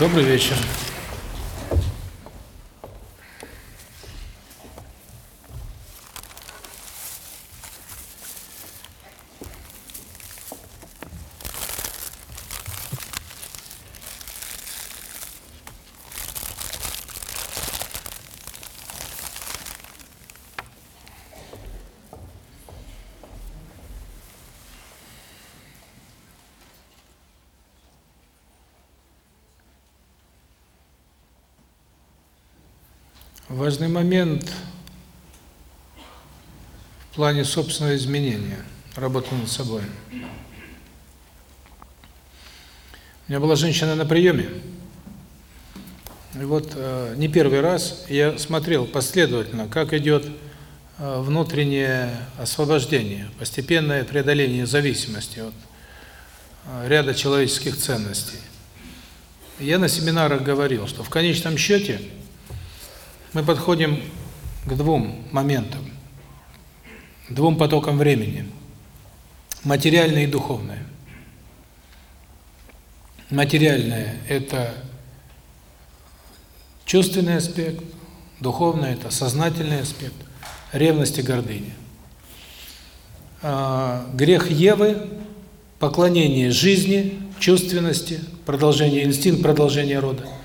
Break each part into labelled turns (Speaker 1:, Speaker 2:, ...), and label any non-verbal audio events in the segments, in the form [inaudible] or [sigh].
Speaker 1: Добрый вечер. Важный момент в плане собственного изменения, работы над собой. У меня была женщина на приеме, и вот э, не первый раз я смотрел последовательно, как идет э, внутреннее освобождение, постепенное преодоление зависимости от э, ряда человеческих ценностей. Я на семинарах говорил, что в конечном счете мы подходим к двум моментам, двум потокам времени, материальное и духовное. Материальное – это чувственный аспект, духовное – это сознательный аспект, ревность и гордыня. А, грех Евы – поклонение жизни, чувственности, продолжение инстинкт продолжения рода –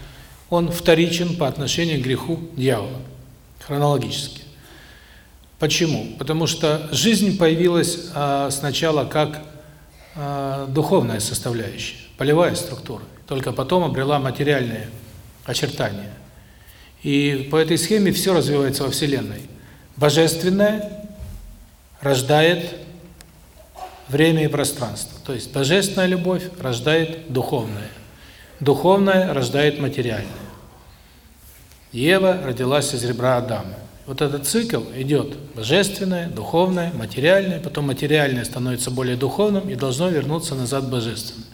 Speaker 1: он вторичен по отношению к греху дьявола, хронологически. Почему? Потому что жизнь появилась а, сначала как а, духовная составляющая, полевая структура, только потом обрела материальные очертания. И по этой схеме все развивается во Вселенной. Божественное рождает время и пространство. То есть божественная любовь рождает духовное. Духовное рождает материальное. Ева родилась из ребра Адама. Вот этот цикл идет божественное, духовное, материальное, потом материальное становится более духовным и должно вернуться назад божественное.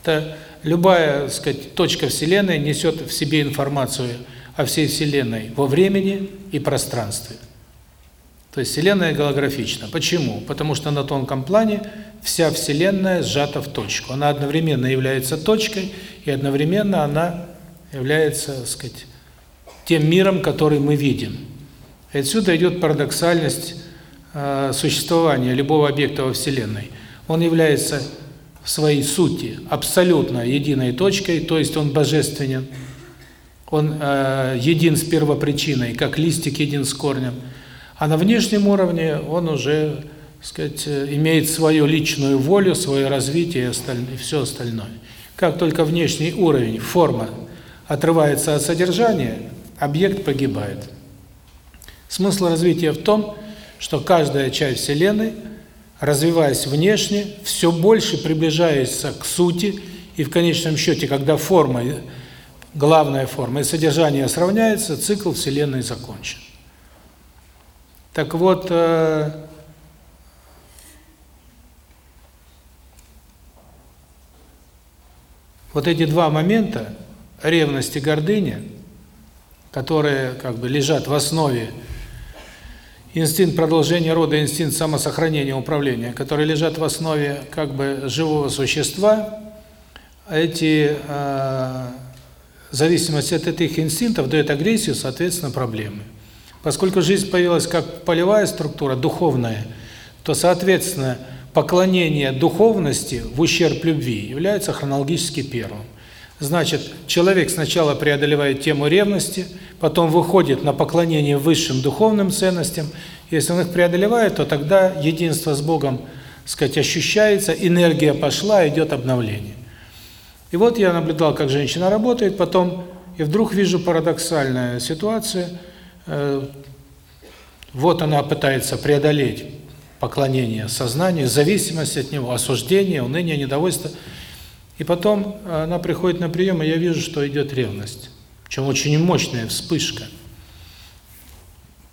Speaker 1: Это любая, так сказать, точка Вселенной несет в себе информацию о всей Вселенной во времени и пространстве. То есть Вселенная голографична. Почему? Потому что на тонком плане вся Вселенная сжата в точку. Она одновременно является точкой, и одновременно она является, так сказать, тем миром, который мы видим. И отсюда идет парадоксальность э, существования любого объекта во Вселенной. Он является в своей сути абсолютно единой точкой, то есть он божественен. Он э, един с первопричиной, как листик един с корнем. А на внешнем уровне он уже, сказать, имеет свою личную волю, свое развитие и, остальное, и все остальное. Как только внешний уровень, форма отрывается от содержания, объект погибает. Смысл развития в том, что каждая часть Вселенной, развиваясь внешне, все больше приближается к сути, и в конечном счете, когда форма, главная форма и содержание сравняются, цикл Вселенной закончен. Так вот, э, вот эти два момента, ревность и гордыня, которые как бы лежат в основе инстинкт продолжения рода, инстинкт самосохранения, управления, которые лежат в основе как бы живого существа, эти э, зависимость от этих инстинктов дает агрессию, соответственно, проблемы. Поскольку жизнь появилась как полевая структура, духовная, то, соответственно, поклонение духовности в ущерб любви является хронологически первым. Значит, человек сначала преодолевает тему ревности, потом выходит на поклонение высшим духовным ценностям. Если он их преодолевает, то тогда единство с Богом, сказать, ощущается, энергия пошла, идет обновление. И вот я наблюдал, как женщина работает, потом и вдруг вижу парадоксальную ситуацию – Э, вот она пытается преодолеть поклонение сознанию, зависимость от него, осуждение, уныние, недовольство. И потом она приходит на прием, и я вижу, что идет ревность. Причем очень мощная вспышка.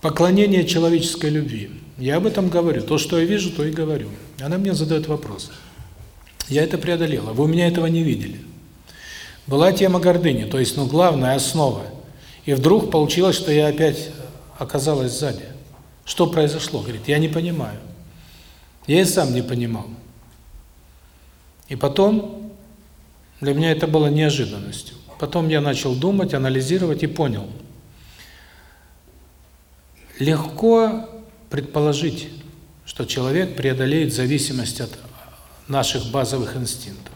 Speaker 1: Поклонение человеческой любви. Я об этом говорю. То, что я вижу, то и говорю. Она мне задает вопрос. Я это преодолела. Вы у меня этого не видели. Была тема гордыни, то есть, ну, главная основа – и вдруг получилось, что я опять оказалась сзади. Что произошло? Говорит, я не понимаю. Я и сам не понимал. И потом для меня это было неожиданностью. Потом я начал думать, анализировать и понял. Легко предположить, что человек преодолеет зависимость от наших базовых инстинктов.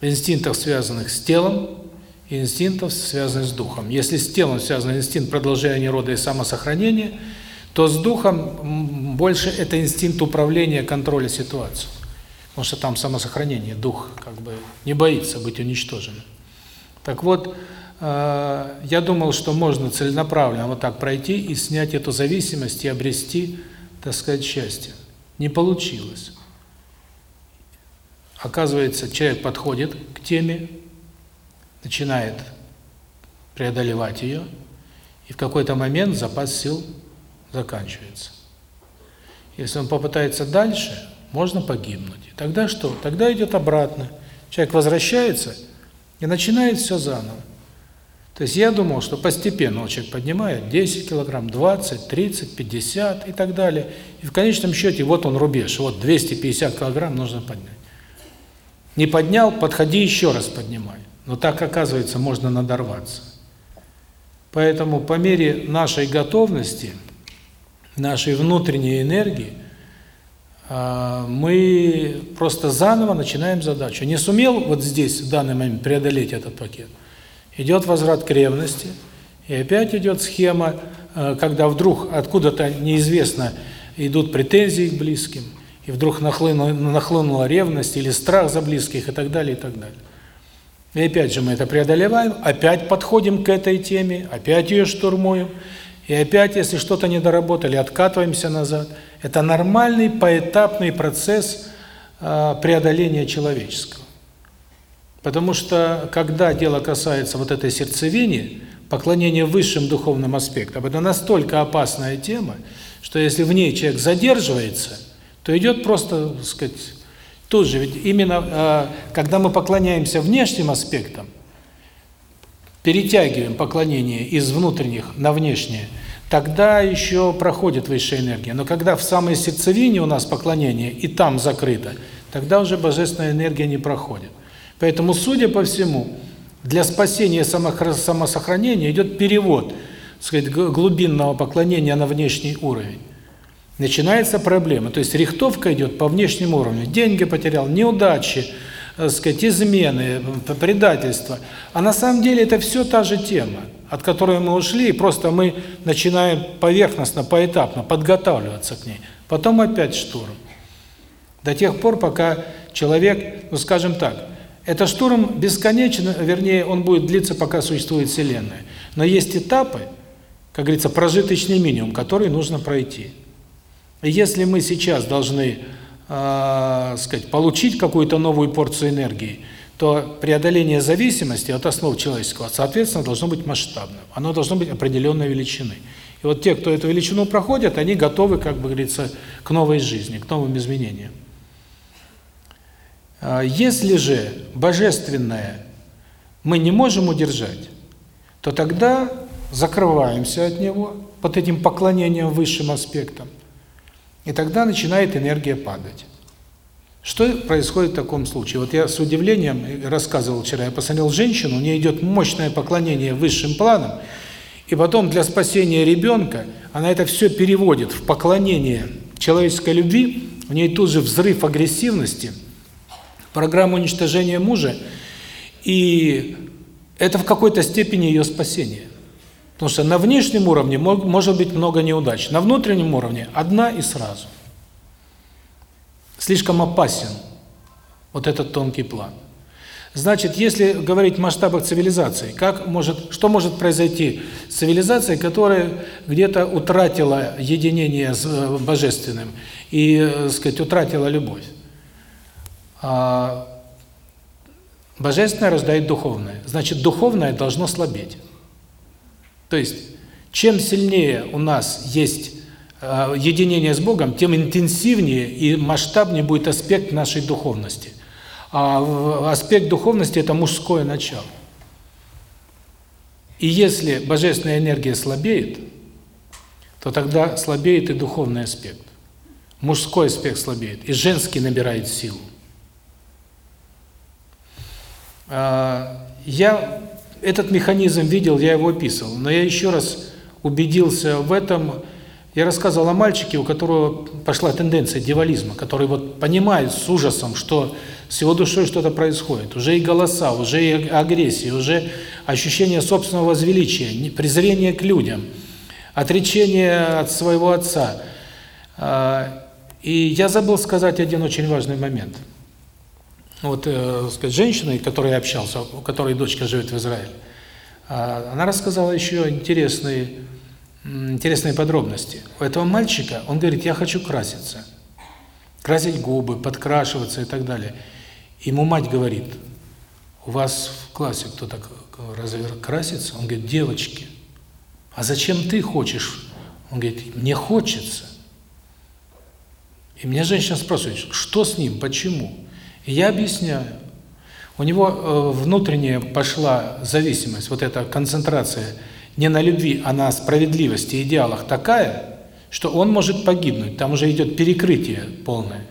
Speaker 1: Инстинктов, связанных с телом, и инстинктов, связанных с духом. Если с телом связан инстинкт продолжения рода и самосохранения, то с духом больше это инстинкт управления, контроля ситуации. Потому что там самосохранение, дух как бы не боится быть уничтоженным. Так вот, э, я думал, что можно целенаправленно вот так пройти и снять эту зависимость и обрести, так сказать, счастье. Не получилось. Оказывается, человек подходит к теме, начинает преодолевать ее, и в какой-то момент запас сил заканчивается. Если он попытается дальше, можно погибнуть. И тогда что? Тогда идет обратно. Человек возвращается и начинает все заново. То есть я думал, что постепенно человек поднимает 10 килограмм, 20, 30, 50 и так далее. И в конечном счете вот он рубеж, вот 250 килограмм нужно поднять. Не поднял, подходи еще раз поднимай. Но так, оказывается, можно надорваться. Поэтому по мере нашей готовности, нашей внутренней энергии, мы просто заново начинаем задачу. Не сумел вот здесь, в данный момент, преодолеть этот пакет. Идет возврат к ревности, и опять идет схема, а, когда вдруг откуда-то неизвестно идут претензии к близким, и вдруг нахлынула, нахлынула ревность или страх за близких и так далее, и так далее. И опять же мы это преодолеваем, опять подходим к этой теме, опять ее штурмуем, и опять, если что-то не доработали, откатываемся назад. Это нормальный поэтапный процесс э, преодоления человеческого. Потому что, когда дело касается вот этой сердцевины, поклонения высшим духовным аспектам, это настолько опасная тема, что если в ней человек задерживается, то идет просто, так сказать, Тут же ведь именно э, когда мы поклоняемся внешним аспектам, перетягиваем поклонение из внутренних на внешнее, тогда еще проходит высшая энергия. Но когда в самой сердцевине у нас поклонение и там закрыто, тогда уже божественная энергия не проходит. Поэтому, судя по всему, для спасения самосохранения идет перевод, сказать, глубинного поклонения на внешний уровень начинается проблема. То есть рихтовка идет по внешнему уровню. Деньги потерял, неудачи, так э, сказать, измены, предательство. А на самом деле это все та же тема, от которой мы ушли, и просто мы начинаем поверхностно, поэтапно подготавливаться к ней. Потом опять штурм. До тех пор, пока человек, ну скажем так, это штурм бесконечно, вернее, он будет длиться, пока существует Вселенная. Но есть этапы, как говорится, прожиточный минимум, который нужно пройти. Если мы сейчас должны, э, сказать, получить какую-то новую порцию энергии, то преодоление зависимости от основ человеческого, соответственно, должно быть масштабным. Оно должно быть определенной величины. И вот те, кто эту величину проходят, они готовы, как бы говорится, к новой жизни, к новым изменениям. А если же божественное мы не можем удержать, то тогда закрываемся от него под этим поклонением высшим аспектам. И тогда начинает энергия падать. Что происходит в таком случае? Вот я с удивлением рассказывал вчера, я посмотрел женщину, у нее идет мощное поклонение высшим планам, и потом для спасения ребенка она это все переводит в поклонение человеческой любви, у нее тут же взрыв агрессивности, программа уничтожения мужа, и это в какой-то степени ее спасение. Потому что на внешнем уровне может быть много неудач, на внутреннем уровне одна и сразу. Слишком опасен вот этот тонкий план. Значит, если говорить в масштабах цивилизации, как может, что может произойти с цивилизацией, которая где-то утратила единение с э, божественным и, так э, сказать, утратила любовь? А божественное рождает духовное. Значит, духовное должно слабеть. То есть, чем сильнее у нас есть э, единение с Богом, тем интенсивнее и масштабнее будет аспект нашей духовности. А аспект духовности – это мужское начало. И если божественная энергия слабеет, то тогда слабеет и духовный аспект. Мужской аспект слабеет, и женский набирает силу. А, я этот механизм видел, я его описывал, но я еще раз убедился в этом. Я рассказывал о мальчике, у которого пошла тенденция дьяволизма, который вот понимает с ужасом, что с его душой что-то происходит. Уже и голоса, уже и агрессия, уже ощущение собственного возвеличия, презрение к людям, отречение от своего отца. А, и я забыл сказать один очень важный момент. Вот, э, сказать, женщина, с которой я общался, у которой дочка живет в Израиле, а, она рассказала еще интересные, интересные подробности. У этого мальчика, он говорит, я хочу краситься. Красить губы, подкрашиваться и так далее. Ему мать говорит, у вас в классе кто-то разве красится? Он говорит, девочки, а зачем ты хочешь? Он говорит, мне хочется. И меня женщина спрашивает, что с ним, почему? И я объясняю. У него э, внутренняя пошла зависимость, вот эта концентрация не на любви, а на справедливости, идеалах такая, что он может погибнуть. Там уже идет перекрытие полное.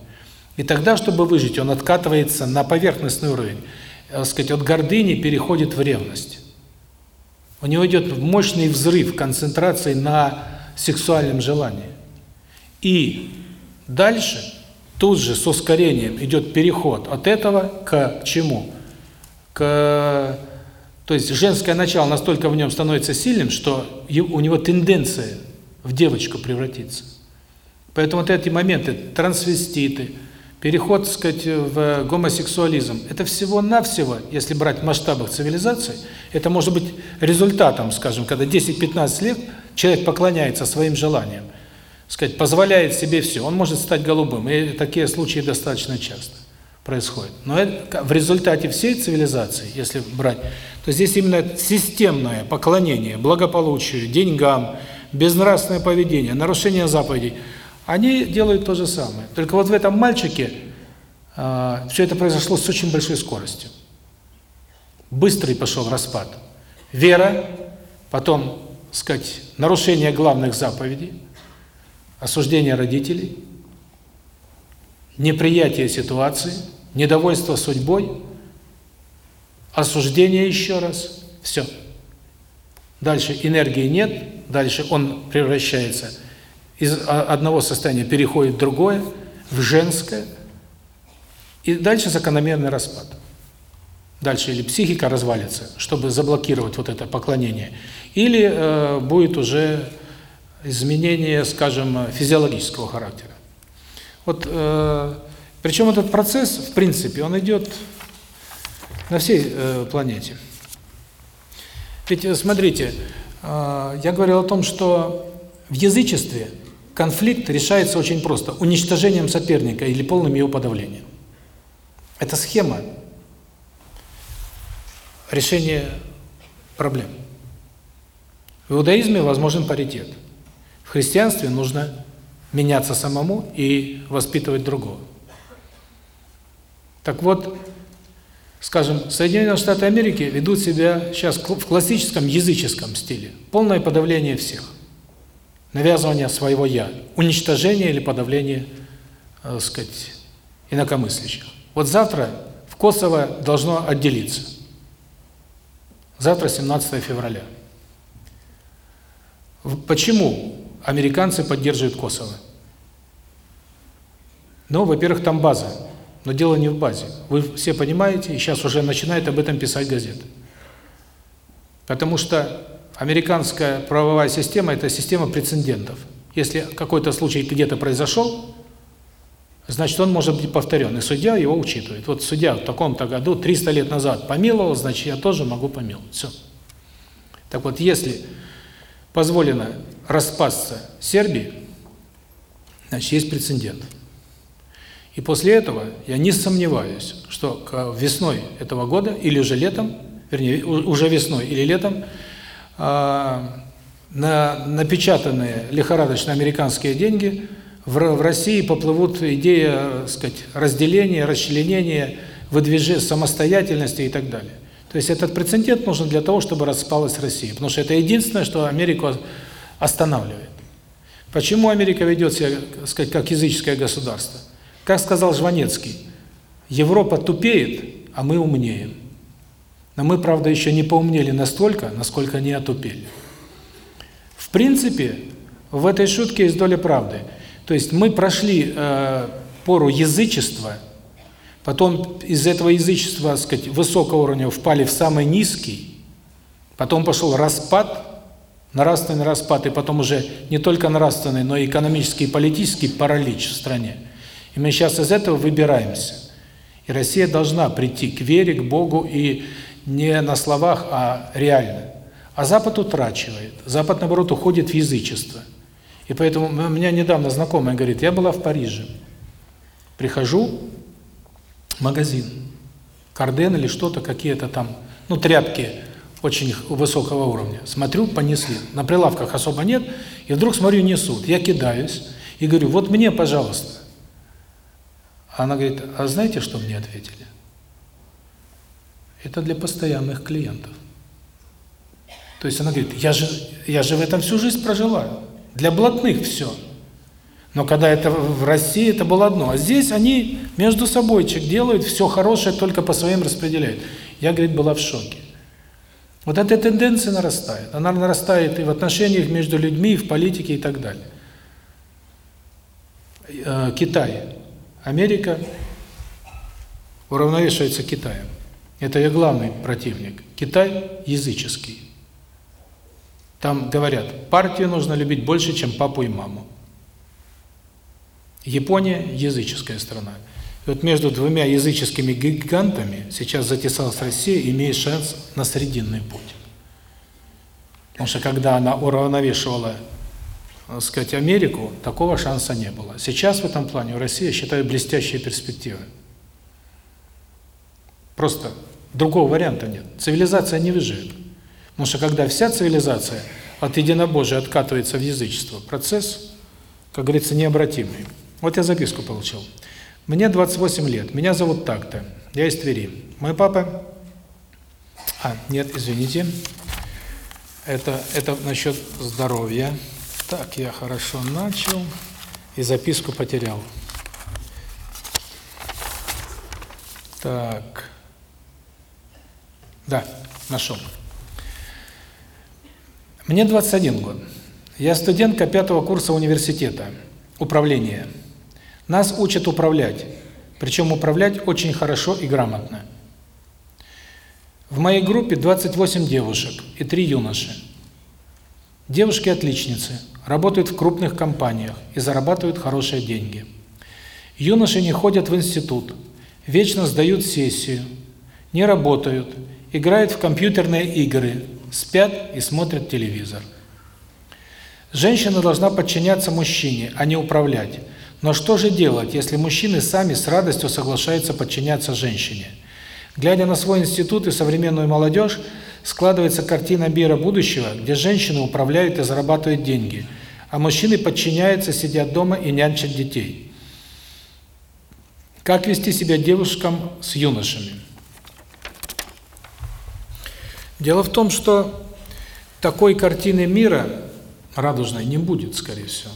Speaker 1: И тогда, чтобы выжить, он откатывается на поверхностный уровень. Так сказать, от гордыни переходит в ревность. У него идет мощный взрыв концентрации на сексуальном желании. И дальше, тут же с ускорением идет переход от этого к чему? к... То есть женское начало настолько в нем становится сильным, что у него тенденция в девочку превратиться. Поэтому вот эти моменты, трансвеститы, переход, так сказать, в гомосексуализм, это всего-навсего, если брать в масштабах цивилизации, это может быть результатом, скажем, когда 10-15 лет человек поклоняется своим желаниям, сказать, позволяет себе все, он может стать голубым, и такие случаи достаточно часто происходит. Но это, в результате всей цивилизации, если брать, то здесь именно системное поклонение благополучию, деньгам, безнравственное поведение, нарушение заповедей, они делают то же самое. Только вот в этом мальчике э, все это произошло с очень большой скоростью. Быстрый пошел распад. Вера, потом, сказать, нарушение главных заповедей, осуждение родителей, неприятие ситуации – недовольство судьбой, осуждение еще раз, все. Дальше энергии нет, дальше он превращается из одного состояния, переходит в другое, в женское, и дальше закономерный распад. Дальше или психика развалится, чтобы заблокировать вот это поклонение, или э, будет уже изменение, скажем, физиологического характера. Вот э, причем этот процесс, в принципе, он идет на всей э, планете. Ведь, э, смотрите, э, я говорил о том, что в язычестве конфликт решается очень просто – уничтожением соперника или полным его подавлением. Это схема решения проблем. В иудаизме возможен паритет. Христианстве нужно меняться самому и воспитывать другого. Так вот, скажем, Соединенные Штаты Америки ведут себя сейчас в классическом языческом стиле. Полное подавление всех. Навязывание своего «я». Уничтожение или подавление, так э, сказать, инакомыслящих. Вот завтра в Косово должно отделиться. Завтра 17 февраля. Почему американцы поддерживают Косово? Ну, во-первых, там база но дело не в базе. Вы все понимаете, и сейчас уже начинают об этом писать газеты. Потому что американская правовая система – это система прецедентов. Если какой-то случай где-то произошел, значит, он может быть повторен, и судья его учитывает. Вот судья в таком-то году, 300 лет назад помиловал, значит, я тоже могу помиловать. Все. Так вот, если позволено распасться Сербии, значит, есть прецедент. И после этого я не сомневаюсь, что весной этого года или уже летом, вернее, уже весной или летом, а, на напечатанные лихорадочно американские деньги в, в России поплывут идея, сказать, разделения, расчленения, выдвижения самостоятельности и так далее. То есть этот прецедент нужен для того, чтобы распалась Россия, потому что это единственное, что Америку останавливает. Почему Америка ведет себя, сказать, как языческое государство? Как сказал Жванецкий, Европа тупеет, а мы умнеем. Но мы, правда, еще не поумнели настолько, насколько они отупели. В принципе, в этой шутке есть доля правды. То есть мы прошли э, пору язычества, потом из этого язычества, так сказать, высокого уровня впали в самый низкий, потом пошел распад, нравственный распад, и потом уже не только нравственный, но и экономический и политический паралич в стране. И мы сейчас из этого выбираемся. И Россия должна прийти к вере, к Богу, и не на словах, а реально. А Запад утрачивает. Запад, наоборот, уходит в язычество. И поэтому у меня недавно знакомая говорит, я была в Париже. Прихожу, магазин, Карден или что-то, какие-то там, ну, тряпки очень высокого уровня. Смотрю, понесли. На прилавках особо нет, и вдруг смотрю, несут. Я кидаюсь и говорю, вот мне, пожалуйста. Она говорит, а знаете, что мне ответили? Это для постоянных клиентов. То есть она говорит, я же, я же в этом всю жизнь прожила. Для блатных все. Но когда это в России, это было одно. А здесь они между собойчик делают, все хорошее только по своим распределяют. Я, говорит, была в шоке. Вот эта тенденция нарастает. Она нарастает и в отношениях между людьми, и в политике, и так далее. Э, Китай. Америка уравновешивается Китаем. Это ее главный противник. Китай языческий. Там говорят, партию нужно любить больше, чем папу и маму. Япония – языческая страна. И вот между двумя языческими гигантами сейчас затесалась Россия, имея шанс на срединный путь. Потому что когда она уравновешивала, так сказать, Америку, такого шанса не было. Сейчас в этом плане у России, я считаю, блестящие перспективы. Просто другого варианта нет. Цивилизация не выживет. Потому что когда вся цивилизация от единобожия откатывается в язычество, процесс, как говорится, необратимый. Вот я записку получил. Мне 28 лет, меня зовут так-то, я из Твери. Мой папа... А, нет, извините. Это, это насчет здоровья. Так, я хорошо начал и записку потерял. Так. Да, нашел. Мне 21 год. Я студентка пятого курса университета. Управление. Нас учат управлять. Причем управлять очень хорошо и грамотно. В моей группе 28 девушек и 3 юноши. Девушки отличницы, работают в крупных компаниях и зарабатывают хорошие деньги. Юноши не ходят в институт, вечно сдают сессию, не работают, играют в компьютерные игры, спят и смотрят телевизор. Женщина должна подчиняться мужчине, а не управлять. Но что же делать, если мужчины сами с радостью соглашаются подчиняться женщине? Глядя на свой институт и современную молодежь, складывается картина мира будущего, где женщины управляют и зарабатывают деньги, а мужчины подчиняются, сидят дома и нянчат детей. Как вести себя девушкам с юношами? Дело в том, что такой картины мира радужной не будет, скорее всего.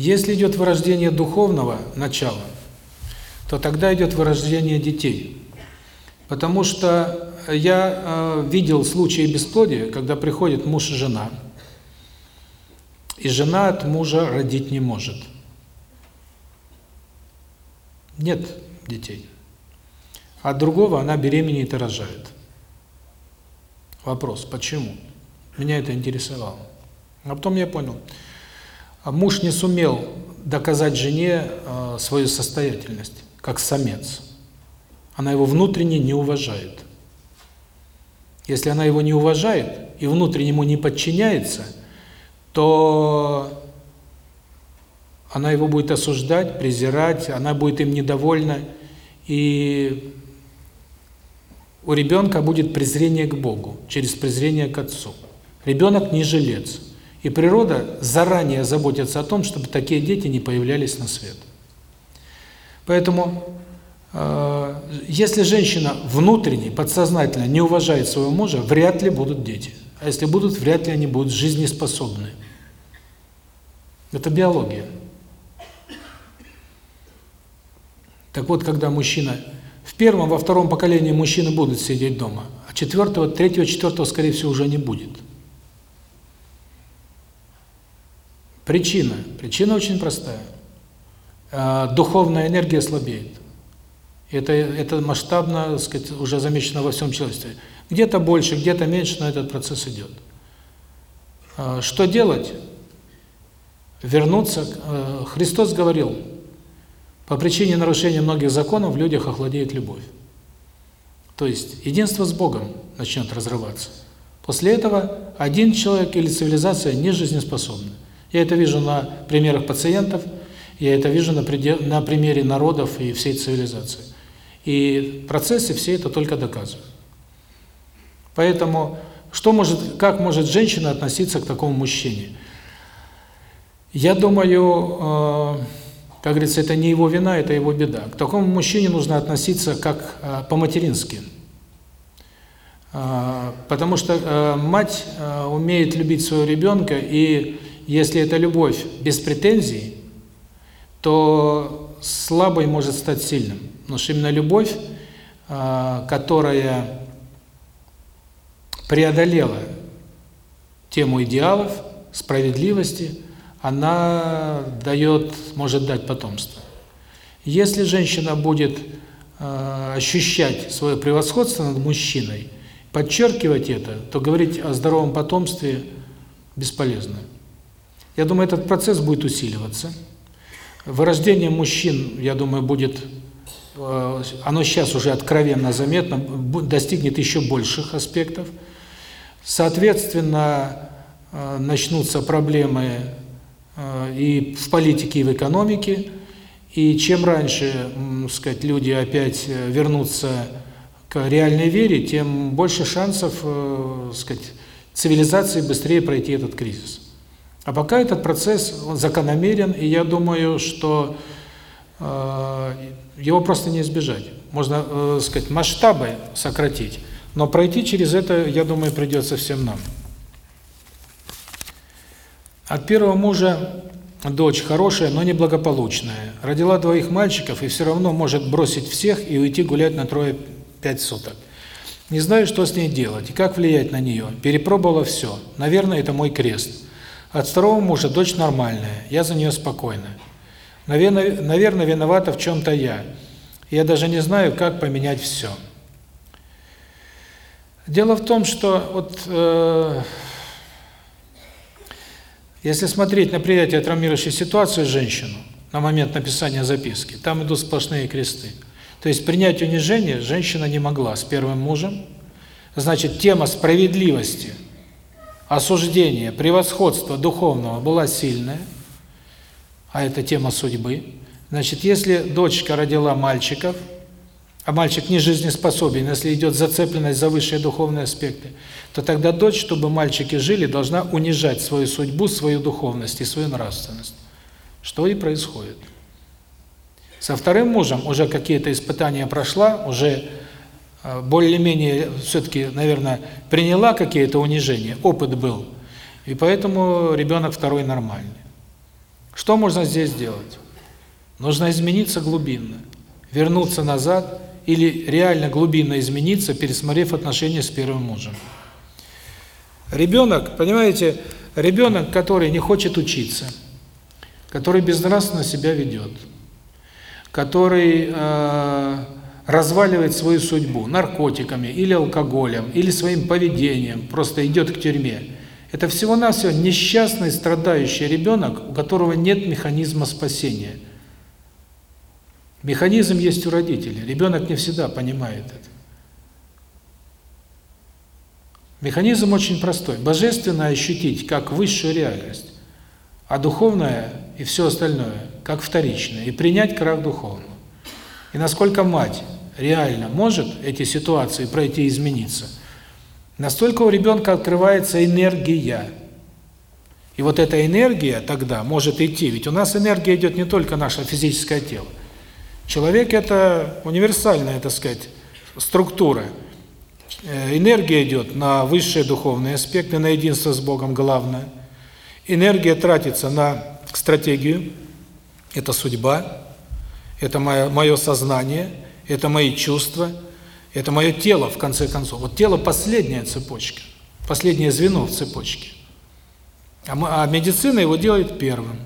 Speaker 1: Если идет вырождение духовного начала, то тогда идет вырождение детей. Потому что я э, видел случаи бесплодия, когда приходит муж и жена, и жена от мужа родить не может. Нет детей. От другого она беременеет и рожает. Вопрос, почему? Меня это интересовало. А потом я понял, муж не сумел доказать жене э, свою состоятельность, как самец. Она его внутренне не уважает. Если она его не уважает и внутренне ему не подчиняется, то она его будет осуждать, презирать, она будет им недовольна, и у ребенка будет презрение к Богу через презрение к Отцу. Ребенок не жилец. И природа заранее заботится о том, чтобы такие дети не появлялись на свет. Поэтому, э, если женщина внутренне, подсознательно не уважает своего мужа, вряд ли будут дети. А если будут, вряд ли они будут жизнеспособны. Это биология. Так вот, когда мужчина первом, во втором поколении мужчины будут сидеть дома, а четвертого, третьего, четвертого, скорее всего, уже не будет. Причина. Причина очень простая. А, духовная энергия слабеет. Это, это масштабно, сказать, уже замечено во всем человечестве. Где-то больше, где-то меньше, но этот процесс идет. А, что делать? Вернуться. А, Христос говорил, по причине нарушения многих законов в людях охладеет любовь. То есть единство с Богом начнет разрываться. После этого один человек или цивилизация не жизнеспособна. Я это вижу на примерах пациентов, я это вижу на, на примере народов и всей цивилизации. И процессы все это только доказывают. Поэтому что может, как может женщина относиться к такому мужчине? Я думаю, э, как говорится, это не его вина, это его беда. К такому мужчине нужно относиться как э, по-матерински. Э, потому что э, мать э, умеет любить своего ребенка, и если это любовь без претензий, то слабой может стать сильным. Потому что именно любовь, э, которая преодолела тему идеалов, справедливости, она дает, может дать потомство. Если женщина будет э, ощущать свое превосходство над мужчиной, подчеркивать это, то говорить о здоровом потомстве бесполезно. Я думаю, этот процесс будет усиливаться. Вырождение мужчин, я думаю, будет, э, оно сейчас уже откровенно заметно, достигнет еще больших аспектов – Соответственно, э, начнутся проблемы э, и в политике, и в экономике. И чем раньше, сказать, люди опять вернутся к реальной вере, тем больше шансов, сказать, цивилизации быстрее пройти этот кризис. А пока этот процесс он закономерен, и я думаю, что его просто не избежать. Можно, сказать, масштабы сократить, но пройти через это, я думаю, придется всем нам. От первого мужа дочь хорошая, но неблагополучная. Родила двоих мальчиков и все равно может бросить всех и уйти гулять на трое-пять суток. Не знаю, что с ней делать и как влиять на нее. Перепробовала все. Наверное, это мой крест. От второго мужа дочь нормальная, я за нее спокойна. Наверное, наверное виновата в чем-то я. Я даже не знаю, как поменять все. Дело в том, что вот э, если смотреть на приятие травмирующей ситуации женщину на момент написания записки, там идут сплошные кресты. То есть принять унижение женщина не могла с первым мужем. Значит, тема справедливости, осуждения, превосходства духовного была сильная, а это тема судьбы. Значит, если дочка родила мальчиков, а мальчик не жизнеспособен, если идет зацепленность за высшие духовные аспекты, то тогда дочь, чтобы мальчики жили, должна унижать свою судьбу, свою духовность и свою нравственность. Что и происходит. Со вторым мужем уже какие-то испытания прошла, уже более-менее все-таки, наверное, приняла какие-то унижения, опыт был, и поэтому ребенок второй нормальный. Что можно здесь сделать? Нужно измениться глубинно, вернуться назад или реально глубинно измениться, пересмотрев отношения с первым мужем. Ребенок, понимаете, ребенок, который не хочет учиться, который безнравственно себя ведет, который э, разваливает свою судьбу наркотиками или алкоголем, или своим поведением, просто идет к тюрьме. Это всего-навсего несчастный, страдающий ребенок, у которого нет механизма спасения – Механизм есть у родителей. Ребенок не всегда понимает это. Механизм очень простой. Божественное ощутить как высшую реальность, а духовное и все остальное как вторичное, и принять крах духовного. И насколько мать реально может эти ситуации пройти и измениться, настолько у ребенка открывается энергия. И вот эта энергия тогда может идти, ведь у нас энергия идет не только наше физическое тело, Человек – это универсальная, так сказать, структура. Э, энергия идет на высшие духовные аспекты, на единство с Богом главное. Энергия тратится на стратегию, это судьба, это мое, мое сознание, это мои чувства, это мое тело, в конце концов. Вот тело – последняя цепочка, последнее звено в цепочке. А, а медицина его делает первым.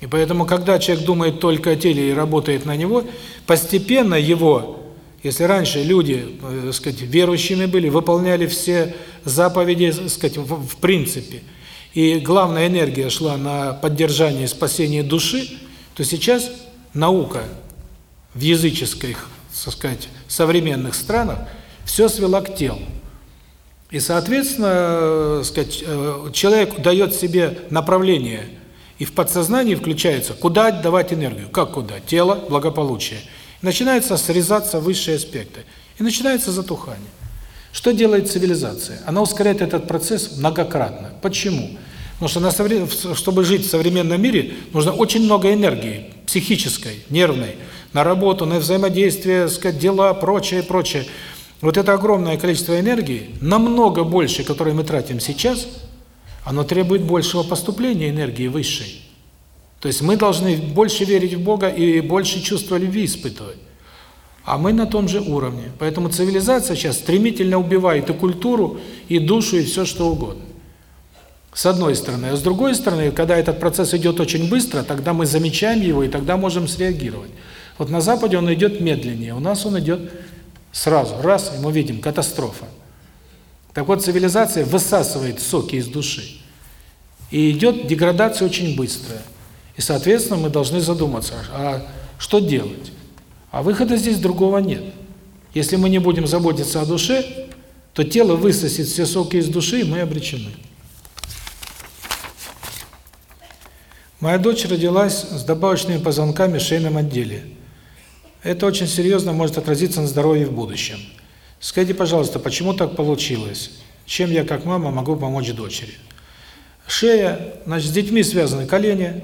Speaker 1: И поэтому, когда человек думает только о теле и работает на него, постепенно его, если раньше люди, э, так сказать, верующими были, выполняли все заповеди, так сказать, в, в принципе, и главная энергия шла на поддержание и спасение души, то сейчас наука в языческих, так сказать, современных странах все свела к телу. И, соответственно, э, сказать, э, человек дает себе направление – и в подсознании включается, куда отдавать энергию. Как куда? Тело, благополучие. И начинаются срезаться высшие аспекты. И начинается затухание. Что делает цивилизация? Она ускоряет этот процесс многократно. Почему? Потому что на, чтобы жить в современном мире, нужно очень много энергии, психической, нервной, на работу, на взаимодействие, сказать, дела, прочее, прочее. Вот это огромное количество энергии, намного больше, которое мы тратим сейчас – оно требует большего поступления энергии высшей. То есть мы должны больше верить в Бога и больше чувства любви испытывать. А мы на том же уровне. Поэтому цивилизация сейчас стремительно убивает и культуру, и душу, и все что угодно. С одной стороны. А с другой стороны, когда этот процесс идет очень быстро, тогда мы замечаем его, и тогда можем среагировать. Вот на Западе он идет медленнее, у нас он идет сразу. Раз, и мы видим, катастрофа. Так вот, цивилизация высасывает соки из души. И идет деградация очень быстрая. И, соответственно, мы должны задуматься, а что делать? А выхода здесь другого нет. Если мы не будем заботиться о душе, то тело высосет все соки из души, и мы обречены. Моя дочь родилась с добавочными позвонками в шейном отделе. Это очень серьезно может отразиться на здоровье в будущем. Скажите, пожалуйста, почему так получилось? Чем я, как мама, могу помочь дочери? Шея, значит, с детьми связаны колени,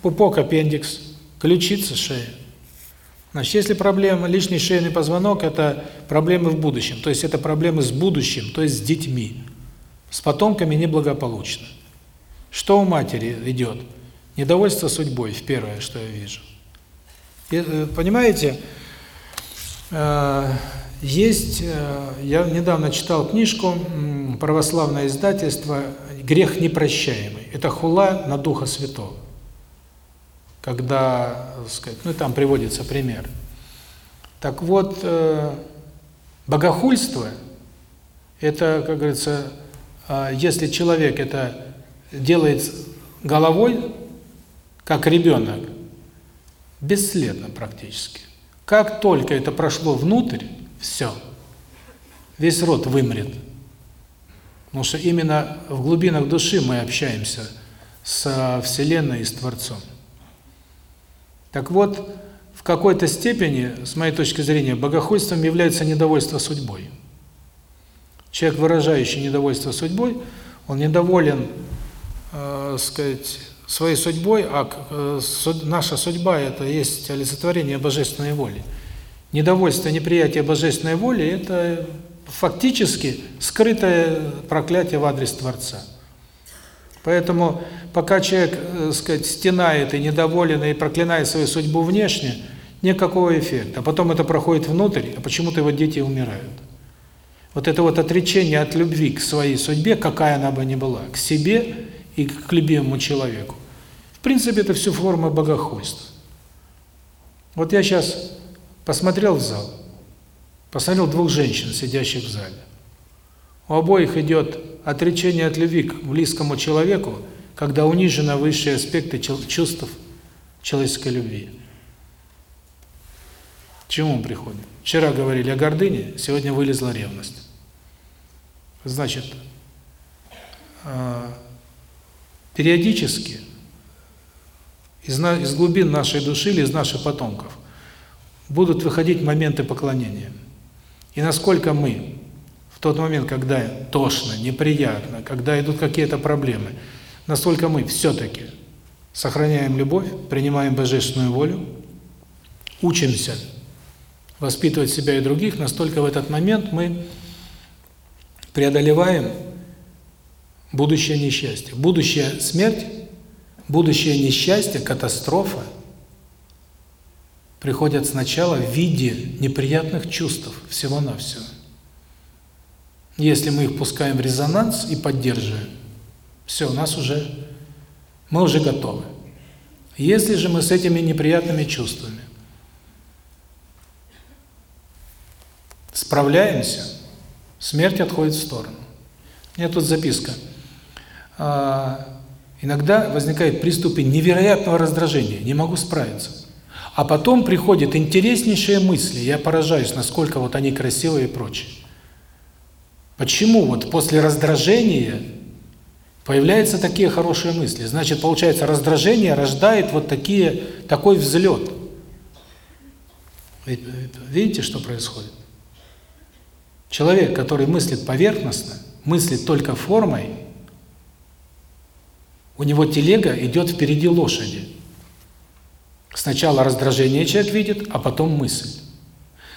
Speaker 1: пупок, аппендикс, ключица, шея. Значит, если проблема лишний шейный позвонок, это проблемы в будущем, то есть это проблемы с будущим, то есть с детьми. С потомками неблагополучно. Что у матери идет? Недовольство судьбой, первое, что я вижу. И, э, понимаете, э, есть, э, я недавно читал книжку, православное издательство «Грех непрощаемый». Это хула на Духа Святого. Когда, сказать, ну там приводится пример. Так вот, богохульство – это, как говорится, если человек это делает головой, как ребенок, бесследно практически. Как только это прошло внутрь, все. Весь род вымрет. Потому что именно в глубинах души мы общаемся с Вселенной и с Творцом. Так вот, в какой-то степени, с моей точки зрения, богохульством является недовольство судьбой. Человек, выражающий недовольство судьбой, он недоволен, э, сказать, своей судьбой, а э, наша судьба – это есть олицетворение божественной воли. Недовольство, неприятие божественной воли – это фактически скрытое проклятие в адрес Творца. Поэтому пока человек, так э, сказать, стенает и недоволен, и проклинает свою судьбу внешне, никакого эффекта. Потом это проходит внутрь, а почему-то его дети умирают. Вот это вот отречение от любви к своей судьбе, какая она бы ни была, к себе и к любимому человеку. В принципе, это все форма богохульства. Вот я сейчас Посмотрел в зал, посмотрел двух женщин, сидящих в зале. У обоих идет отречение от любви к близкому человеку, когда унижены высшие аспекты чувств человеческой любви. К чему мы приходим? Вчера говорили о гордыне, сегодня вылезла ревность. Значит, а, периодически из, из глубин нашей души или из наших потомков – будут выходить моменты поклонения. И насколько мы в тот момент, когда тошно, неприятно, когда идут какие-то проблемы, настолько мы все-таки сохраняем любовь, принимаем божественную волю, учимся воспитывать себя и других, настолько в этот момент мы преодолеваем будущее несчастье. Будущее смерть, будущее несчастье, катастрофа – приходят сначала в виде неприятных чувств, всего-навсего. Если мы их пускаем в резонанс и поддерживаем, все, у нас уже, мы уже готовы. Если же мы с этими неприятными чувствами справляемся, смерть отходит в сторону. У меня тут записка. А, иногда возникает приступы невероятного раздражения, не могу справиться. А потом приходят интереснейшие мысли, я поражаюсь, насколько вот они красивые и прочее. Почему вот после раздражения появляются такие хорошие мысли? Значит, получается, раздражение рождает вот такие, такой взлет. Видите, что происходит? Человек, который мыслит поверхностно, мыслит только формой, у него телега идет впереди лошади. Сначала раздражение человек видит, а потом мысль.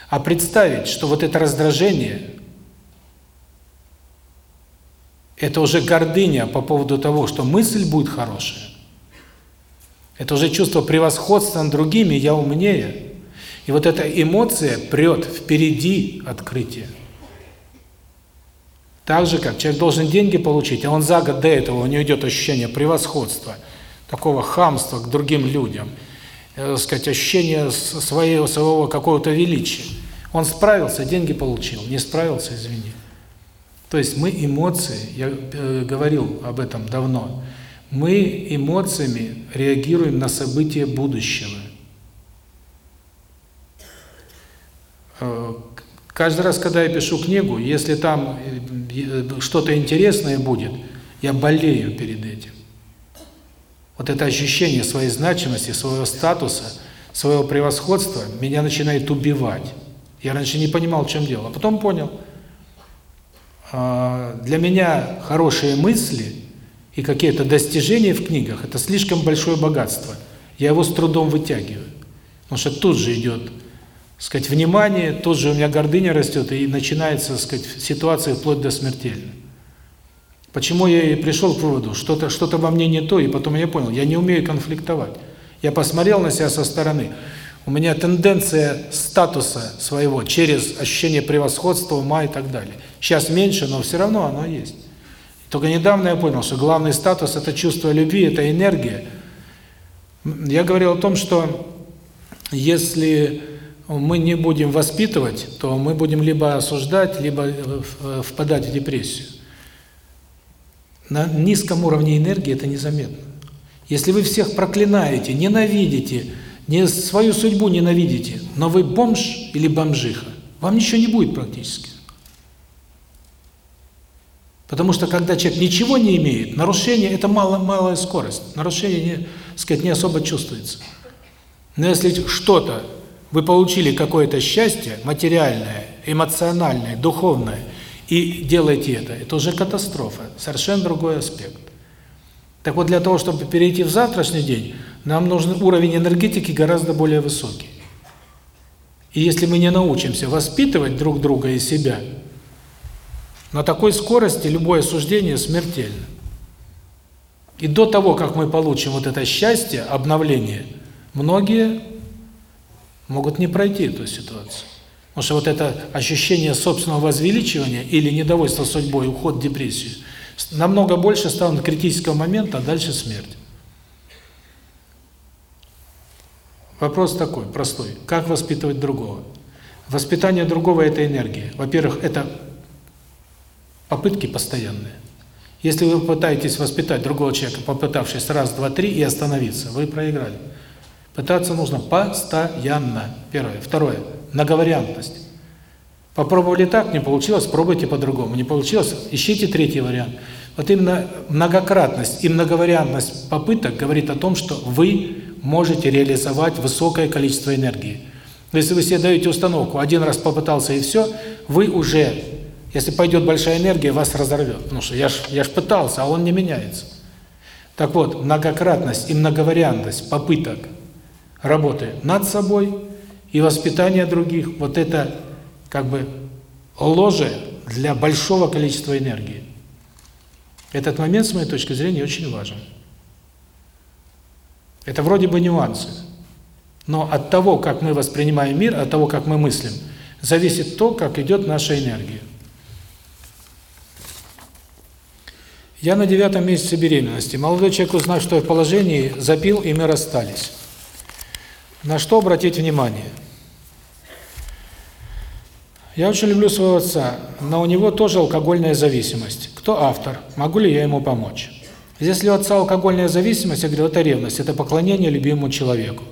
Speaker 1: А представить, что вот это раздражение это уже гордыня по поводу того, что мысль будет хорошая. Это уже чувство превосходства над другими, я умнее. И вот эта эмоция прет впереди открытия. Так же, как человек должен деньги получить, а он за год до этого, у него идет ощущение превосходства, такого хамства к другим людям, э, сказать, ощущение своего, своего какого-то величия. Он справился, деньги получил, не справился, извини. То есть мы эмоции, я э, говорил об этом давно, мы эмоциями реагируем на события будущего. Э, Каждый раз, когда я пишу книгу, если там э, что-то интересное будет, я болею перед этим. Вот это ощущение своей значимости, своего статуса, своего превосходства меня начинает убивать. Я раньше не понимал, в чем дело, а потом понял. А, для меня хорошие мысли и какие-то достижения в книгах – это слишком большое богатство. Я его с трудом вытягиваю. Потому что тут же идет сказать, внимание, тут же у меня гордыня растет, и начинается, сказать, ситуация вплоть до смертельной. Почему я и пришел к выводу, что-то что-то во мне не то, и потом я понял, я не умею конфликтовать. Я посмотрел на себя со стороны. У меня тенденция статуса своего через ощущение превосходства, ума и так далее. Сейчас меньше, но все равно оно есть. Только недавно я понял, что главный статус – это чувство любви, это энергия. Я говорил о том, что если мы не будем воспитывать, то мы будем либо осуждать, либо э, э, впадать в депрессию. На низком уровне энергии это незаметно. Если вы всех проклинаете, ненавидите, не свою судьбу ненавидите, но вы бомж или бомжиха, вам ничего не будет практически. Потому что когда человек ничего не имеет, нарушение – это мало, малая скорость. Нарушение, не, сказать, не особо чувствуется. Но если что-то вы получили какое-то счастье материальное, эмоциональное, духовное, и делаете это, это уже катастрофа, совершенно другой аспект. Так вот, для того, чтобы перейти в завтрашний день, нам нужен уровень энергетики гораздо более высокий. И если мы не научимся воспитывать друг друга и себя, на такой скорости любое суждение смертельно. И до того, как мы получим вот это счастье, обновление, многие могут не пройти эту ситуацию. Потому что вот это ощущение собственного возвеличивания или недовольства судьбой, уход в депрессию, намного больше станут критического момента, а дальше смерть. Вопрос такой, простой. Как воспитывать другого? Воспитание другого – это энергия. Во-первых, это попытки постоянные. Если вы пытаетесь воспитать другого человека, попытавшись раз, два, три и остановиться, вы проиграли. Пытаться нужно постоянно. Первое. Второе. Многовариантность. Попробовали так, не получилось, пробуйте по-другому. Не получилось, ищите третий вариант. Вот именно многократность и многовариантность попыток говорит о том, что вы можете реализовать высокое количество энергии. Если вы себе даете установку, один раз попытался и все, вы уже, если пойдет большая энергия, вас разорвет. Потому что я ж, я ж пытался, а он не меняется. Так вот, многократность и многовариантность попыток – работы над собой и воспитание других, вот это как бы ложе для большого количества энергии. Этот момент, с моей точки зрения, очень важен. Это вроде бы нюансы. Но от того, как мы воспринимаем мир, от того, как мы мыслим, зависит то, как идет наша энергия. Я на девятом месяце беременности. Молодой человек, узнав, что я в положении, запил, и мы расстались. На что обратить внимание? Я очень люблю своего отца, но у него тоже алкогольная зависимость. Кто автор? Могу ли я ему помочь? Если у отца алкогольная зависимость, я говорю, это ревность, это поклонение любимому человеку.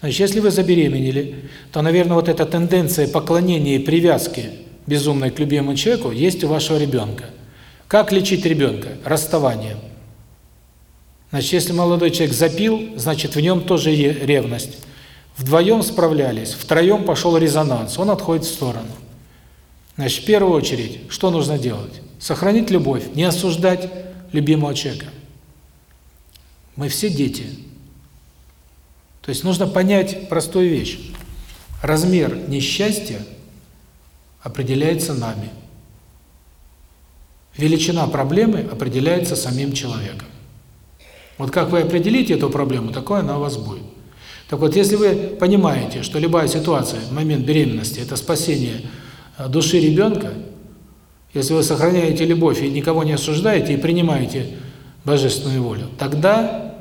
Speaker 1: Значит, если вы забеременели, то, наверное, вот эта тенденция поклонения и привязки безумной к любимому человеку есть у вашего ребенка. Как лечить ребенка? Расставанием. Значит, если молодой человек запил, значит, в нем тоже ревность. Вдвоем справлялись, втроем пошел резонанс, он отходит в сторону. Значит, в первую очередь, что нужно делать? Сохранить любовь, не осуждать любимого человека. Мы все дети. То есть нужно понять простую вещь. Размер несчастья определяется нами. Величина проблемы определяется самим человеком. Вот как вы определите эту проблему, такое она у вас будет. Так вот, если вы понимаете, что любая ситуация момент беременности – это спасение э, души ребенка, если вы сохраняете любовь и никого не осуждаете, и принимаете божественную волю, тогда,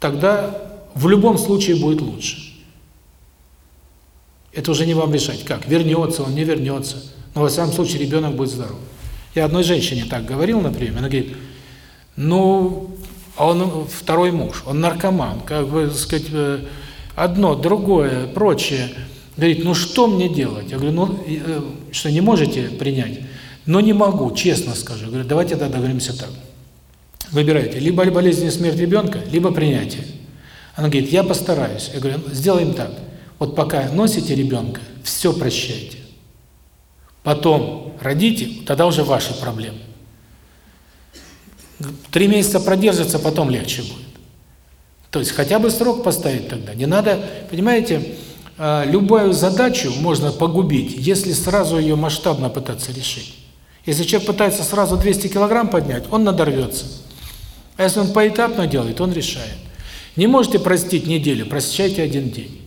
Speaker 1: тогда в любом случае будет лучше. Это уже не вам решать, как, вернется он, не вернется. Но, во всяком случае, ребенок будет здоров. Я одной женщине так говорил, например, она говорит, ну, он второй муж, он наркоман, как бы, сказать, э, одно, другое, прочее. Говорит, ну что мне делать? Я говорю, ну, э, что, не можете принять? Но не могу, честно скажу. Я говорю, давайте тогда договоримся так. Выбирайте, либо болезнь и смерть ребенка, либо принятие. Она говорит, я постараюсь. Я говорю, сделаем так. Вот пока носите ребенка, все прощайте. Потом родите, тогда уже ваши проблемы. Три месяца продержится, потом легче будет. То есть хотя бы срок поставить тогда. Не надо, понимаете, а, любую задачу можно погубить, если сразу ее масштабно пытаться решить. Если человек пытается сразу 200 килограмм поднять, он надорвется. А если он поэтапно делает, он решает. Не можете простить неделю, прощайте один день.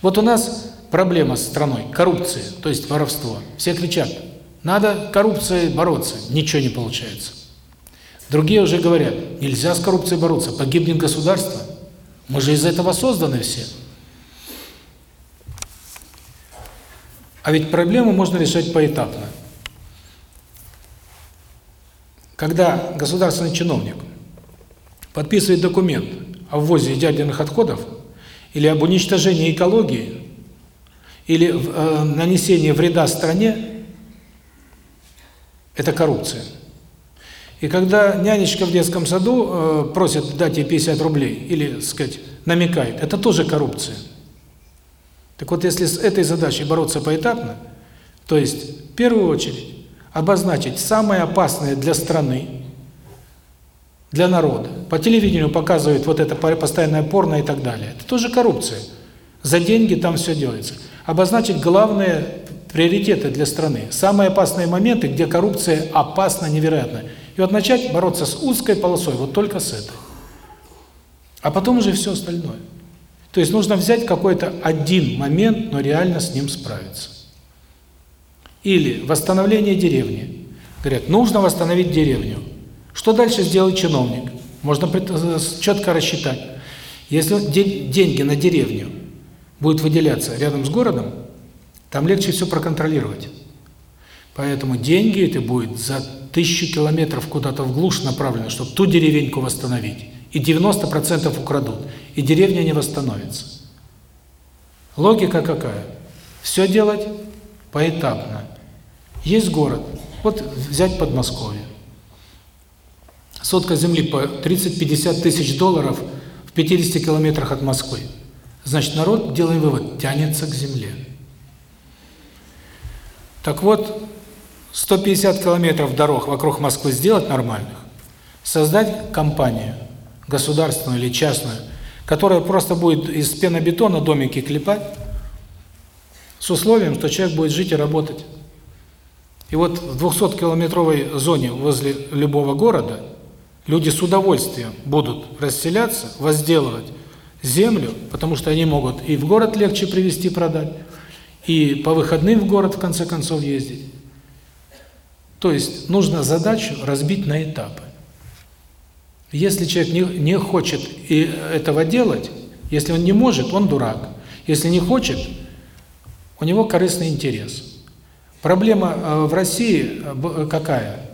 Speaker 1: Вот у нас проблема с страной – коррупция, то есть воровство. Все кричат, надо коррупцией бороться, ничего не получается. Другие уже говорят, нельзя с коррупцией бороться, погибнет государство. Мы же из этого созданы все. А ведь проблему можно решать поэтапно. Когда государственный чиновник подписывает документ о ввозе ядерных отходов или об уничтожении экологии, или э, нанесении вреда стране, это коррупция. И когда нянечка в детском саду э, просит дать ей 50 рублей, или, сказать, намекает, это тоже коррупция. Так вот, если с этой задачей бороться поэтапно, то есть, в первую очередь, обозначить самое опасное для страны, для народа. По телевидению показывают вот это постоянное порно и так далее. Это тоже коррупция. За деньги там все делается. Обозначить главные приоритеты для страны. Самые опасные моменты, где коррупция опасна невероятно. И вот начать бороться с узкой полосой, вот только с этой. А потом уже все остальное. То есть нужно взять какой-то один момент, но реально с ним справиться. Или восстановление деревни. Говорят, нужно восстановить деревню. Что дальше сделает чиновник? Можно э, четко рассчитать. Если деньги на деревню будут выделяться рядом с городом, там легче все проконтролировать. Поэтому деньги это будет за тысячу километров куда-то в глушь направлено, чтобы ту деревеньку восстановить. И 90% украдут. И деревня не восстановится. Логика какая? Все делать поэтапно. Есть город. Вот взять Подмосковье. Сотка земли по 30-50 тысяч долларов в 50 километрах от Москвы. Значит, народ, делаем вывод, тянется к земле. Так вот, 150 километров дорог вокруг Москвы сделать нормальных, создать компанию, государственную или частную, которая просто будет из пенобетона домики клепать, с условием, что человек будет жить и работать. И вот в 200-километровой зоне возле любого города – Люди с удовольствием будут расселяться, возделывать землю, потому что они могут и в город легче привезти, продать, и по выходным в город в конце концов ездить. То есть нужно задачу разбить на этапы. Если человек не, не хочет и этого делать, если он не может, он дурак. Если не хочет, у него корыстный интерес. Проблема э, в России э, какая?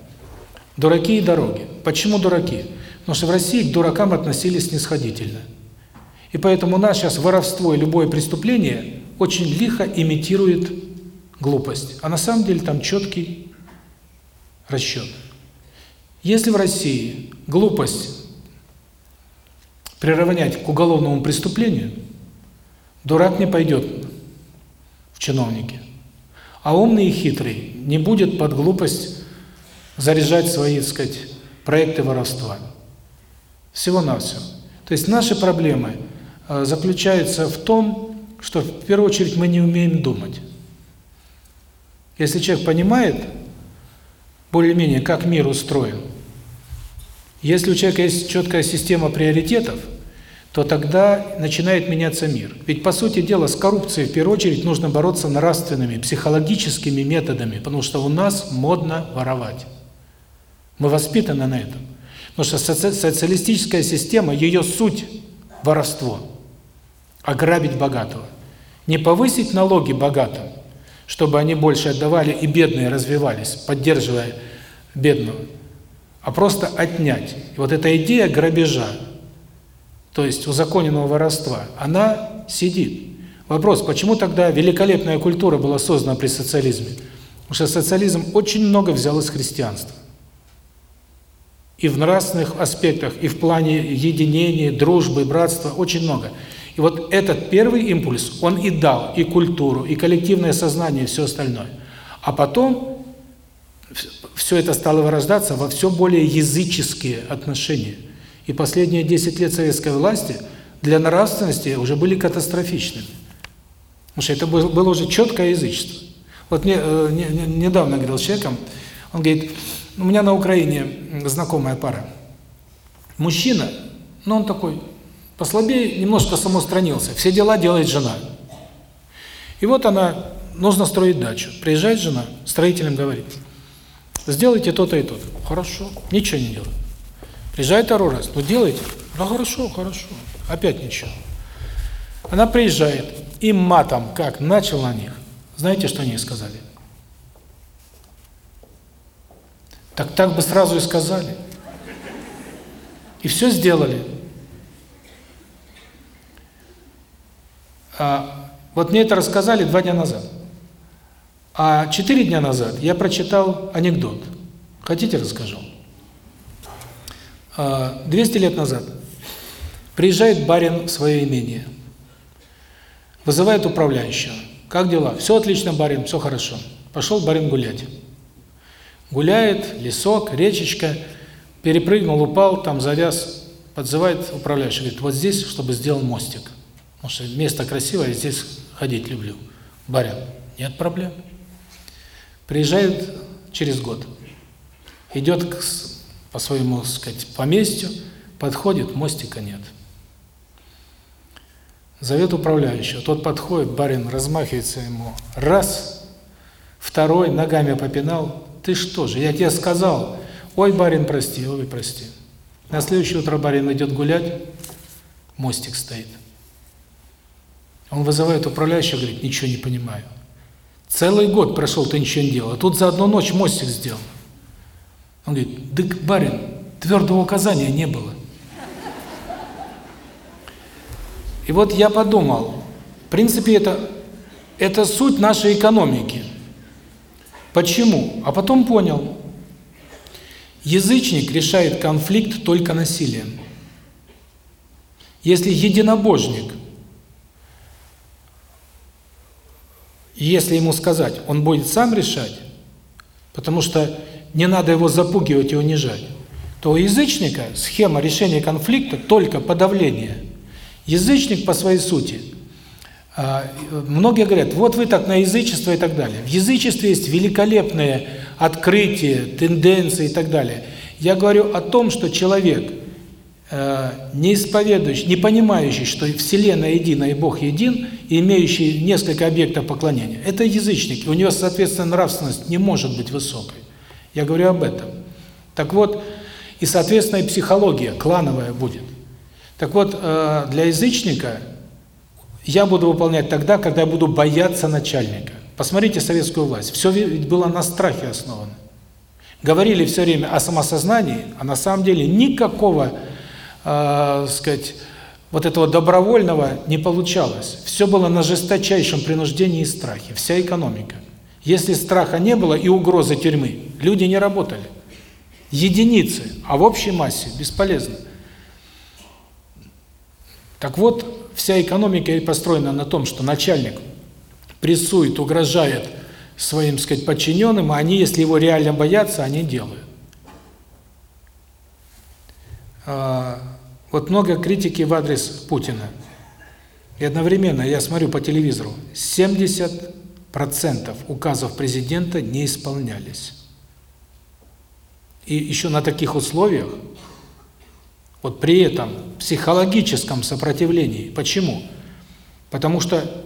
Speaker 1: Дураки и дороги. Почему дураки? Потому что в России к дуракам относились снисходительно. И поэтому у нас сейчас воровство и любое преступление очень лихо имитирует глупость. А на самом деле там четкий расчет. Если в России глупость приравнять к уголовному преступлению, дурак не пойдет в чиновники. А умный и хитрый не будет под глупость заряжать свои, так сказать, проекты воровства. Всего-навсего. То есть наши проблемы э, заключаются в том, что в первую очередь мы не умеем думать. Если человек понимает более-менее, как мир устроен, если у человека есть четкая система приоритетов, то тогда начинает меняться мир. Ведь, по сути дела, с коррупцией в первую очередь нужно бороться нравственными, психологическими методами, потому что у нас модно воровать. Мы воспитаны на этом. Потому что социалистическая система, ее суть – воровство. Ограбить богатого. Не повысить налоги богатым, чтобы они больше отдавали и бедные развивались, поддерживая бедного, а просто отнять. И вот эта идея грабежа, то есть узаконенного воровства, она сидит. Вопрос, почему тогда великолепная культура была создана при социализме? Потому что социализм очень много взял из христианства и в нравственных аспектах, и в плане единения, дружбы, братства, очень много. И вот этот первый импульс, он и дал и культуру, и коллективное сознание, и все остальное. А потом все это стало вырождаться во все более языческие отношения. И последние 10 лет советской власти для нравственности уже были катастрофичными. Потому что это было уже четкое язычество. Вот мне э, недавно говорил с человеком, он говорит, у меня на Украине знакомая пара. Мужчина, но он такой послабее, немножко самоустранился. Все дела делает жена. И вот она, нужно строить дачу. Приезжает жена, строителям говорит, сделайте то-то и то-то. Хорошо, ничего не делает. Приезжает второй раз, ну делайте. Да хорошо, хорошо. Опять ничего. Она приезжает, и матом как начал на них. Знаете, что они сказали? Так так бы сразу и сказали. И все сделали. Вот мне это рассказали два дня назад. А четыре дня назад я прочитал анекдот. Хотите, расскажу? 200 а, лет назад приезжает барин в свое имение, вызывает управляющего. Как дела? Все отлично, барин, все хорошо. Пошел барин гулять. Гуляет, лесок, речечка, перепрыгнул, упал, там завяз, подзывает управляющий, говорит, вот здесь, чтобы сделал мостик. Потому что место красивое, я здесь ходить люблю. Барин, нет проблем. Приезжает через год, идет к, по своему, сказать, поместью, подходит, мостика нет. Зовет управляющего, тот подходит, барин размахивается ему, раз, второй, ногами попинал, ты что же, я тебе сказал, ой, барин, прости, ой, прости. На следующее утро барин идет гулять, мостик стоит. Он вызывает управляющего, говорит, ничего не понимаю. Целый год прошел, ты ничего не делал, а тут за одну ночь мостик сделал. Он говорит, да, барин, твердого указания не было. И вот я подумал, в принципе, это, это суть нашей экономики. Почему? А потом понял. Язычник решает конфликт только насилием. Если единобожник, если ему сказать, он будет сам решать, потому что не надо его запугивать и унижать, то у язычника схема решения конфликта только подавление. Язычник по своей сути а, многие говорят, вот вы так на язычество и так далее. В язычестве есть великолепные открытия, тенденции и так далее. Я говорю о том, что человек не исповедующий, не понимающий, что Вселенная едина и Бог един, и имеющий несколько объектов поклонения, это язычник, у него, соответственно, нравственность не может быть высокой. Я говорю об этом. Так вот, и, соответственно, и психология клановая будет. Так вот, для язычника я буду выполнять тогда, когда я буду бояться начальника. Посмотрите советскую власть. Все ведь было на страхе основано. Говорили все время о самосознании, а на самом деле никакого, э, сказать, вот этого добровольного не получалось. Все было на жесточайшем принуждении и страхе, вся экономика. Если страха не было и угрозы тюрьмы, люди не работали. Единицы, а в общей массе бесполезно. Так вот, вся экономика построена на том, что начальник прессует, угрожает своим, сказать, подчиненным, а они, если его реально боятся, они делают. Вот много критики в адрес Путина. И одновременно я смотрю по телевизору, 70% указов президента не исполнялись. И еще на таких условиях, вот при этом психологическом сопротивлении. Почему? Потому что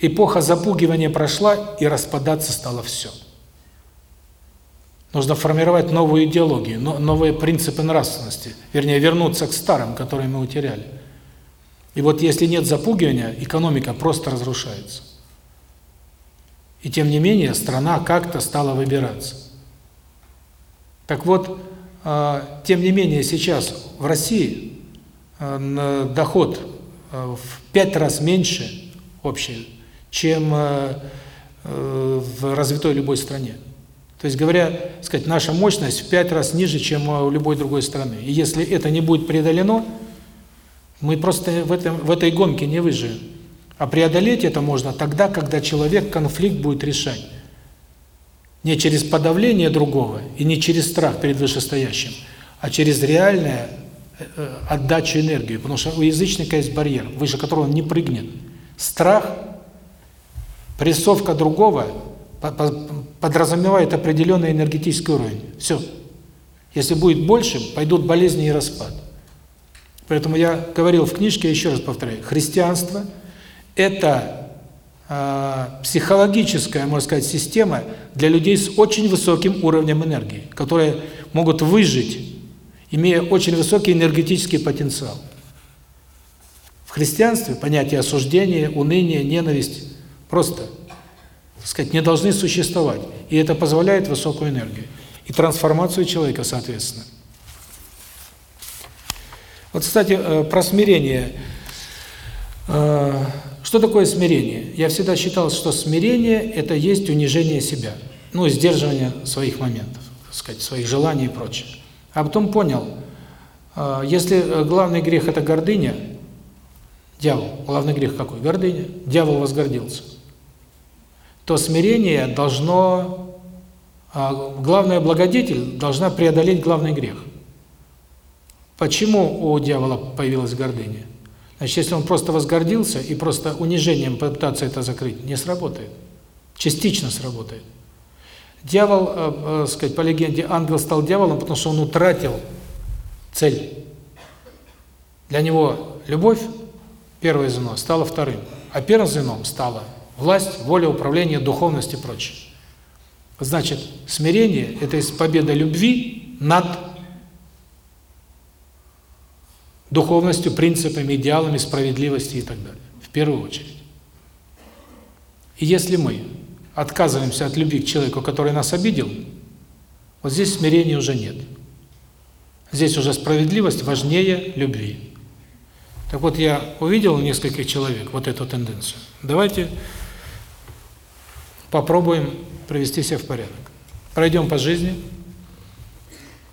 Speaker 1: эпоха запугивания прошла, и распадаться стало все. Нужно формировать новую идеологию, новые принципы нравственности, вернее, вернуться к старым, которые мы утеряли. И вот если нет запугивания, экономика просто разрушается. И тем не менее, страна как-то стала выбираться. Так вот, а, тем не менее, сейчас в России а, доход а, в пять раз меньше общий, чем в развитой любой стране. То есть, говоря, сказать, наша мощность в пять раз ниже, чем у любой другой страны. И если это не будет преодолено, мы просто в, этом, в этой гонке не выживем. А преодолеть это можно тогда, когда человек конфликт будет решать. Не через подавление другого и не через страх перед вышестоящим, а через реальную э, э, отдачу энергии. Потому что у язычника есть барьер, выше которого он не прыгнет. Страх, прессовка другого подразумевает определенный энергетический уровень. Все. Если будет больше, пойдут болезни и распад. Поэтому я говорил в книжке, еще раз повторяю, христианство – это а, психологическая, можно сказать, система для людей с очень высоким уровнем энергии, которые могут выжить, имея очень высокий энергетический потенциал. В христианстве понятие осуждения, уныния, ненависть просто, сказать, не должны существовать. И это позволяет высокую энергию. И трансформацию человека, соответственно. Вот, кстати, э, про смирение э, – что такое смирение? Я всегда считал, что смирение – это есть унижение себя, ну, сдерживание своих моментов, сказать, своих желаний и прочее. А потом понял, а, если главный грех – это гордыня, дьявол, главный грех какой? Гордыня. Дьявол возгордился. То смирение должно, а, главная благодетель должна преодолеть главный грех. Почему у дьявола появилась гордыня? Значит, если он просто возгордился и просто унижением попытаться это закрыть, не сработает. Частично сработает. Дьявол, э, э, сказать, по легенде, ангел стал дьяволом, потому что он утратил цель. Для него любовь, первое звено, стало вторым. А первым звеном стала власть, воля, управление, духовность и прочее. Значит, смирение – это победа любви над духовностью, принципами, идеалами, справедливости и так далее. В первую очередь. И если мы отказываемся от любви к человеку, который нас обидел, вот здесь смирения уже нет. Здесь уже справедливость важнее любви. Так вот, я увидел у нескольких человек вот эту тенденцию. Давайте попробуем привести себя в порядок. Пройдем по жизни.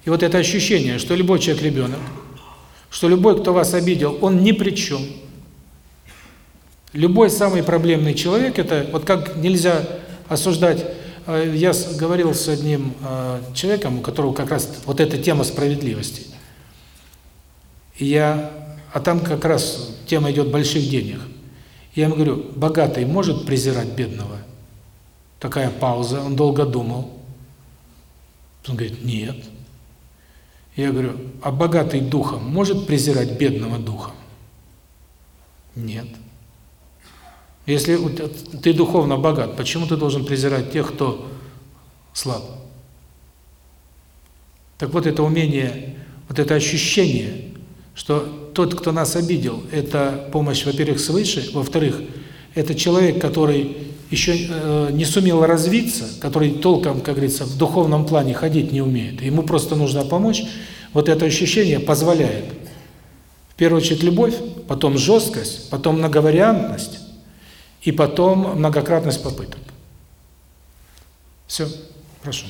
Speaker 1: И вот это ощущение, что любой человек ребенок, что любой, кто вас обидел, он ни при чем. Любой самый проблемный человек, это вот как нельзя осуждать, э, я говорил с одним э, человеком, у которого как раз вот эта тема справедливости. И я, а там как раз тема идет больших денег. Я ему говорю, богатый может презирать бедного? Такая пауза, он долго думал. Он говорит, нет. Я говорю, а богатый духом может презирать бедного духом? Нет. Если ты духовно богат, почему ты должен презирать тех, кто слаб? Так вот, это умение, вот это ощущение, что тот, кто нас обидел, это помощь, во-первых, свыше, во-вторых, это человек, который еще э, не сумел развиться, который толком, как говорится, в духовном плане ходить не умеет, ему просто нужно помочь, вот это ощущение позволяет. В первую очередь любовь, потом жесткость, потом многовариантность, и потом многократность попыток. Все, прошу.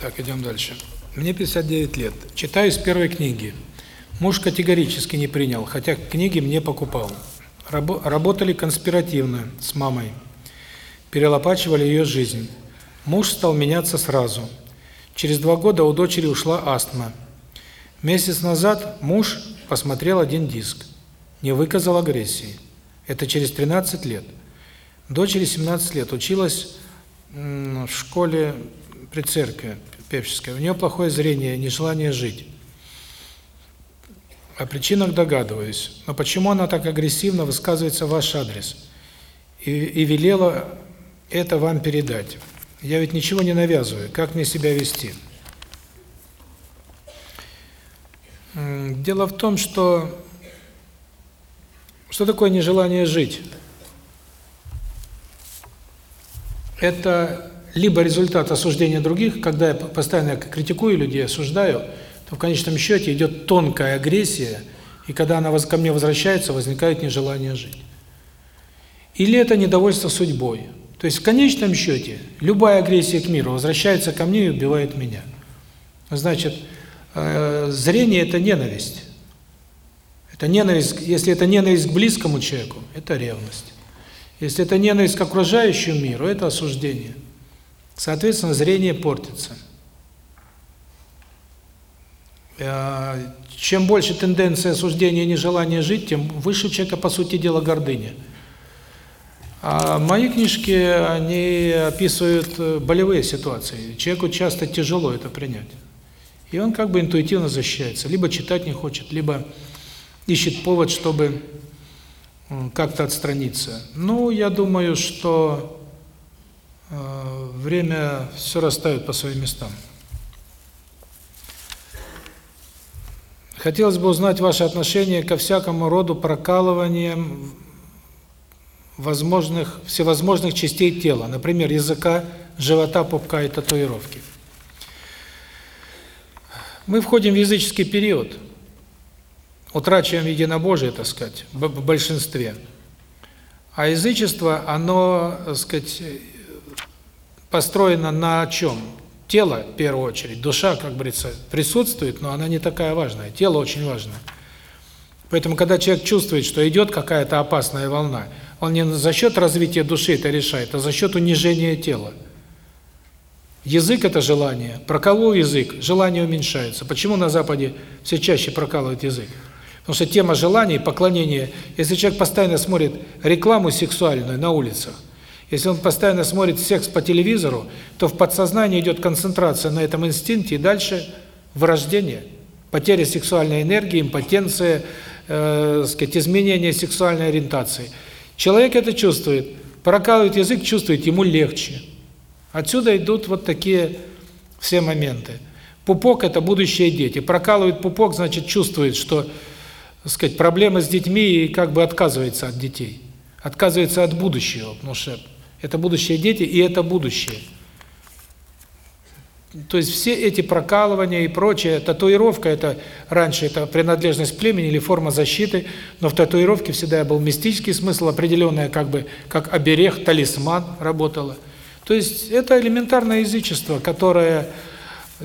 Speaker 1: Так, идем дальше. Мне 59 лет. Читаю с первой книги. Муж категорически не принял, хотя книги мне покупал. Рабо работали конспиративно с мамой. Перелопачивали ее жизнь. Муж стал меняться сразу. Через два года у дочери ушла астма. Месяц назад муж посмотрел один диск. Не выказал агрессии. Это через 13 лет. Дочери 17 лет. Училась в школе при церкви певческой. У нее плохое зрение, нежелание жить. О причинах догадываюсь. Но почему она так агрессивно высказывается в ваш адрес? И, и велела это вам передать. Я ведь ничего не навязываю. Как мне себя вести? Дело в том, что что такое нежелание жить? Это либо результат осуждения других, когда я постоянно критикую людей, осуждаю, то в конечном счете идет тонкая агрессия, и когда она ко мне возвращается, возникает нежелание жить. Или это недовольство судьбой. То есть в конечном счете любая агрессия к миру возвращается ко мне и убивает меня. Значит, э, зрение – это ненависть. Это ненависть, если это ненависть к близкому человеку, это ревность. Если это ненависть к окружающему миру, это осуждение. Соответственно, зрение портится. Э, чем больше тенденция осуждения и нежелания жить, тем выше у человека, по сути дела, гордыня. А мои книжки, они описывают э, болевые ситуации. Человеку часто тяжело это принять. И он как бы интуитивно защищается. Либо читать не хочет, либо ищет повод, чтобы как-то отстраниться. Ну, я думаю, что время все расставит по своим местам. Хотелось бы узнать ваше отношение ко всякому роду прокалываниям возможных, всевозможных частей тела, например, языка, живота, пупка и татуировки. Мы входим в языческий период, утрачиваем единобожие, так сказать, в большинстве. А язычество, оно, так сказать, построено на чем? Тело, в первую очередь, душа, как говорится, присутствует, но она не такая важная, тело очень важное. Поэтому, когда человек чувствует, что идет какая-то опасная волна, он не за счет развития души это решает, а за счет унижения тела. Язык – это желание. Проколол язык, желание уменьшается. Почему на Западе все чаще прокалывают язык? Потому что тема желаний, поклонения, если человек постоянно смотрит рекламу сексуальную на улицах, если он постоянно смотрит секс по телевизору, то в подсознании идет концентрация на этом инстинкте, и дальше вырождение, потеря сексуальной энергии, импотенция, э, сказать, изменение сексуальной ориентации – Человек это чувствует, прокалывает язык, чувствует, ему легче. Отсюда идут вот такие все моменты. Пупок – это будущие дети. Прокалывает пупок, значит, чувствует, что, так сказать, проблемы с детьми и как бы отказывается от детей. Отказывается от будущего, потому что это будущие дети и это будущее. То есть все эти прокалывания и прочее, татуировка это раньше это принадлежность племени или форма защиты, но в татуировке всегда был мистический смысл, определенная как бы как оберег, талисман работала. То есть это элементарное язычество, которое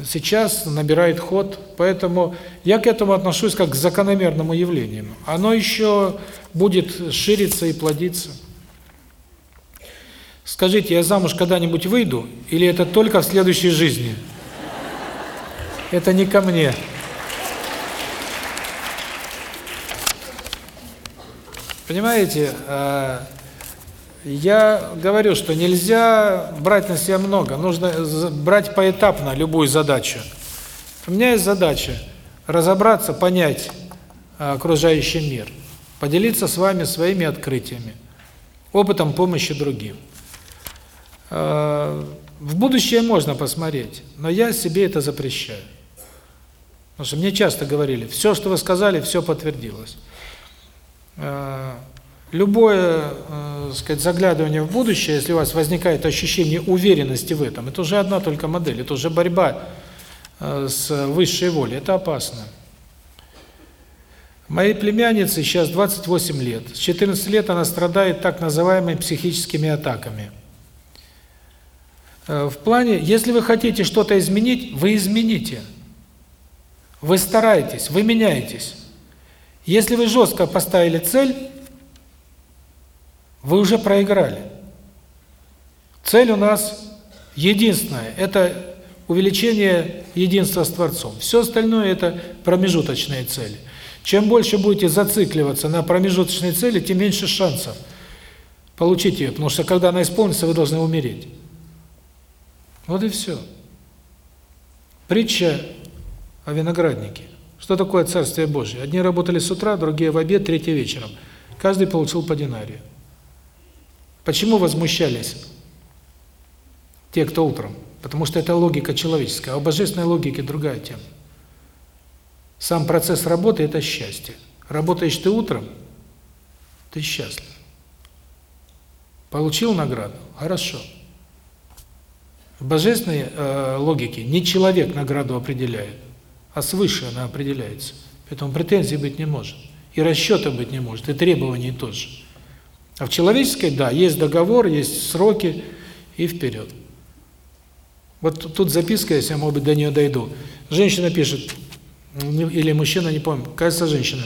Speaker 1: сейчас набирает ход, поэтому я к этому отношусь как к закономерному явлению. Оно еще будет шириться и плодиться. Скажите, я замуж когда-нибудь выйду, или это только в следующей жизни? Это не ко мне. Понимаете, э, я говорю, что нельзя брать на себя много, нужно брать поэтапно любую задачу. У меня есть задача разобраться, понять окружающий мир, поделиться с вами своими открытиями, опытом помощи другим. Э, в будущее можно посмотреть, но я себе это запрещаю. Потому что мне часто говорили, все, что вы сказали, все подтвердилось. Э, любое, э, сказать, заглядывание в будущее, если у вас возникает ощущение уверенности в этом, это уже одна только модель, это уже борьба с высшей волей, это опасно. Моей племяннице сейчас 28 лет. С 14 лет она страдает так называемыми психическими атаками – Э, в плане, если вы хотите что-то изменить, вы измените. Вы стараетесь, вы меняетесь. Если вы жестко поставили цель, вы уже проиграли. Цель у нас единственная – это увеличение единства с Творцом. Все остальное – это промежуточные цели. Чем больше будете зацикливаться на промежуточной цели, тем меньше шансов получить ее, потому что когда она исполнится, вы должны умереть. Вот и все. Притча о винограднике. Что такое Царствие Божие? Одни работали с утра, другие в обед, третьи вечером. Каждый получил по динарию. Почему возмущались те, кто утром? Потому что это логика человеческая, а у божественной логики другая тема. Сам процесс работы – это счастье. Работаешь ты утром, ты счастлив. Получил награду – хорошо. В божественной э, логике не человек награду определяет, а свыше она определяется. Поэтому претензий быть не может. И расчета быть не может, и требований тоже. А в человеческой, да, есть договор, есть сроки, и вперед. Вот тут записка, если я, может быть, до нее дойду. Женщина пишет, или мужчина, не помню, кажется, женщина.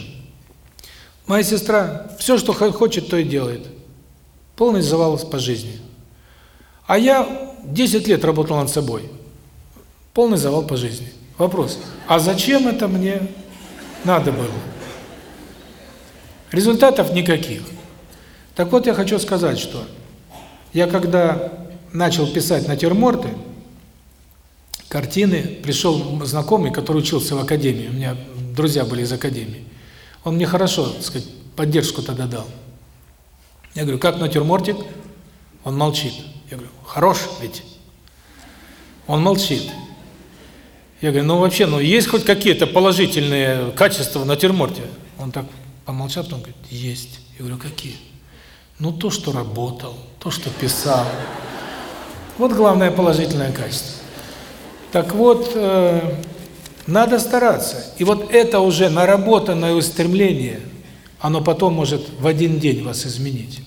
Speaker 1: Моя сестра все, что хочет, то и делает. Полный завал по жизни. А я 10 лет работал над собой. Полный завал по жизни. Вопрос, а зачем это мне надо было? Результатов никаких. Так вот, я хочу сказать, что я когда начал писать натюрморты, картины, пришел знакомый, который учился в академии, у меня друзья были из академии. Он мне хорошо, так сказать, поддержку тогда дал. Я говорю, как натюрмортик? Он молчит. Хорош ведь? Он молчит. Я говорю, ну вообще, ну есть хоть какие-то положительные качества в натюрморте? Он так помолчал, потом говорит, есть. Я говорю, какие? Ну то, что работал, то, что писал. Вот главное положительное качество. Так вот, э, надо стараться. И вот это уже наработанное устремление, оно потом может в один день вас изменить.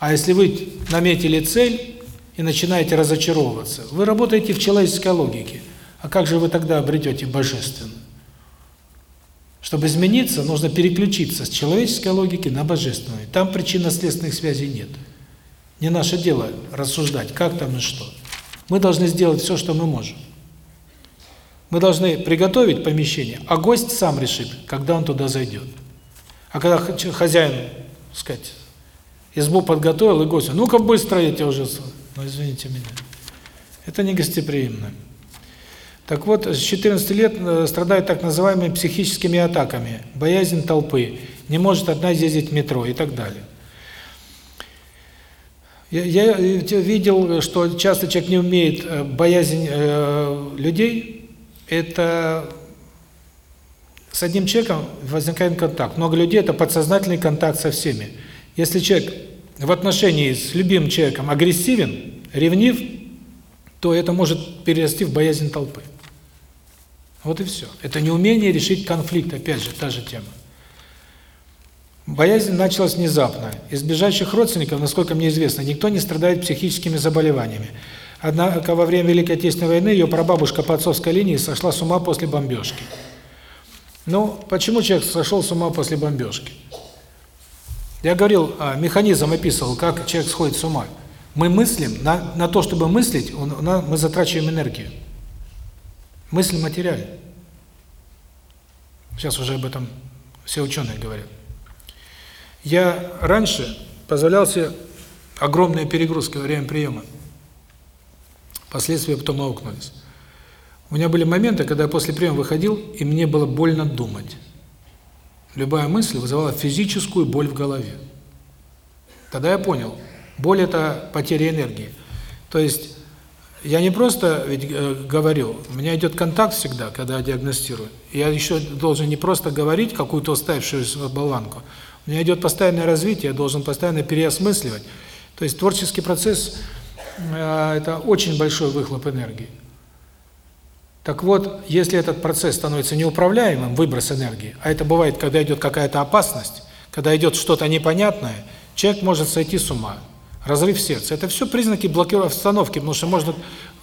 Speaker 1: А если вы наметили цель и начинаете разочаровываться, вы работаете в человеческой логике. А как же вы тогда обретете божественное? Чтобы измениться, нужно переключиться с человеческой логики на божественную. Там причинно-следственных связей нет. Не наше дело рассуждать, как там и что. Мы должны сделать все, что мы можем. Мы должны приготовить помещение, а гость сам решит, когда он туда зайдет. А когда хозяин, так сказать, избу подготовил, и гость, ну-ка быстро тебя уже... Ну, извините меня. Это не гостеприимно. Так вот, с 14 лет э, страдает так называемыми психическими атаками, боязнь толпы, не может одна ездить в метро и так далее. Я, я видел, что часто человек не умеет э, боязнь э, людей. Это с одним человеком возникает контакт. Много людей – это подсознательный контакт со всеми. Если человек в отношении с любимым человеком агрессивен, ревнив, то это может перерасти в боязнь толпы. Вот и все. Это неумение решить конфликт, опять же, та же тема. Боязнь началась внезапно. Из ближайших родственников, насколько мне известно, никто не страдает психическими заболеваниями. Однако во время Великой Отечественной войны ее прабабушка по отцовской линии сошла с ума после бомбежки. Ну, почему человек сошел с ума после бомбежки? Я говорил, а, механизм описывал, как человек сходит с ума. Мы мыслим, на, на то, чтобы мыслить, мы затрачиваем энергию. Мысль материальна. Сейчас уже об этом все ученые говорят. Я раньше позволял себе огромные перегрузки во время приема. Последствия потом аукнулись. У меня были моменты, когда я после приема выходил, и мне было больно думать. Любая мысль вызывала физическую боль в голове. Тогда я понял, боль – это потеря энергии. То есть, я не просто ведь э, говорю, у меня идет контакт всегда, когда я диагностирую. Я еще должен не просто говорить какую-то уставившуюся болванку, у меня идет постоянное развитие, я должен постоянно переосмысливать. То есть творческий процесс э, – это очень большой выхлоп энергии. Так вот, если этот процесс становится неуправляемым, выброс энергии, а это бывает, когда идет какая-то опасность, когда идет что-то непонятное, человек может сойти с ума. разрыв сердца. Это все признаки блокировки обстановки, потому что можно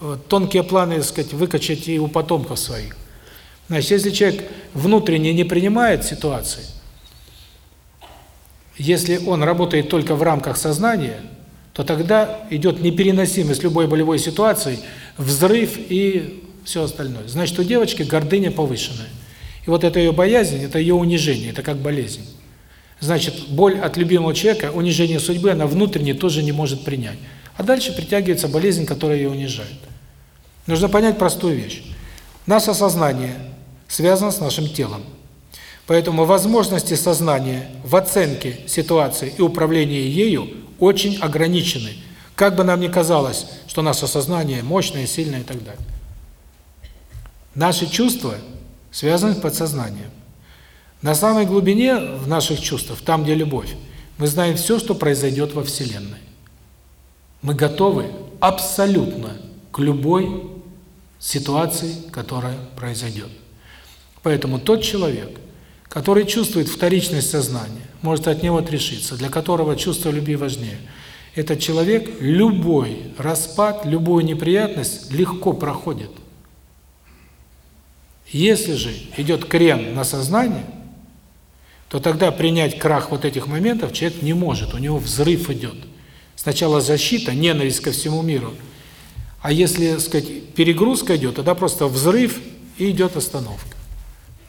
Speaker 1: э, тонкие планы, так сказать, выкачать и у потомков своих. Значит, если человек внутренне не принимает ситуации, если он работает только в рамках сознания, то тогда идет непереносимость любой болевой ситуации, взрыв и все остальное. Значит, у девочки гордыня повышенная. И вот это ее боязнь, это ее унижение, это как болезнь. Значит, боль от любимого человека, унижение судьбы, она внутренне тоже не может принять. А дальше притягивается болезнь, которая ее унижает. Нужно понять простую вещь. Наше сознание связано с нашим телом. Поэтому возможности сознания в оценке ситуации и управлении ею очень ограничены. Как бы нам ни казалось, что наше сознание мощное, сильное и так далее. Наши чувства связаны с подсознанием. На самой глубине в наших чувствах, там, где любовь, мы знаем все, что произойдет во Вселенной. Мы готовы абсолютно к любой ситуации, которая произойдет. Поэтому тот человек, который чувствует вторичность сознания, может от него отрешиться, для которого чувство любви важнее. Этот человек любой распад, любую неприятность легко проходит. Если же идет крен на сознание, то тогда принять крах вот этих моментов человек не может, у него взрыв идет. Сначала защита, ненависть ко всему миру. А если, сказать, перегрузка идет, тогда просто взрыв и идет остановка.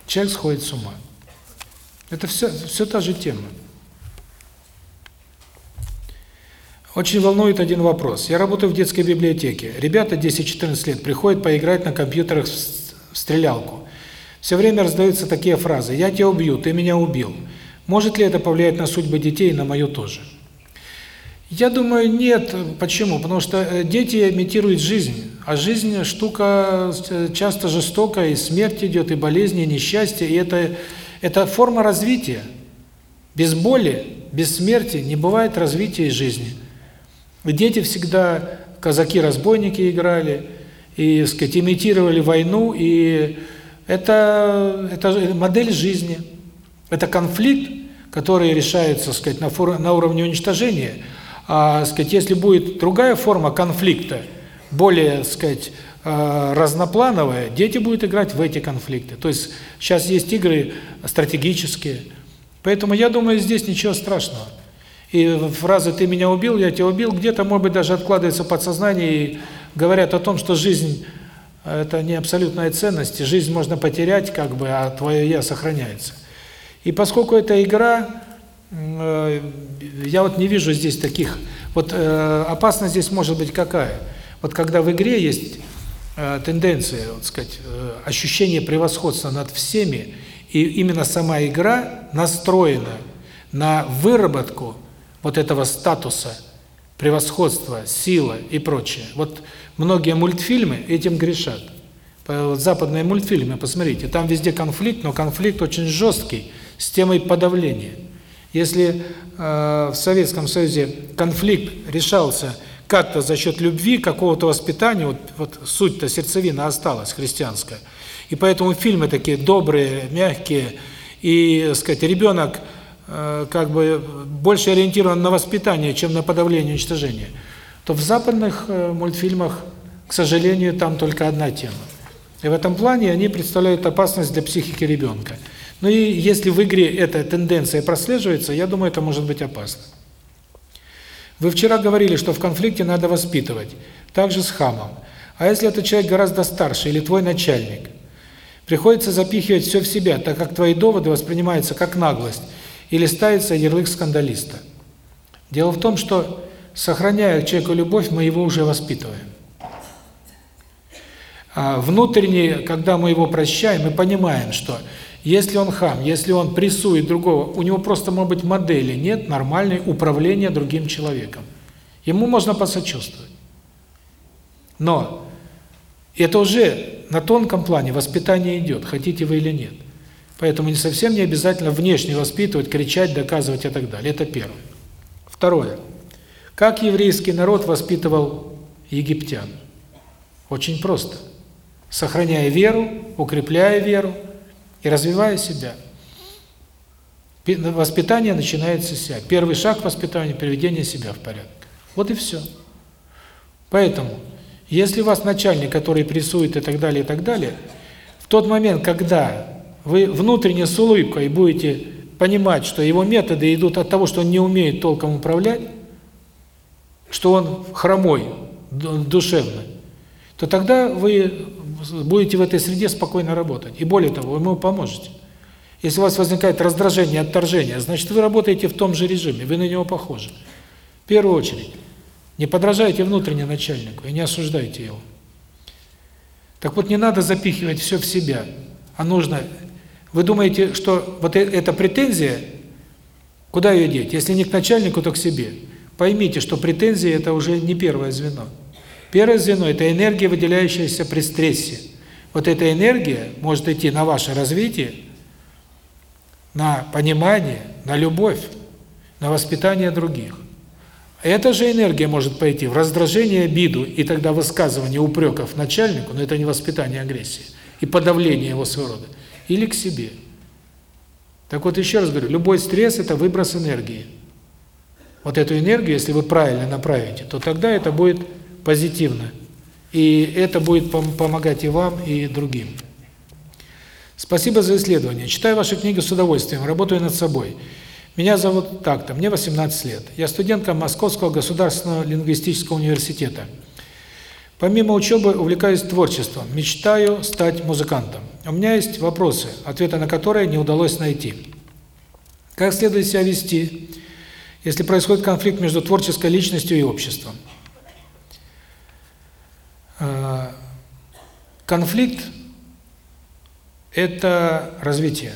Speaker 1: Человек сходит с ума. Это все, все та же тема. Очень волнует один вопрос. Я работаю в детской библиотеке. Ребята 10-14 лет приходят поиграть на компьютерах в стрелялку. Все время раздаются такие фразы «я тебя убью», «ты меня убил». Может ли это повлиять на судьбы детей и на мою тоже? Я думаю, нет. Почему? Потому что э, дети имитируют жизнь, а жизнь штука э, часто жестокая, и смерть идет, и болезни, и несчастье, и это, это форма развития. Без боли, без смерти не бывает развития жизни. Дети всегда казаки-разбойники играли, и, сказать, имитировали войну, и это, это модель жизни. Это конфликт, который решается, сказать, на, фор, на уровне уничтожения. А, сказать, если будет другая форма конфликта, более, сказать, а, разноплановая, дети будут играть в эти конфликты. То есть сейчас есть игры стратегические. Поэтому я думаю, здесь ничего страшного. И фраза «ты меня убил, я тебя убил» где-то, может быть, даже откладывается подсознание и говорят о том, что жизнь это не абсолютная ценность, жизнь можно потерять, как бы, а твое «я» сохраняется. И поскольку это игра, э, я вот не вижу здесь таких... Вот э, опасность здесь может быть какая? Вот когда в игре есть э, тенденция, вот сказать, ощущение превосходства над всеми, и именно сама игра настроена на выработку вот этого статуса, превосходства, сила и прочее. Вот Многие мультфильмы этим грешат. Западные мультфильмы, посмотрите, там везде конфликт, но конфликт очень жесткий, с темой подавления. Если э, в Советском Союзе конфликт решался как-то за счет любви, какого-то воспитания, вот, вот суть-то, сердцевина осталась христианская. И поэтому фильмы такие добрые, мягкие, и, сказать, ребенок как бы больше ориентирован на воспитание, чем на подавление и уничтожение то в западных э, мультфильмах, к сожалению, там только одна тема. И в этом плане они представляют опасность для психики ребенка. Ну и если в игре эта тенденция прослеживается, я думаю, это может быть опасно. Вы вчера говорили, что в конфликте надо воспитывать, также с хамом. А если этот человек гораздо старше или твой начальник? Приходится запихивать все в себя, так как твои доводы воспринимаются как наглость или ставится ярлык скандалиста. Дело в том, что сохраняя к человеку любовь, мы его уже воспитываем. А внутренне, когда мы его прощаем, мы понимаем, что если он хам, если он прессует другого, у него просто, может быть, модели нет нормальной управления другим человеком. Ему можно посочувствовать. Но это уже на тонком плане воспитание идет, хотите вы или нет. Поэтому не совсем не обязательно внешне воспитывать, кричать, доказывать и так далее. Это первое. Второе. Как еврейский народ воспитывал египтян? Очень просто. Сохраняя веру, укрепляя веру и развивая себя. Воспитание начинается с себя. Первый шаг к воспитанию – приведение себя в порядок. Вот и все. Поэтому, если у вас начальник, который прессует и так далее, и так далее, в тот момент, когда вы внутренне с улыбкой будете понимать, что его методы идут от того, что он не умеет толком управлять, что он хромой, душевный, то тогда вы будете в этой среде спокойно работать. И более того, вы ему поможете. Если у вас возникает раздражение, отторжение, значит, вы работаете в том же режиме, вы на него похожи. В первую очередь, не подражайте внутренне начальнику и не осуждайте его. Так вот, не надо запихивать все в себя, а нужно... Вы думаете, что вот э, эта претензия, куда ее деть? Если не к начальнику, то к себе. Поймите, что претензии – это уже не первое звено. Первое звено – это энергия, выделяющаяся при стрессе. Вот эта энергия может идти на ваше развитие, на понимание, на любовь, на воспитание других. Эта же энергия может пойти в раздражение, обиду и тогда высказывание упреков начальнику, но это не воспитание агрессии, и подавление его своего рода, или к себе. Так вот, еще раз говорю, любой стресс – это выброс энергии. Вот эту энергию, если вы правильно направите, то тогда это будет позитивно. И это будет помогать и вам, и другим. Спасибо за исследование. Читаю ваши книги с удовольствием, работаю над собой. Меня зовут так-то, мне 18 лет. Я студентка Московского государственного лингвистического университета. Помимо учебы увлекаюсь творчеством, мечтаю стать музыкантом. У меня есть вопросы, ответы на которые не удалось найти. Как следует себя вести, если происходит конфликт между творческой личностью и обществом? А, конфликт – это развитие.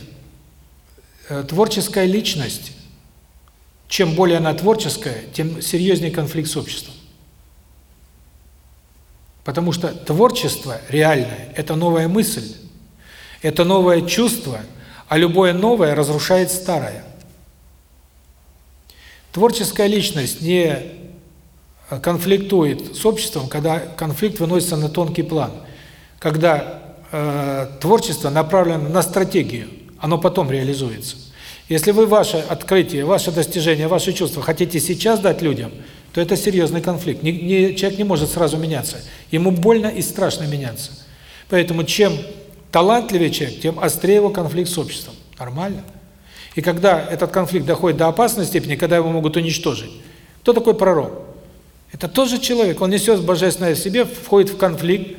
Speaker 1: Э, творческая личность, чем более она творческая, тем серьезнее конфликт с обществом. Потому что творчество реальное – это новая мысль, это новое чувство, а любое новое разрушает старое. Творческая личность не конфликтует с обществом, когда конфликт выносится на тонкий план, когда э, творчество направлено на стратегию, оно потом реализуется. Если вы ваше открытие, ваше достижение, ваши чувства хотите сейчас дать людям, то это серьезный конфликт. Не, не, человек не может сразу меняться. Ему больно и страшно меняться. Поэтому чем талантливее человек, тем острее его конфликт с обществом. Нормально. И когда этот конфликт доходит до опасной степени, когда его могут уничтожить, кто такой пророк? Это тоже человек, он несет божественное в себе, входит в конфликт,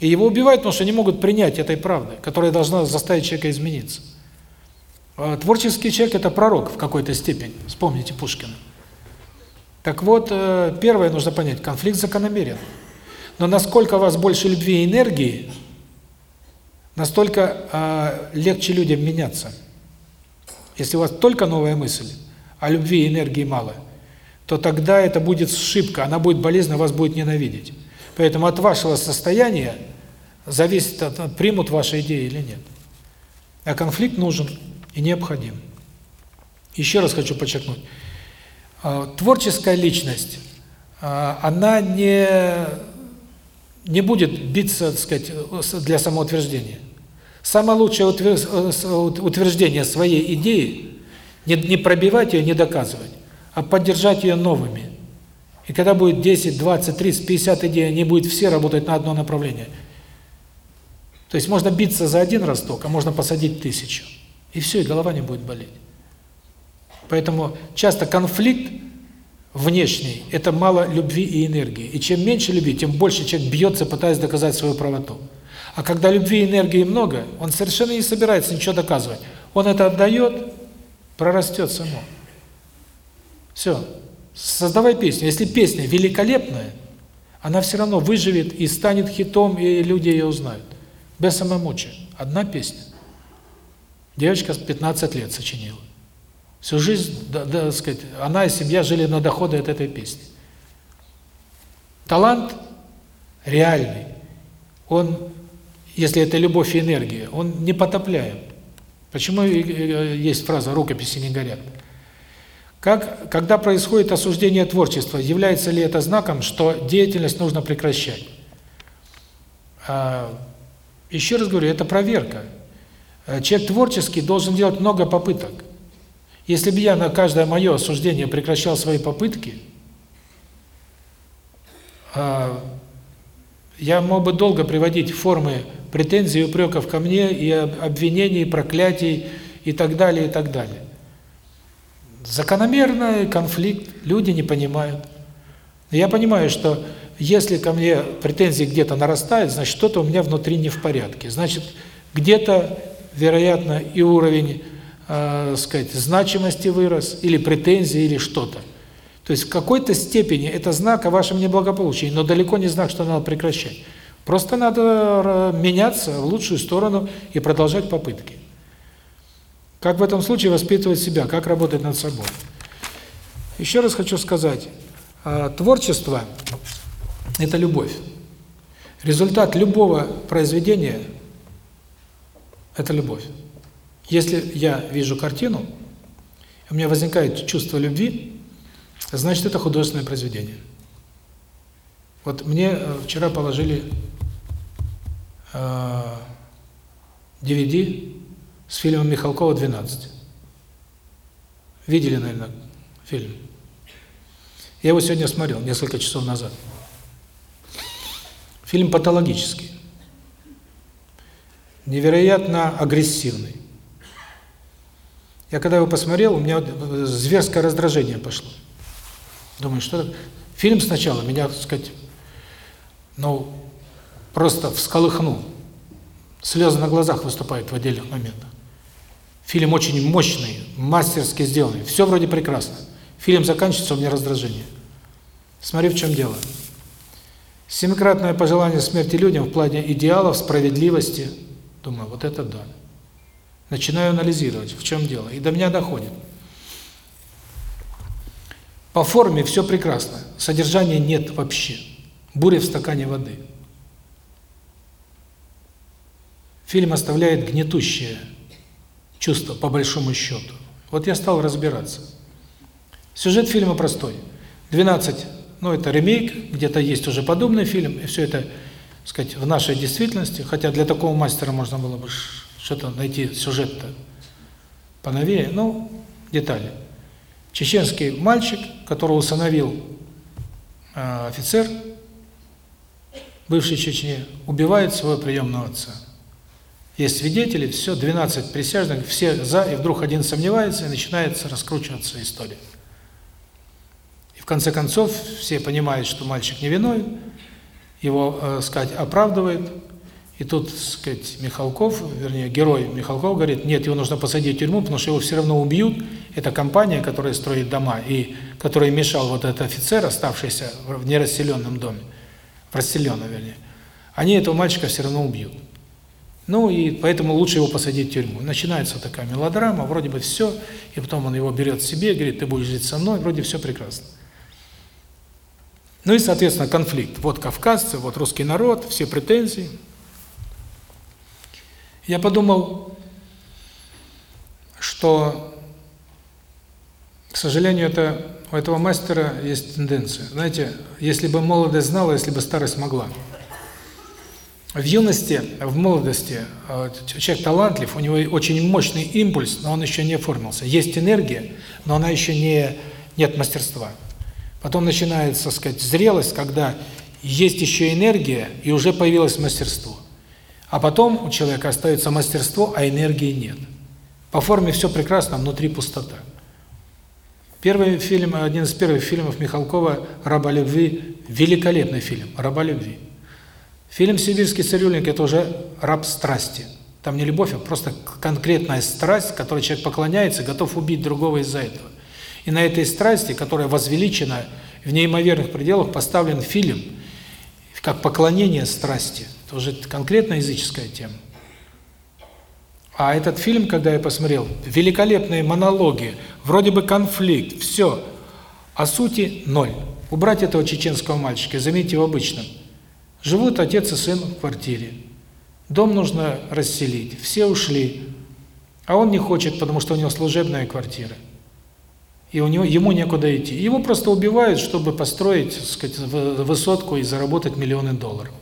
Speaker 1: и его убивают, потому что не могут принять этой правды, которая должна заставить человека измениться. А творческий человек – это пророк в какой-то степени. Вспомните Пушкина. Так вот, э, первое нужно понять – конфликт закономерен. Но насколько у вас больше любви и энергии, настолько э, легче людям меняться. Если у вас только новая мысль, а любви и энергии мало, то тогда это будет ошибка, она будет болезненно, вас будет ненавидеть. Поэтому от вашего состояния зависит, примут ваши идеи или нет. А конфликт нужен и необходим. Еще раз хочу подчеркнуть. А, творческая личность, а, она не, не будет биться, так сказать, для самоутверждения. Самое лучшее утверждение своей идеи не, не пробивать ее, не доказывать, а поддержать ее новыми. И когда будет 10, 20, 30, 50 идей, они будут все работать на одно направление. То есть можно биться за один росток, а можно посадить тысячу. И все, и голова не будет болеть. Поэтому часто конфликт внешний – это мало любви и энергии. И чем меньше любви, тем больше человек бьется, пытаясь доказать свою правоту. А когда любви и энергии много, он совершенно не собирается ничего доказывать. Он это отдает, прорастет само. Все. Создавай песню. Если песня великолепная, она все равно выживет и станет хитом, и люди ее узнают. Без самомучия. Одна песня. Девочка с 15 лет сочинила. Всю жизнь, да, да, сказать, она и семья жили на доходы от этой песни. Талант реальный. Он, если это любовь и энергия, он не потопляем. Почему есть фраза «рукописи не горят»? Как, когда происходит осуждение творчества, является ли это знаком, что деятельность нужно прекращать? А, еще раз говорю, это проверка. Э, человек творческий должен делать много попыток. Если бы я на каждое мое осуждение прекращал свои попытки, А, я мог бы долго приводить формы претензий, упреков ко мне, и обвинений, проклятий, и так далее, и так далее. Закономерный конфликт, люди не понимают. Я понимаю, что если ко мне претензии где-то нарастают, значит, что-то у меня внутри не в порядке. Значит, где-то, вероятно, и уровень, э, сказать, значимости вырос, или претензии, или что-то. То есть в какой-то степени это знак о вашем неблагополучии, но далеко не знак, что надо прекращать. Просто надо меняться в лучшую сторону и продолжать попытки. Как в этом случае воспитывать себя, как работать над собой. Еще раз хочу сказать, а, творчество – это любовь. Результат любого произведения – это любовь. Если я вижу картину, у меня возникает чувство любви, значит, это художественное произведение. Вот мне э, вчера положили э, DVD с фильмом Михалкова «12». Видели, наверное, фильм? Я его сегодня смотрел, несколько часов назад. Фильм патологический. Невероятно агрессивный. Я когда его посмотрел, у меня зверское раздражение пошло. Думаю, что это? Фильм сначала меня, так сказать, ну, просто всколыхнул. Слезы на глазах выступают в отдельных моментах. Фильм очень мощный, мастерски сделанный. Все вроде прекрасно. Фильм заканчивается, у меня раздражение. Смотри, в чем дело. Семикратное пожелание смерти людям в плане идеалов, справедливости. Думаю, вот это да. Начинаю анализировать, в чем дело. И до меня доходит. По форме все прекрасно, содержания нет вообще. Буря в стакане воды. Фильм оставляет гнетущее чувство, по большому счету. Вот я стал разбираться. Сюжет фильма простой. 12, ну это ремейк, где-то есть уже подобный фильм, и все это, сказать, в нашей действительности, хотя для такого мастера можно было бы что-то найти сюжет-то поновее, ну, детали. Чеченский мальчик, которого усыновил э, офицер, бывший Чечне, убивает своего приемного отца. Есть свидетели, все, 12 присяжных, все за, и вдруг один сомневается, и начинается раскручиваться история. И в конце концов все понимают, что мальчик невиновен, его, э, сказать, оправдывают, и тут, сказать, Михалков, вернее, герой Михалков говорит, нет, его нужно посадить в тюрьму, потому что его все равно убьют. Это компания, которая строит дома, и которая мешал вот этот офицер, оставшийся в нерасселенном доме, в расселенном, вернее, они этого мальчика все равно убьют. Ну и поэтому лучше его посадить в тюрьму. Начинается такая мелодрама, вроде бы все, и потом он его берет себе, говорит, ты будешь жить со мной, вроде все прекрасно. Ну и, соответственно, конфликт. Вот кавказцы, вот русский народ, все претензии. Я подумал, что, к сожалению, это у этого мастера есть тенденция. Знаете, если бы молодость знала, если бы старость могла – в юности, в молодости э, человек талантлив, у него очень мощный импульс, но он еще не оформился. Есть энергия, но она еще не нет мастерства. Потом начинается, сказать, зрелость, когда есть еще энергия и уже появилось мастерство. А потом у человека остается мастерство, а энергии нет. По форме все прекрасно, а внутри пустота. Первый фильм, один из первых фильмов Михалкова «Раба любви» – великолепный фильм «Раба любви». Фильм «Сибирский цирюльник» – это уже раб страсти. Там не любовь, а просто конкретная страсть, которой человек поклоняется, готов убить другого из-за этого. И на этой страсти, которая возвеличена в неимоверных пределах, поставлен фильм, как поклонение страсти. Это уже конкретная языческая тема. А этот фильм, когда я посмотрел, великолепные монологи, вроде бы конфликт, все, а сути ноль. Убрать этого чеченского мальчика, заметьте его обычным – Живут отец и сын в квартире. Дом нужно расселить. Все ушли. А он не хочет, потому что у него служебная квартира. И у него ему некуда идти. Его просто убивают, чтобы построить, так сказать, высотку и заработать миллионы долларов.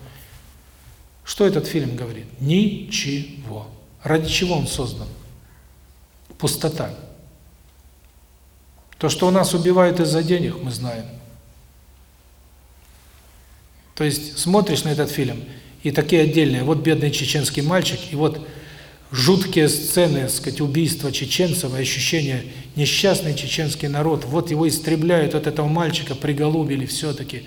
Speaker 1: Что этот фильм говорит? Ничего. Ради чего он создан? Пустота. То, что у нас убивают из-за денег, мы знаем. То есть смотришь на этот фильм, и такие отдельные, вот бедный чеченский мальчик, и вот жуткие сцены, так сказать, убийства чеченцев, ощущение несчастный чеченский народ, вот его истребляют, вот этого мальчика приголубили все-таки.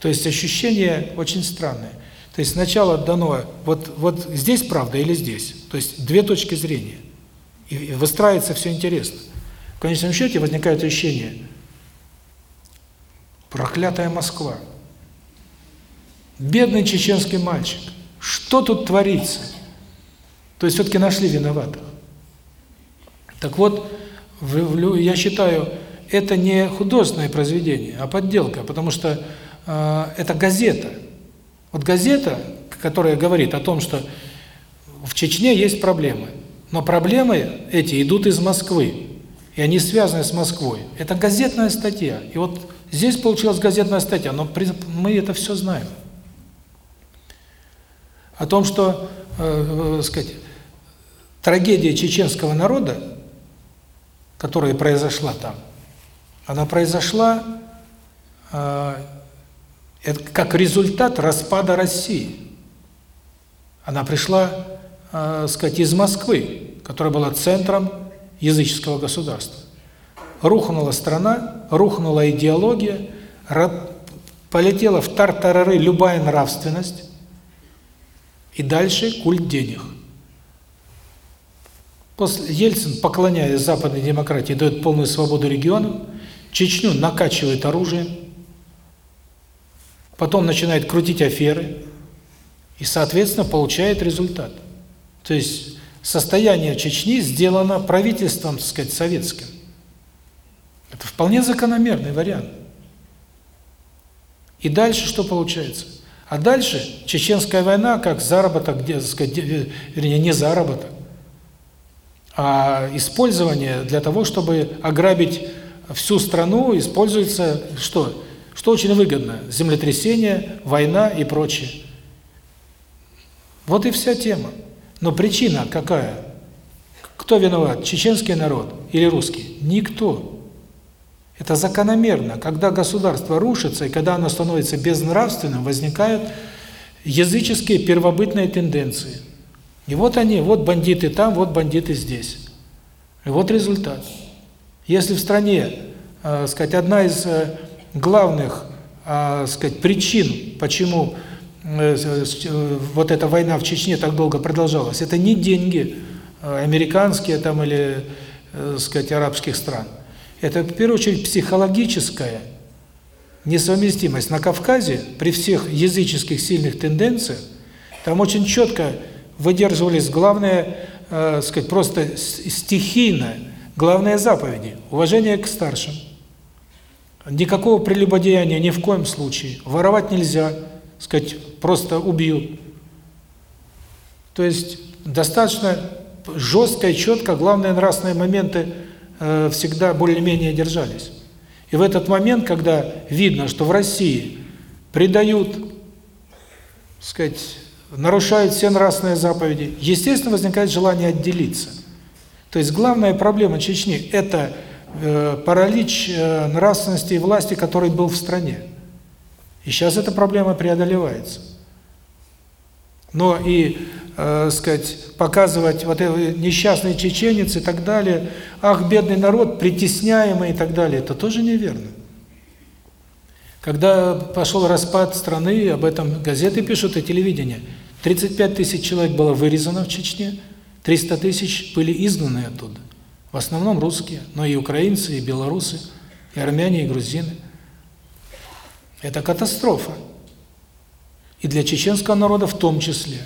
Speaker 1: То есть ощущение очень странное. То есть сначала дано, вот, вот здесь правда или здесь. То есть две точки зрения. И выстраивается все интересно. В конечном счете возникает ощущение, проклятая Москва, бедный чеченский мальчик, что тут творится? То есть все-таки нашли виноватых. Так вот, я считаю, это не художественное произведение, а подделка, потому что э, это газета. Вот газета, которая говорит о том, что в Чечне есть проблемы, но проблемы эти идут из Москвы, и они связаны с Москвой. Это газетная статья. И вот здесь получилась газетная статья, но мы это все знаем. О том, что, э, э, сказать, трагедия чеченского народа, которая произошла там, она произошла э, как результат распада России. Она пришла, э, сказать, из Москвы, которая была центром языческого государства. Рухнула страна, рухнула идеология, полетела в тартарары любая нравственность, и дальше культ денег – После Ельцин, поклоняясь западной демократии, дает полную свободу регионам, Чечню накачивает оружием, потом начинает крутить аферы и, соответственно, получает результат. То есть состояние Чечни сделано правительством, так сказать, советским. Это вполне закономерный вариант. И дальше что получается? А дальше чеченская война как заработок, вернее, не заработок, а использование для того, чтобы ограбить всю страну, используется что? Что очень выгодно? Землетрясение, война и прочее. Вот и вся тема. Но причина какая? Кто виноват? Чеченский народ или русский? Никто. Это закономерно. Когда государство рушится, и когда оно становится безнравственным, возникают языческие первобытные тенденции – и вот они, вот бандиты там, вот бандиты здесь. И вот результат. Если в стране, э, сказать, одна из э, главных, э, сказать, причин, почему э, э, вот эта война в Чечне так долго продолжалась, это не деньги э, американские там или, э, сказать, арабских стран. Это в первую очередь психологическая несовместимость. На Кавказе при всех языческих сильных тенденциях там очень четко выдерживались главные, э, сказать, просто стихийно, главные заповеди. Уважение к старшим. Никакого прелюбодеяния ни в коем случае. Воровать нельзя, сказать, просто убьют. То есть достаточно жестко и четко главные нравственные моменты э, всегда более-менее держались. И в этот момент, когда видно, что в России предают, сказать, нарушают все нравственные заповеди, естественно, возникает желание отделиться. То есть главная проблема Чечни – это э, паралич э, нравственности и власти, который был в стране. И сейчас эта проблема преодолевается. Но и, э, сказать, показывать вот эти несчастные чеченец и так далее, ах, бедный народ, притесняемый и так далее, это тоже неверно. Когда пошел распад страны, об этом газеты пишут и телевидение, 35 тысяч человек было вырезано в Чечне, 300 тысяч были изгнаны оттуда. В основном русские, но и украинцы, и белорусы, и армяне, и грузины. Это катастрофа. И для чеченского народа в том числе.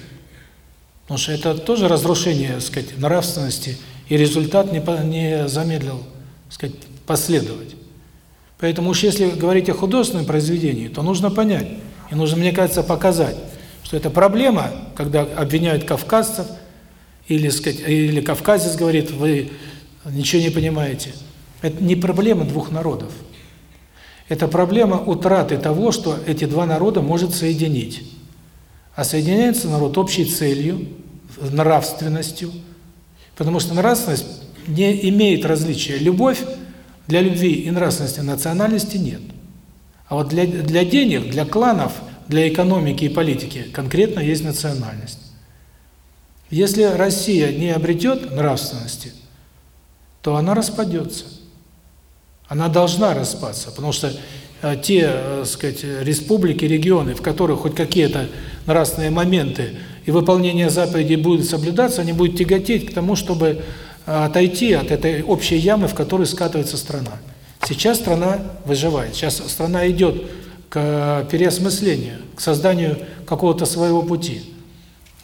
Speaker 1: Потому что это тоже разрушение, так сказать, нравственности, и результат не, не замедлил, так сказать, последовать. Поэтому уж если говорить о художественном произведении, то нужно понять, и нужно, мне кажется, показать, что это проблема, когда обвиняют кавказцев, или, сказать, или кавказец говорит, вы ничего не понимаете. Это не проблема двух народов. Это проблема утраты того, что эти два народа может соединить. А соединяется народ общей целью, нравственностью, потому что нравственность не имеет различия. Любовь для любви и нравственности национальности нет. А вот для, для денег, для кланов, для экономики и политики конкретно есть национальность. Если Россия не обретет нравственности, то она распадется. Она должна распаться, потому что те, э, сказать, республики, регионы, в которых хоть какие-то нравственные моменты и выполнение заповедей будет соблюдаться, они будут тяготеть к тому, чтобы э, отойти от этой общей ямы, в которую скатывается страна. Сейчас страна выживает, сейчас страна идет к переосмыслению, к созданию какого-то своего пути.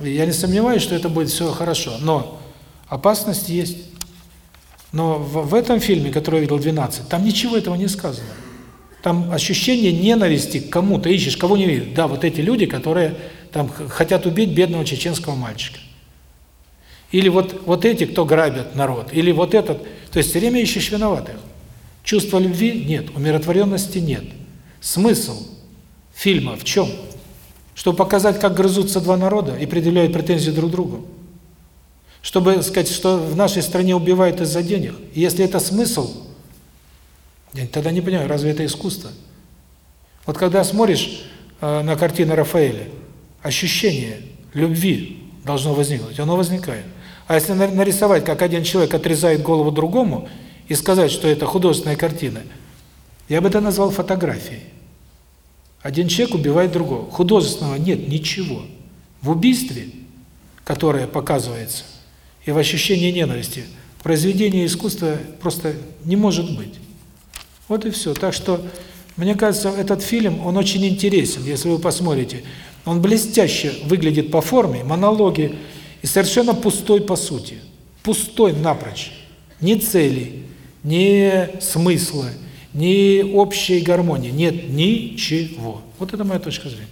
Speaker 1: Я не сомневаюсь, что это будет все хорошо, но опасность есть. Но в, в этом фильме, который я видел, 12, там ничего этого не сказано. Там ощущение ненависти к кому-то, ищешь, кого не видишь. Да, вот эти люди, которые там хотят убить бедного чеченского мальчика. Или вот, вот эти, кто грабят народ. Или вот этот. То есть все время ищешь виноватых. Чувства любви нет, умиротворенности нет. Смысл фильма в чем? Чтобы показать, как грызутся два народа и предъявляют претензии друг другу. Чтобы сказать, что в нашей стране убивают из-за денег. Если это смысл, я тогда не понимаю, разве это искусство? Вот когда смотришь э, на картины Рафаэля, ощущение любви должно возникнуть, оно возникает. А если нарисовать, как один человек отрезает голову другому, и сказать, что это художественная картина, я бы это назвал фотографией. Один человек убивает другого. Художественного нет ничего. В убийстве, которое показывается, и в ощущении ненависти, произведение искусства просто не может быть. Вот и все. Так что, мне кажется, этот фильм, он очень интересен, если вы посмотрите. Он блестяще выглядит по форме, монологи, и совершенно пустой по сути. Пустой напрочь. Ни целей, ни смысла, ни общей гармонии. Нет ничего. Вот это моя точка зрения.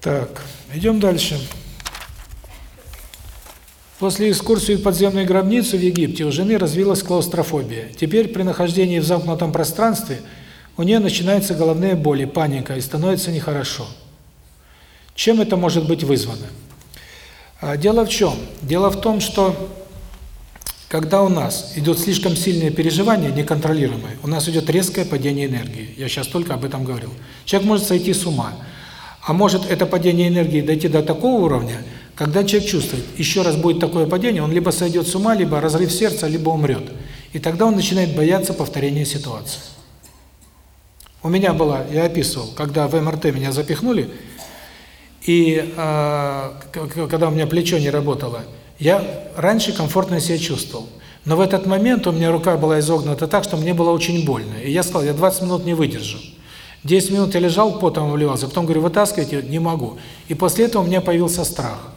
Speaker 1: Так, идем дальше. После экскурсии в подземную гробницу в Египте у жены развилась клаустрофобия. Теперь при нахождении в замкнутом пространстве у нее начинаются головные боли, паника и становится нехорошо. Чем это может быть вызвано? А, дело в чем? Дело в том, что когда у нас идет слишком сильное переживание, неконтролируемое, у нас идет резкое падение энергии. Я сейчас только об этом говорил. Человек может сойти с ума. А может это падение энергии дойти до такого уровня, когда человек чувствует, еще раз будет такое падение, он либо сойдет с ума, либо разрыв сердца, либо умрет. И тогда он начинает бояться повторения ситуации. У меня была, я описывал, когда в МРТ меня запихнули, и э, когда у меня плечо не работало, я раньше комфортно себя чувствовал. Но в этот момент у меня рука была изогнута так, что мне было очень больно. И я сказал, я 20 минут не выдержу. 10 минут я лежал, потом вливался, потом говорю, вытаскивайте, не могу. И после этого у меня появился страх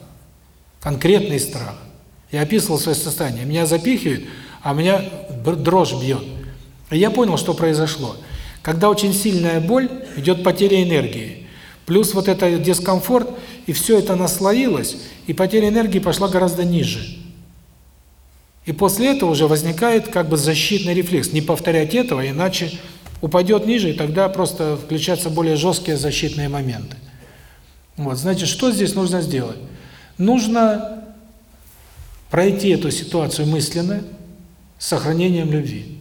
Speaker 1: конкретный страх. Я описывал свое состояние. Меня запихивают, а меня дрожь бьет. И я понял, что произошло. Когда очень сильная боль, идет потеря энергии. Плюс вот это дискомфорт, и все это наслоилось, и потеря энергии пошла гораздо ниже. И после этого уже возникает как бы защитный рефлекс. Не повторять этого, иначе упадет ниже, и тогда просто включатся более жесткие защитные моменты. Вот, значит, что здесь нужно сделать? Нужно пройти эту ситуацию мысленно с сохранением любви.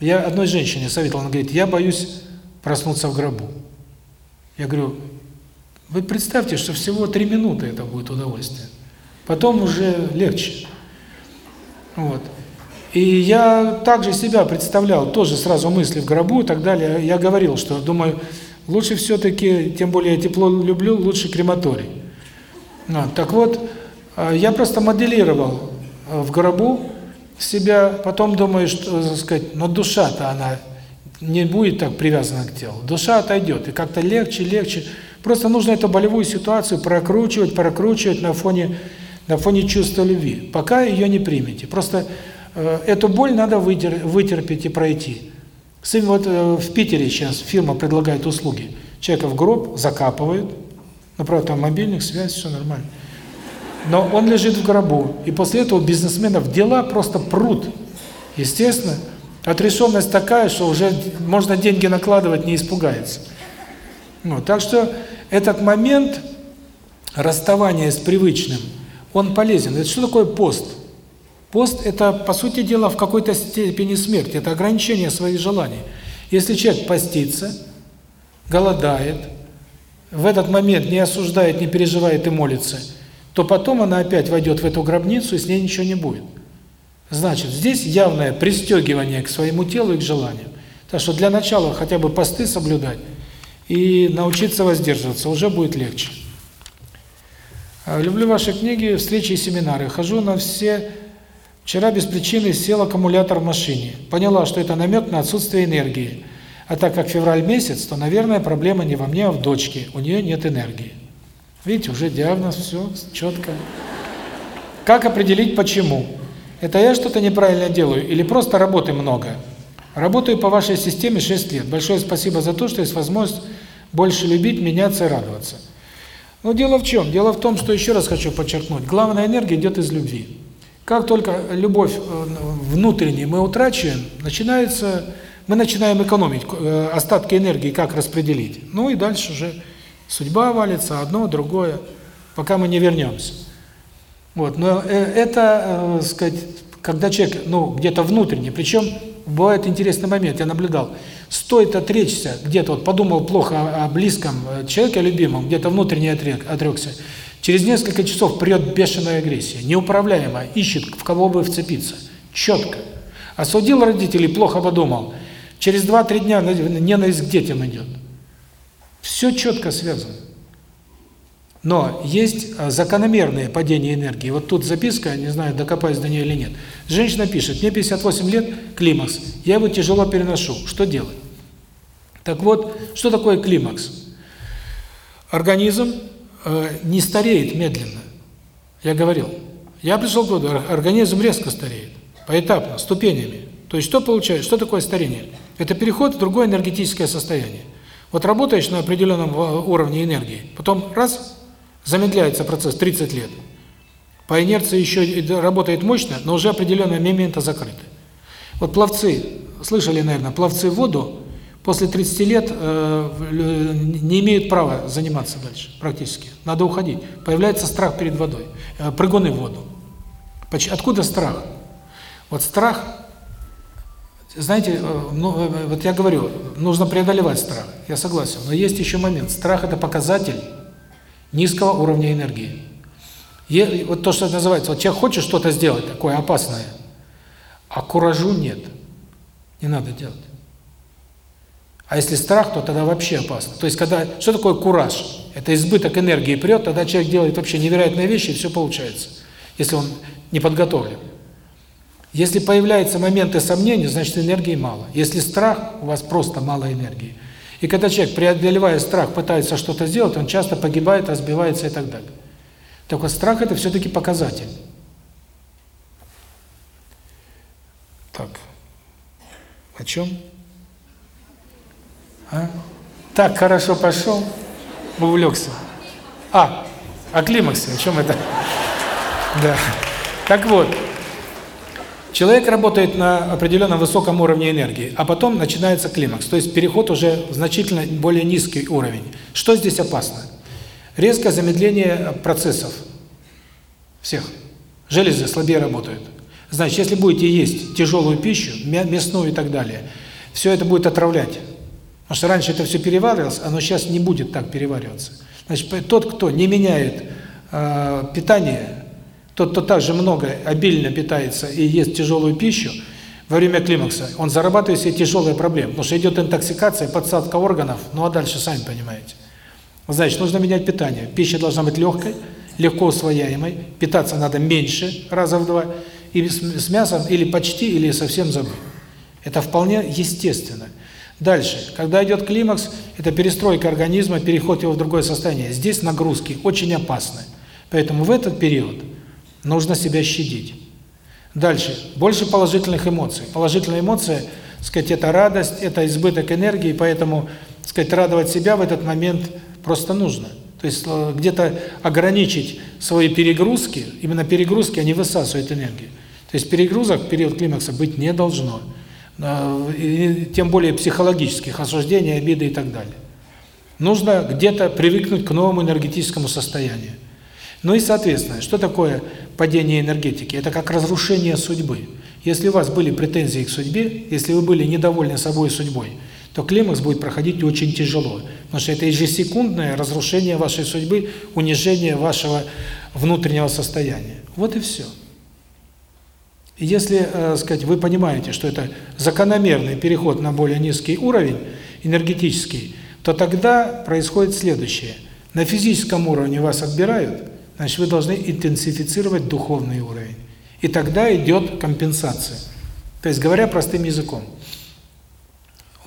Speaker 1: Я одной женщине советовал, она говорит, я боюсь проснуться в гробу. Я говорю, вы представьте, что всего три минуты это будет удовольствие. Потом уже легче. Вот. И я также себя представлял, тоже сразу мысли в гробу и так далее. Я говорил, что, думаю, лучше все-таки, тем более я тепло люблю, лучше крематорий. Ну, так вот, а, я просто моделировал а, в гробу себя, потом думаю, что, так сказать, но душа-то она не будет так привязана к телу. Душа отойдет, и как-то легче, легче. Просто нужно эту болевую ситуацию прокручивать, прокручивать на фоне на фоне чувства любви, пока ее не примете. Просто э, эту боль надо вытер, вытерпеть и пройти. Кстати, вот э, в Питере сейчас фирма предлагает услуги. Человека в гроб закапывают, ну, правда, там мобильник, связь, все нормально. Но он лежит в гробу, и после этого бизнесменов дела просто прут. Естественно, отрешенность такая, что уже можно деньги накладывать, не испугается. Ну, так что этот момент расставания с привычным, он полезен. Это что такое пост? Пост – это, по сути дела, в какой-то степени смерть, это ограничение своих желаний. Если человек постится, голодает, в этот момент не осуждает, не переживает и молится, то потом она опять войдет в эту гробницу, и с ней ничего не будет. Значит, здесь явное пристегивание к своему телу и к желаниям. Так что для начала хотя бы посты соблюдать и научиться воздерживаться, уже будет легче. А, люблю ваши книги, встречи и семинары. Хожу на все... Вчера без причины сел аккумулятор в машине. Поняла, что это намек на отсутствие энергии. А так как февраль месяц, то, наверное, проблема не во мне, а в дочке. У нее нет энергии. Видите, уже диагноз, все четко. Как определить почему? Это я что-то неправильно делаю или просто работы много? Работаю по вашей системе 6 лет. Большое спасибо за то, что есть возможность больше любить, меняться и радоваться. Но дело в чем? Дело в том, что еще раз хочу подчеркнуть, главная энергия идет из любви. Как только любовь э, внутреннюю мы утрачиваем, начинается, мы начинаем экономить э, остатки энергии, как распределить. Ну и дальше уже судьба валится, одно, другое, пока мы не вернемся. Вот, но э, это, сказать, когда человек, ну, где-то внутренне, причем бывает интересный момент, я наблюдал, стоит отречься, где-то вот подумал плохо о, близком человеке, любимом, где-то внутренне отрек, отрекся, через несколько часов придет бешеная агрессия, неуправляемая, ищет, в кого бы вцепиться, четко. Осудил родителей, плохо подумал, через 2-3 дня ненависть к детям идет. Все четко связано. Но есть а, закономерные падения энергии. Вот тут записка, не знаю, докопаюсь до нее или нет. Женщина пишет, мне 58 лет, климакс, я его тяжело переношу, что делать? Так вот, что такое климакс? Организм э, не стареет медленно. Я говорил. Я пришел к выводу, организм резко стареет, поэтапно, ступенями. То есть что получается? Что такое старение? Это переход в другое энергетическое состояние. Вот работаешь на определенном уровне энергии, потом раз замедляется процесс 30 лет. По инерции еще работает мощно, но уже определенные моменты закрыты. Вот пловцы, слышали, наверное, пловцы в воду после 30 лет э, не имеют права заниматься дальше, практически. Надо уходить. Появляется страх перед водой, э, прыгуны в воду. Откуда страх? Вот страх, знаете, э, ну, э, вот я говорю, нужно преодолевать страх, я согласен, но есть еще момент. Страх – это показатель низкого уровня энергии. И вот то, что называется, вот человек хочет что-то сделать такое опасное, а куражу нет, не надо делать. А если страх, то тогда вообще опасно. То есть, когда что такое кураж? Это избыток энергии прет, тогда человек делает вообще невероятные вещи, и все получается, если он не подготовлен. Если появляются моменты сомнений, значит энергии мало. Если страх, у вас просто мало энергии. И когда человек, преодолевая страх, пытается что-то сделать, он часто погибает, разбивается и так далее. Так вот, страх – это все-таки показатель. Так, о чем? А? Так хорошо пошел, увлекся. А, о климаксе, о чем это? [laughs] Да. Так вот, Человек работает на определенном высоком уровне энергии, а потом начинается климакс, то есть переход уже в значительно более низкий уровень. Что здесь опасно? Резкое замедление процессов всех. Железы слабее работают. Значит, если будете есть тяжелую пищу, мясную и так далее, все это будет отравлять. Потому что раньше это все переваривалось, оно сейчас не будет так перевариваться. Значит, тот, кто не меняет э, питание, тот, кто также много, обильно питается и ест тяжелую пищу, во время климакса, он зарабатывает себе тяжелые проблемы, потому что идет интоксикация, подсадка органов, ну а дальше сами понимаете. Значит, нужно менять питание. Пища должна быть легкой, легко усвояемой, питаться надо меньше, раза в два, и с мясом или почти, или совсем забыть. Это вполне естественно. Дальше, когда идет климакс, это перестройка организма, переход его в другое состояние. Здесь нагрузки очень опасны. Поэтому в этот период Нужно себя щадить. Дальше. Больше положительных эмоций. Положительные эмоции, сказать, это радость, это избыток энергии, поэтому, сказать, радовать себя в этот момент просто нужно. То есть э, где-то ограничить свои перегрузки, именно перегрузки, они высасывают энергию. То есть перегрузок в период климакса быть не должно. Э, и тем более психологических, осуждений, обиды и так далее. Нужно где-то привыкнуть к новому энергетическому состоянию. Ну и, соответственно, что такое падение энергетики? Это как разрушение судьбы. Если у вас были претензии к судьбе, если вы были недовольны собой и судьбой, то климакс будет проходить очень тяжело. Потому что это ежесекундное разрушение вашей судьбы, унижение вашего внутреннего состояния. Вот и все. И если, э, сказать, вы понимаете, что это закономерный переход на более низкий уровень энергетический, то тогда происходит следующее. На физическом уровне вас отбирают, значит, вы должны интенсифицировать духовный уровень. И тогда идет компенсация. То есть, говоря простым языком,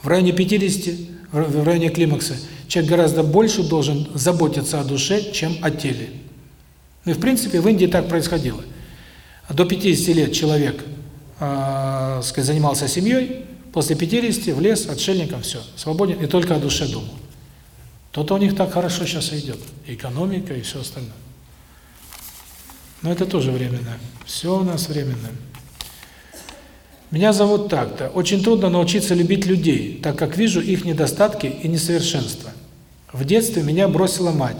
Speaker 1: в районе 50, в районе климакса, человек гораздо больше должен заботиться о душе, чем о теле. Ну и в принципе в Индии так происходило. До 50 лет человек э, сказать, занимался семьей, после 50 в лес, отшельником, все, свободен, и только о душе думал. То-то у них так хорошо сейчас идет, экономика, и все остальное. Но это тоже временно. Все у нас временно. Меня зовут так-то. Очень трудно научиться любить людей, так как вижу их недостатки и несовершенства. В детстве меня бросила мать,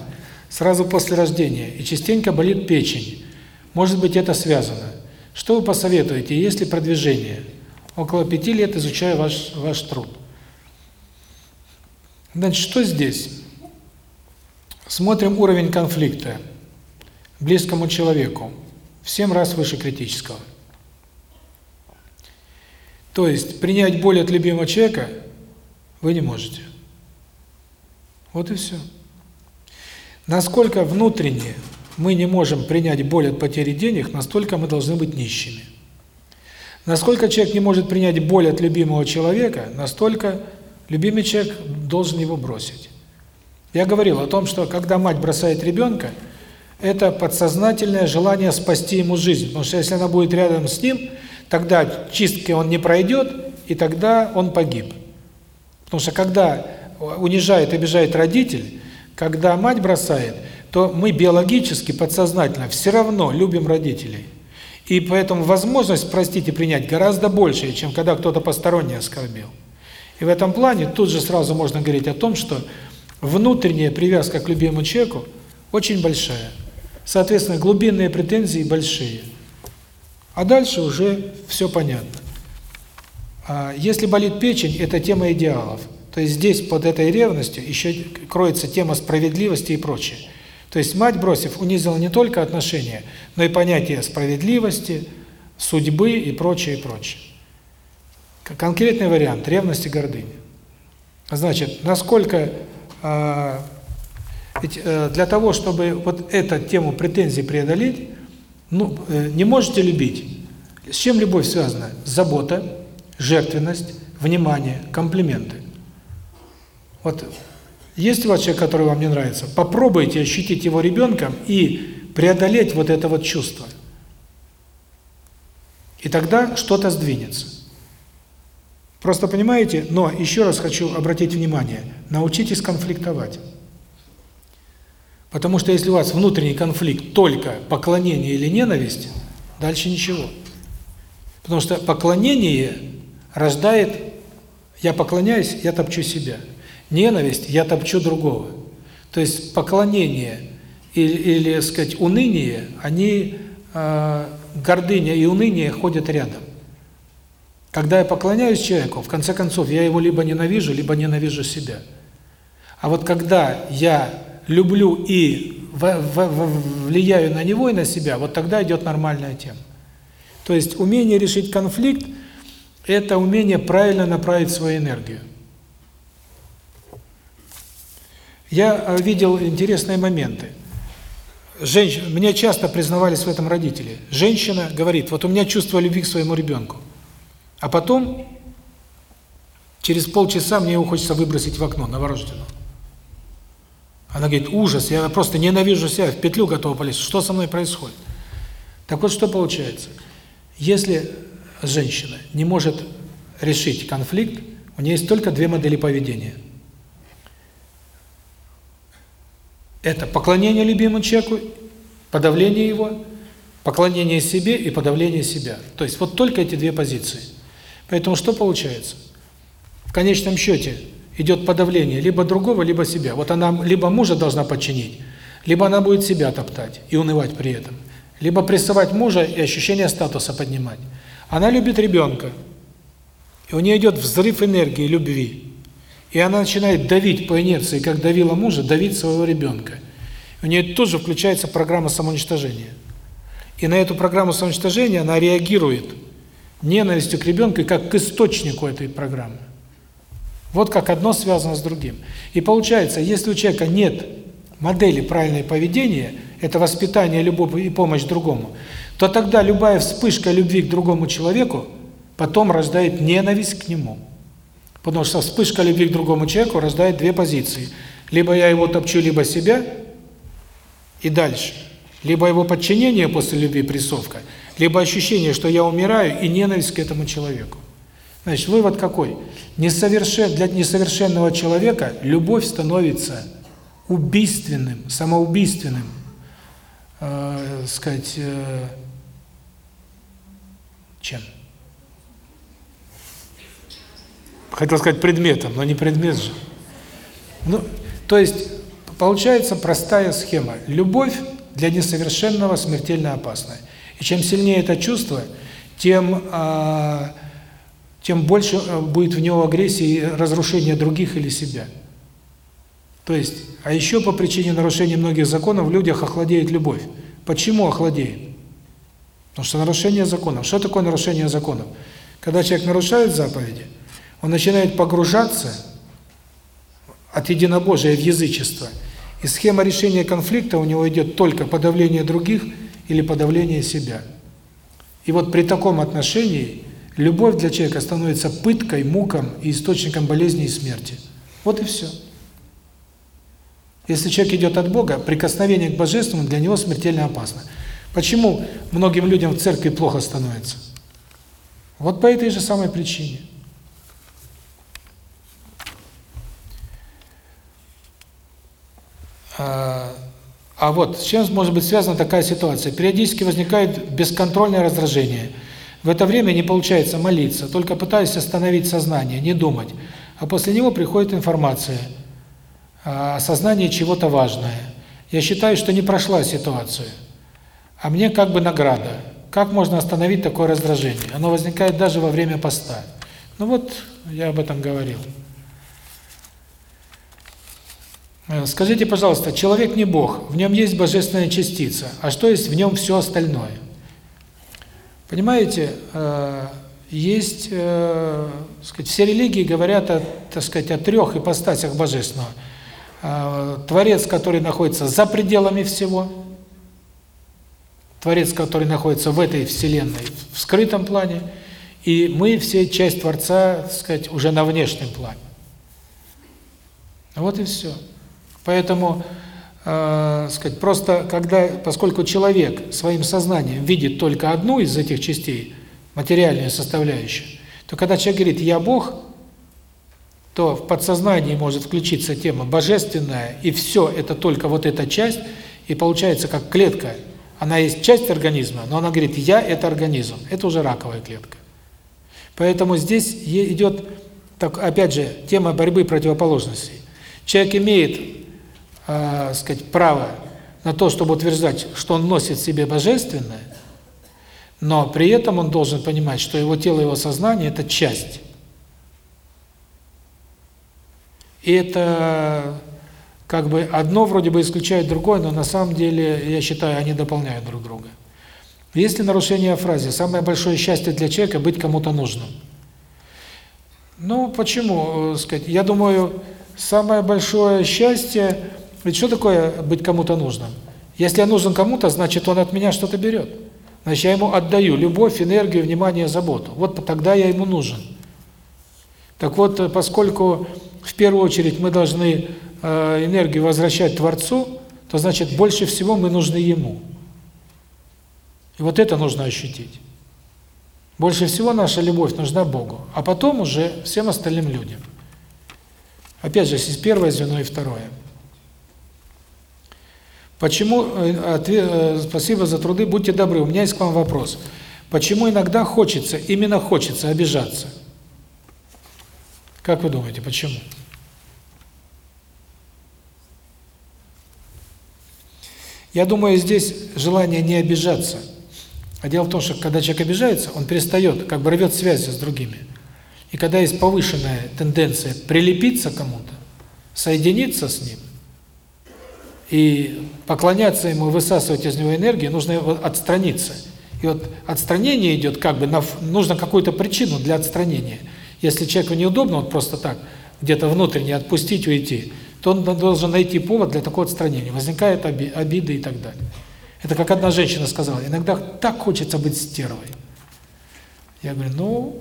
Speaker 1: сразу после рождения, и частенько болит печень. Может быть, это связано. Что вы посоветуете, есть ли продвижение? Около пяти лет изучаю ваш, ваш труд. Значит, что здесь? Смотрим уровень конфликта близкому человеку в 7 раз выше критического. То есть принять боль от любимого человека вы не можете. Вот и все. Насколько внутренне мы не можем принять боль от потери денег, настолько мы должны быть нищими. Насколько человек не может принять боль от любимого человека, настолько любимый человек должен его бросить. Я говорил о том, что когда мать бросает ребенка, это подсознательное желание спасти ему жизнь. Потому что если она будет рядом с ним, тогда чистки он не пройдет, и тогда он погиб. Потому что когда унижает, обижает родитель, когда мать бросает, то мы биологически, подсознательно все равно любим родителей. И поэтому возможность простить и принять гораздо больше, чем когда кто-то посторонний оскорбил. И в этом плане тут же сразу можно говорить о том, что внутренняя привязка к любимому человеку очень большая. Соответственно, глубинные претензии большие. А дальше уже все понятно. А если болит печень, это тема идеалов. То есть здесь под этой ревностью еще кроется тема справедливости и прочее. То есть мать, бросив, унизила не только отношения, но и понятие справедливости, судьбы и прочее, и прочее. Конкретный вариант – ревность и гордыня. Значит, насколько э, ведь э, для того, чтобы вот эту тему претензий преодолеть, ну, э, не можете любить. С чем любовь связана? Забота, жертвенность, внимание, комплименты. Вот есть у вас человек, который вам не нравится, попробуйте ощутить его ребенком и преодолеть вот это вот чувство. И тогда что-то сдвинется. Просто понимаете, но еще раз хочу обратить внимание, научитесь конфликтовать. Потому что если у вас внутренний конфликт только поклонение или ненависть, дальше ничего. Потому что поклонение рождает «я поклоняюсь, я топчу себя». Ненависть «я топчу другого». То есть поклонение или, или сказать, уныние, они, э, гордыня и уныние ходят рядом. Когда я поклоняюсь человеку, в конце концов, я его либо ненавижу, либо ненавижу себя. А вот когда я люблю и в, в, в, влияю на него и на себя, вот тогда идет нормальная тема. То есть умение решить конфликт – это умение правильно направить свою энергию. Я э, видел интересные моменты. Женщина, мне часто признавались в этом родители. Женщина говорит, вот у меня чувство любви к своему ребенку. А потом, через полчаса мне его хочется выбросить в окно новорожденного. Она говорит, ужас, я просто ненавижу себя, в петлю готова полезть. Что со мной происходит? Так вот, что получается? Если женщина не может решить конфликт, у нее есть только две модели поведения. Это поклонение любимому человеку, подавление его, поклонение себе и подавление себя. То есть вот только эти две позиции. Поэтому что получается? В конечном счете идет подавление либо другого, либо себя. Вот она либо мужа должна подчинить, либо она будет себя топтать и унывать при этом. Либо прессовать мужа и ощущение статуса поднимать. Она любит ребенка, и у нее идет взрыв энергии, любви. И она начинает давить по инерции, как давила мужа, давить своего ребенка. У нее тоже включается программа самоуничтожения. И на эту программу самоуничтожения она реагирует ненавистью к ребенку как к источнику этой программы. Вот как одно связано с другим. И получается, если у человека нет модели правильного поведения, это воспитание, любовь и помощь другому, то тогда любая вспышка любви к другому человеку потом рождает ненависть к нему. Потому что вспышка любви к другому человеку рождает две позиции. Либо я его топчу, либо себя, и дальше. Либо его подчинение после любви, прессовка, либо ощущение, что я умираю, и ненависть к этому человеку. Значит, вывод какой? Несовершен... Для несовершенного человека любовь становится убийственным, самоубийственным, э, сказать, э, чем? Хотел сказать предметом, но не предмет же. Ну, то есть, получается простая схема. Любовь для несовершенного смертельно опасная. И чем сильнее это чувство, тем, а, тем больше а, будет в него агрессии разрушения других или себя. То есть, а еще по причине нарушения многих законов в людях охладеет любовь. Почему охладеет? Потому что нарушение законов. Что такое нарушение законов? Когда человек нарушает заповеди, он начинает погружаться от единобожия в язычество. И схема решения конфликта у него идет только подавление других или подавление себя. И вот при таком отношении любовь для человека становится пыткой, муком и источником болезни и смерти. Вот и все. Если человек идет от Бога, прикосновение к Божественному для него смертельно опасно. Почему многим людям в церкви плохо становится? Вот по этой же самой причине. А, а вот с чем может быть связана такая ситуация? Периодически возникает бесконтрольное раздражение. В это время не получается молиться, только пытаюсь остановить сознание, не думать. А после него приходит информация, а, осознание чего-то важное. Я считаю, что не прошла ситуацию, а мне как бы награда. Как можно остановить такое раздражение? Оно возникает даже во время поста. Ну вот, я об этом говорил. Э, скажите, пожалуйста, человек не Бог, в нем есть божественная частица, а что есть в нем все остальное? Понимаете, э, есть, э, сказать, все религии говорят о, так сказать, о трех ипостасях божественного. Творец, который находится за пределами всего, Творец, который находится в этой вселенной, в скрытом плане, и мы все часть Творца, так сказать, уже на внешнем плане. Вот и все. Поэтому, э, сказать, просто когда, поскольку человек своим сознанием видит только одну из этих частей, материальную составляющую, то когда человек говорит «я Бог», то в подсознании может включиться тема божественная, и все это только вот эта часть, и получается как клетка. Она есть часть организма, но она говорит «я – это организм». Это уже раковая клетка. Поэтому здесь идет, так, опять же, тема борьбы противоположностей. Человек имеет э, сказать, право на то, чтобы утверждать, что он носит в себе божественное, но при этом он должен понимать, что его тело, его сознание – это часть. И это как бы одно вроде бы исключает другое, но на самом деле, я считаю, они дополняют друг друга. Есть ли нарушение фразы «самое большое счастье для человека – быть кому-то нужным»? Ну, почему? Э, сказать, я думаю, самое большое счастье ведь что такое быть кому-то нужным? Если я нужен кому-то, значит, он от меня что-то берет. Значит, я ему отдаю любовь, энергию, внимание, заботу. Вот тогда я ему нужен. Так вот, поскольку в первую очередь мы должны э, энергию возвращать Творцу, то значит, больше всего мы нужны Ему. И вот это нужно ощутить. Больше всего наша любовь нужна Богу, а потом уже всем остальным людям. Опять же, есть первое звено и второе. Почему, э, ответ, э, спасибо за труды, будьте добры, у меня есть к вам вопрос. Почему иногда хочется, именно хочется обижаться? Как вы думаете, почему? Я думаю, здесь желание не обижаться. А дело в том, что когда человек обижается, он перестает, как бы рвет связи с другими. И когда есть повышенная тенденция прилепиться кому-то, соединиться с ним и поклоняться ему, высасывать из него энергию, нужно отстраниться. И вот отстранение идет как бы, на, нужно какую-то причину для отстранения. Если человеку неудобно вот просто так, где-то внутренне отпустить, уйти, то он должен найти повод для такого отстранения. Возникает оби обида и так далее. Это как одна женщина сказала, иногда так хочется быть стервой. Я говорю, ну,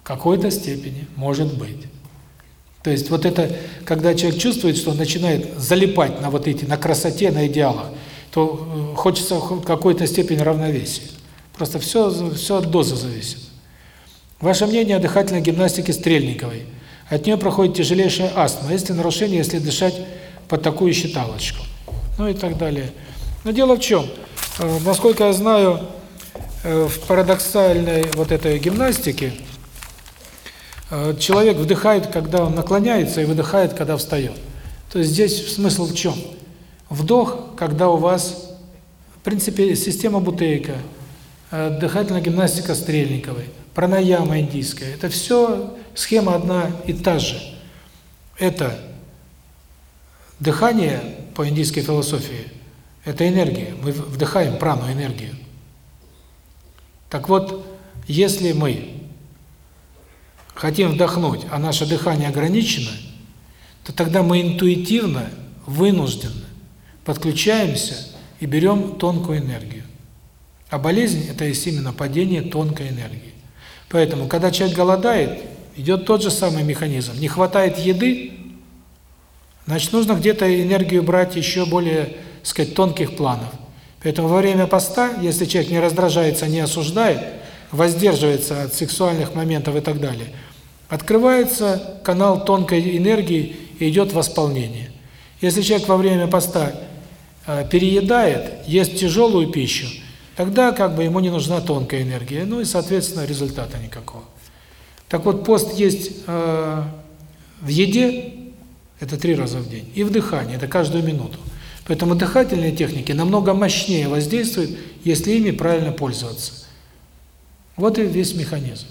Speaker 1: в какой-то степени, может быть. То есть вот это, когда человек чувствует, что начинает залипать на вот эти, на красоте, на идеалах, то э, хочется какой-то степени равновесия. Просто все, все от дозы зависит. Ваше мнение о дыхательной гимнастике Стрельниковой. От нее проходит тяжелейшая астма. Есть ли нарушение, если дышать под такую считалочку? Ну и так далее. Но дело в чем? Э, насколько я знаю, э, в парадоксальной вот этой гимнастике человек вдыхает, когда он наклоняется, и выдыхает, когда встает. То есть здесь смысл в чем? Вдох, когда у вас, в принципе, система Бутейка, э, дыхательная гимнастика Стрельниковой, пранаяма индийская, это все схема одна и та же. Это дыхание по индийской философии, это энергия. Мы вдыхаем прану, энергию. Так вот, если мы хотим вдохнуть, а наше дыхание ограничено, то тогда мы интуитивно, вынуждены подключаемся и берем тонкую энергию. А болезнь – это есть именно падение тонкой энергии. Поэтому, когда человек голодает, идет тот же самый механизм. Не хватает еды, значит, нужно где-то энергию брать еще более, сказать, тонких планов. Поэтому во время поста, если человек не раздражается, не осуждает, воздерживается от сексуальных моментов и так далее, открывается канал тонкой энергии и идет восполнение. Если человек во время поста Э, переедает, ест тяжелую пищу, тогда как бы ему не нужна тонкая энергия, ну и, соответственно, результата никакого. Так вот, пост есть э, в еде, это три раза в день, и в дыхании, это каждую минуту. Поэтому дыхательные техники намного мощнее воздействуют, если ими правильно пользоваться. Вот и весь механизм.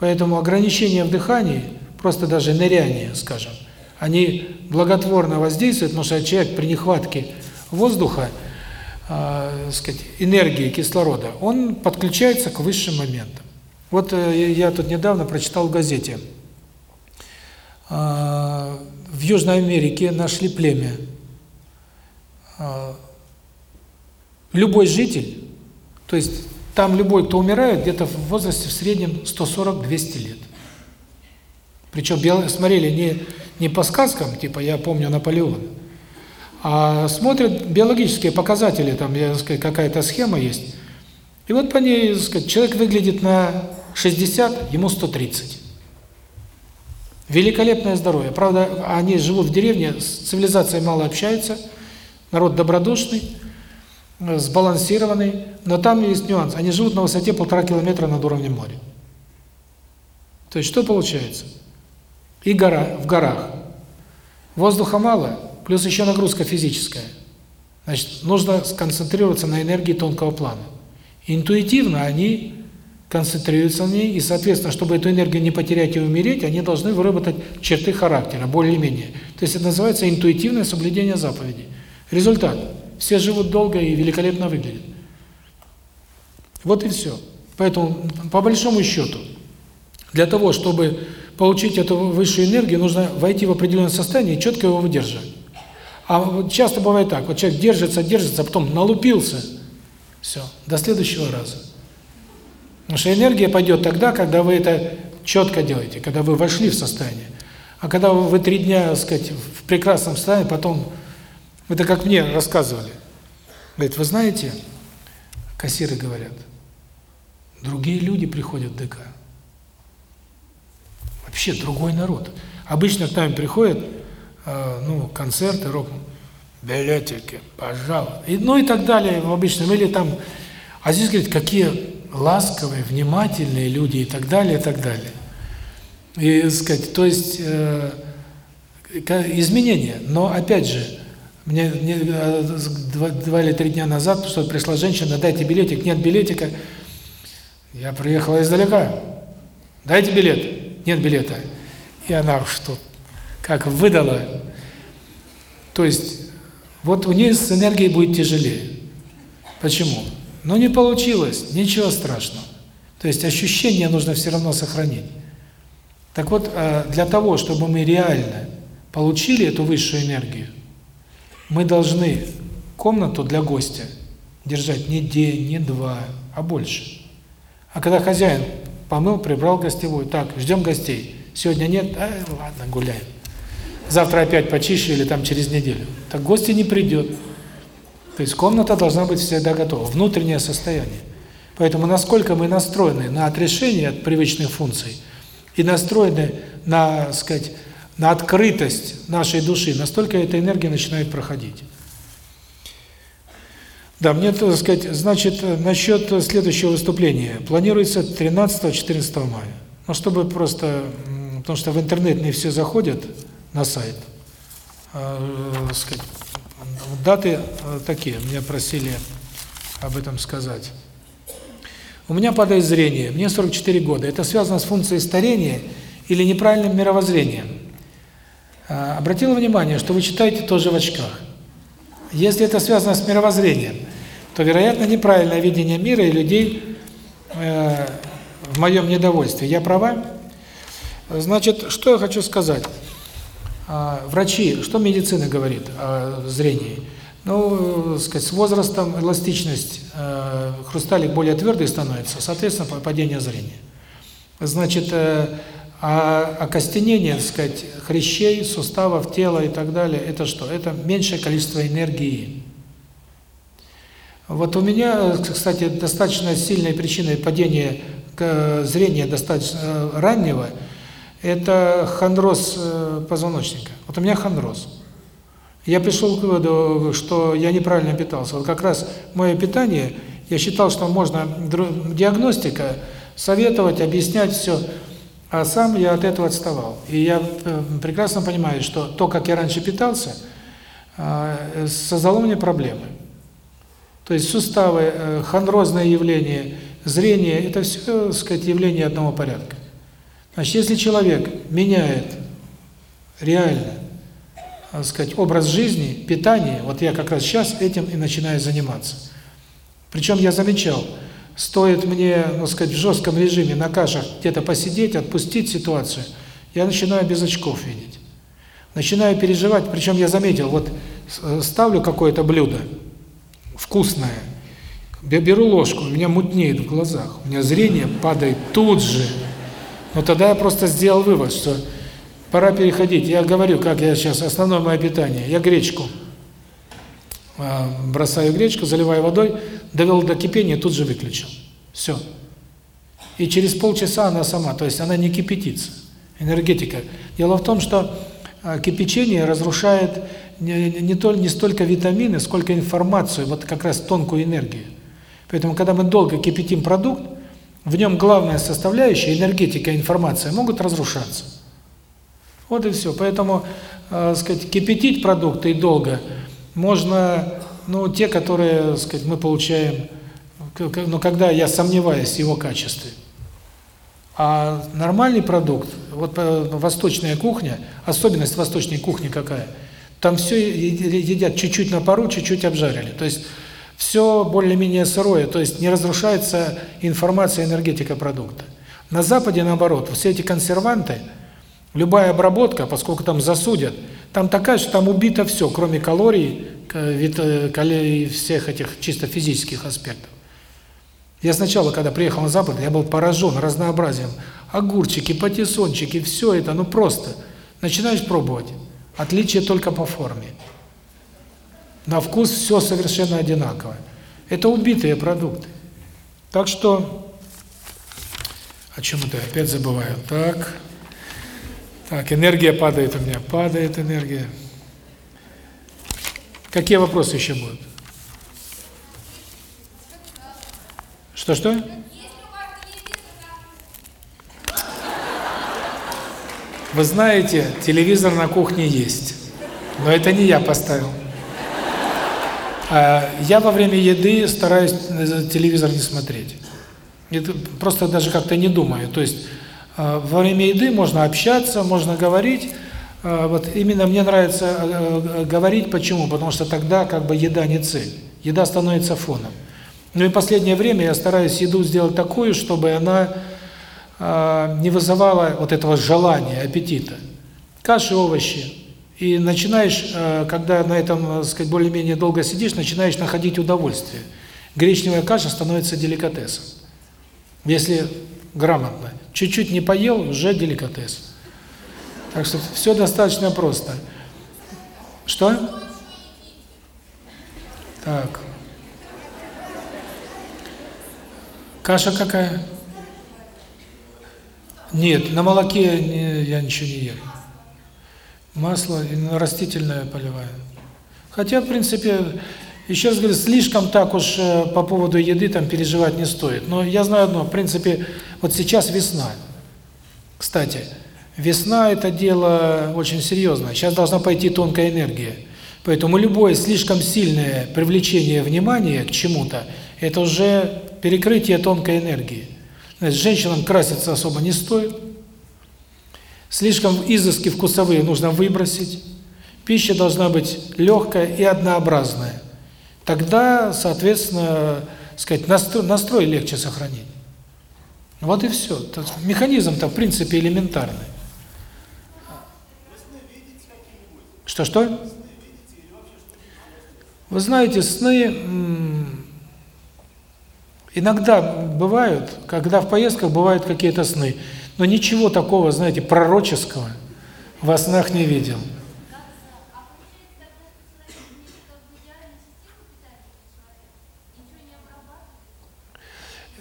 Speaker 1: Поэтому ограничения в дыхании, просто даже ныряние, скажем, они благотворно воздействуют, потому что человек при нехватке воздуха, э, сказать, энергии кислорода, он подключается к высшим моментам. Вот э, я тут недавно прочитал в газете. Э, в Южной Америке нашли племя. Э, любой житель, то есть там любой, кто умирает, где-то в возрасте в среднем 140-200 лет. Причем смотрели не не по сказкам, типа я помню Наполеона, а смотрят биологические показатели, там, какая-то схема есть. И вот по ней, сказать, человек выглядит на 60, ему 130. Великолепное здоровье. Правда, они живут в деревне, с цивилизацией мало общаются, народ добродушный, сбалансированный, но там есть нюанс. Они живут на высоте полтора километра над уровнем моря. То есть что получается? И гора, в горах. Воздуха мало, плюс еще нагрузка физическая. Значит, нужно сконцентрироваться на энергии тонкого плана. Интуитивно они концентрируются на ней, и, соответственно, чтобы эту энергию не потерять и умереть, они должны выработать черты характера, более-менее. То есть это называется интуитивное соблюдение заповедей. Результат. Все живут долго и великолепно выглядят. Вот и все. Поэтому, по большому счету, для того, чтобы получить эту высшую энергию, нужно войти в определенное состояние и четко его выдерживать. А часто бывает так, вот человек держится, держится, а потом налупился, все, до следующего раза. Потому что энергия пойдет тогда, когда вы это четко делаете, когда вы вошли в состояние. А когда вы три дня, так сказать, в прекрасном состоянии, потом, это как мне рассказывали, говорит, вы знаете, кассиры говорят, другие люди приходят в ДК, Вообще другой народ. Обычно к нам приходят, э, ну, концерты, рок, билетики, пожалуйста, и, ну и так далее в обычном, или там, а здесь, говорит, какие ласковые, внимательные люди и так далее, и так далее. И, сказать, то есть, э, изменения, но опять же, мне, мне э, два, два или три дня назад, что пришла женщина, дайте билетик, нет билетика, я приехала издалека, Дайте билет. Нет билета. И она что как выдала. То есть вот у нее с энергией будет тяжелее. Почему? Ну не получилось, ничего страшного. То есть ощущение нужно все равно сохранить. Так вот, э, для того, чтобы мы реально получили эту высшую энергию, мы должны комнату для гостя держать не день, не два, а больше. А когда хозяин помыл, прибрал гостевую, так, ждем гостей. Сегодня нет, а, ладно, гуляем. Завтра опять почище или там через неделю. Так гости не придет. То есть комната должна быть всегда готова, внутреннее состояние. Поэтому насколько мы настроены на отрешение от привычных функций и настроены на, сказать, на открытость нашей души, настолько эта энергия начинает проходить. Да, мне, так сказать, значит, насчет следующего выступления. Планируется 13-14 мая. Ну, чтобы просто, потому что в интернет не все заходят на сайт. Э, сказать, даты э, такие, меня просили об этом сказать. У меня падает зрение, мне 44 года. Это связано с функцией старения или неправильным мировоззрением? Э, обратила внимание, что вы читаете тоже в очках. Если это связано с мировоззрением, то, вероятно, неправильное видение мира и людей э, в моем недовольстве. Я права? Значит, что я хочу сказать. А, врачи, что медицина говорит о зрении? Ну, сказать, с возрастом эластичность э, хрусталик более твердый становится, соответственно, падение зрения. Значит, э, а окостенение, так сказать, хрящей, суставов, тела и так далее, это что? Это меньшее количество энергии. Вот у меня, кстати, достаточно сильной причиной падения зрения достаточно раннего – это хондроз э, позвоночника. Вот у меня хондроз. Я пришел к выводу, что я неправильно питался. Вот как раз мое питание, я считал, что можно диагностика, советовать, объяснять все, а сам я от этого отставал. И я э, прекрасно понимаю, что то, как я раньше питался, э, создало мне проблемы. То есть суставы, э, хондрозное явление, зрение – это все, так сказать, явление одного порядка. Значит, если человек меняет реально, так сказать, образ жизни, питание, вот я как раз сейчас этим и начинаю заниматься. Причем я замечал, стоит мне, ну сказать, в жестком режиме на кашах где-то посидеть, отпустить ситуацию, я начинаю без очков видеть. Начинаю переживать, причем я заметил, вот э, ставлю какое-то блюдо, вкусное. Я беру ложку, у меня мутнеет в глазах, у меня зрение падает тут же. Но тогда я просто сделал вывод, что пора переходить. Я говорю, как я сейчас, основное мое питание. Я гречку а, бросаю гречку, заливаю водой, довел до кипения, тут же выключил. Все. И через полчаса она сама, то есть она не кипятится. Энергетика. Дело в том, что а, кипячение разрушает не, не, не столько витамины, сколько информацию, вот как раз тонкую энергию. Поэтому, когда мы долго кипятим продукт, в нем главная составляющая, энергетика, информация, могут разрушаться. Вот и все. Поэтому, э, сказать, кипятить продукты и долго можно, ну, те, которые, сказать, мы получаем, ну, когда я сомневаюсь в его качестве. А нормальный продукт, вот э, восточная кухня, особенность восточной кухни какая – там все едят чуть-чуть на пару, чуть-чуть обжарили. То есть все более-менее сырое, то есть не разрушается информация, энергетика продукта. На Западе, наоборот, все эти консерванты, любая обработка, поскольку там засудят, там такая, что там убито все, кроме калорий, э, калорий всех этих чисто физических аспектов. Я сначала, когда приехал на Запад, я был поражен разнообразием. Огурчики, патиссончики, все это, ну просто. Начинаешь пробовать. Отличие только по форме. На вкус все совершенно одинаковое. Это убитые продукты. Так что, о чем это опять забываю. Так, так, энергия падает у меня, падает энергия. Какие вопросы еще будут? Что-что? Вы знаете, телевизор на кухне есть, но это не я поставил. А я во время еды стараюсь телевизор не смотреть. Это просто даже как-то не думаю. То есть во время еды можно общаться, можно говорить. Вот именно мне нравится говорить, почему? Потому что тогда как бы еда не цель. Еда становится фоном. Ну и последнее время я стараюсь еду сделать такую, чтобы она не вызывала вот этого желания, аппетита. Каши, овощи. И начинаешь, когда на этом, сказать, более-менее долго сидишь, начинаешь находить удовольствие. Гречневая каша становится деликатесом. Если грамотно. Чуть-чуть не поел, уже деликатес. Так что все достаточно просто. Что? Так. Каша какая? Нет, на молоке не, я ничего не ем. Масло растительное поливаю. Хотя, в принципе, еще раз говорю, слишком так уж э, по поводу еды там переживать не стоит. Но я знаю одно, в принципе, вот сейчас весна. Кстати, весна – это дело очень серьезное. Сейчас должна пойти тонкая энергия. Поэтому любое слишком сильное привлечение внимания к чему-то – это уже перекрытие тонкой энергии. Значит, женщинам краситься особо не стоит. Слишком изыски вкусовые нужно выбросить. Пища должна быть легкая и однообразная. Тогда, соответственно, сказать, настрой, настрой легче сохранить. Вот и все. Механизм-то, в принципе, элементарный. Что-что? Вы знаете, сны иногда бывают, когда в поездках бывают какие-то сны, но ничего такого, знаете, пророческого во снах не видел.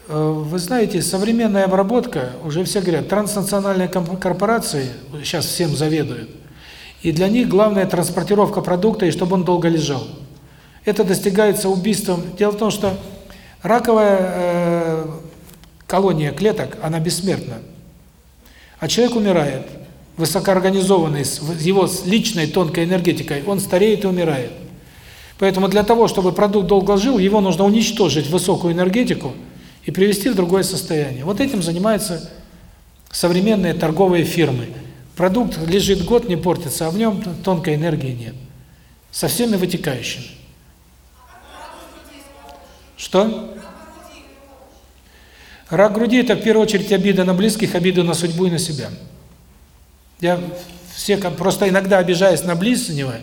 Speaker 1: Вы знаете, современная обработка, уже все говорят, транснациональные корпорации сейчас всем заведуют, и для них главная транспортировка продукта, и чтобы он долго лежал. Это достигается убийством. Дело в том, что раковая э, колония клеток, она бессмертна. А человек умирает, высокоорганизованный, с его личной тонкой энергетикой, он стареет и умирает. Поэтому для того, чтобы продукт долго жил, его нужно уничтожить высокую энергетику – и привести в другое состояние. Вот этим занимаются современные торговые фирмы. Продукт лежит год, не портится, а в нем тонкой энергии нет. Со всеми вытекающими. Что? Рак груди – это в первую очередь обида на близких, обида на судьбу и на себя. Я все просто иногда обижаясь на близкого,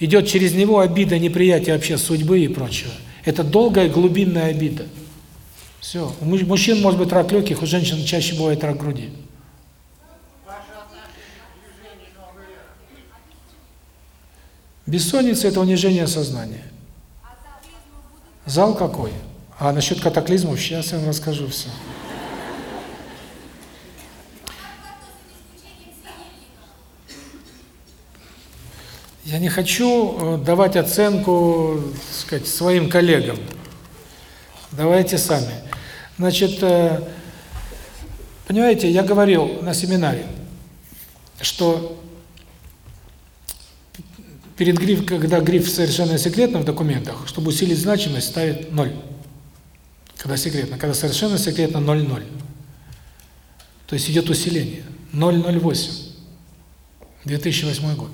Speaker 1: идет через него обида, неприятие вообще судьбы и прочего. Это долгая глубинная обида. Все. У мужчин может быть рак легких, у женщин чаще бывает рак груди. Бессонница – это унижение сознания. Зал какой? А насчет катаклизмов сейчас я вам расскажу все. Я не хочу э, давать оценку, так сказать, своим коллегам. Давайте сами. Значит, э, понимаете, я говорил на семинаре, что перед гриф, когда гриф совершенно секретно в документах, чтобы усилить значимость, ставит 0. Когда секретно. Когда совершенно секретно 0,0. То есть идет усиление. 0,08. 2008 год.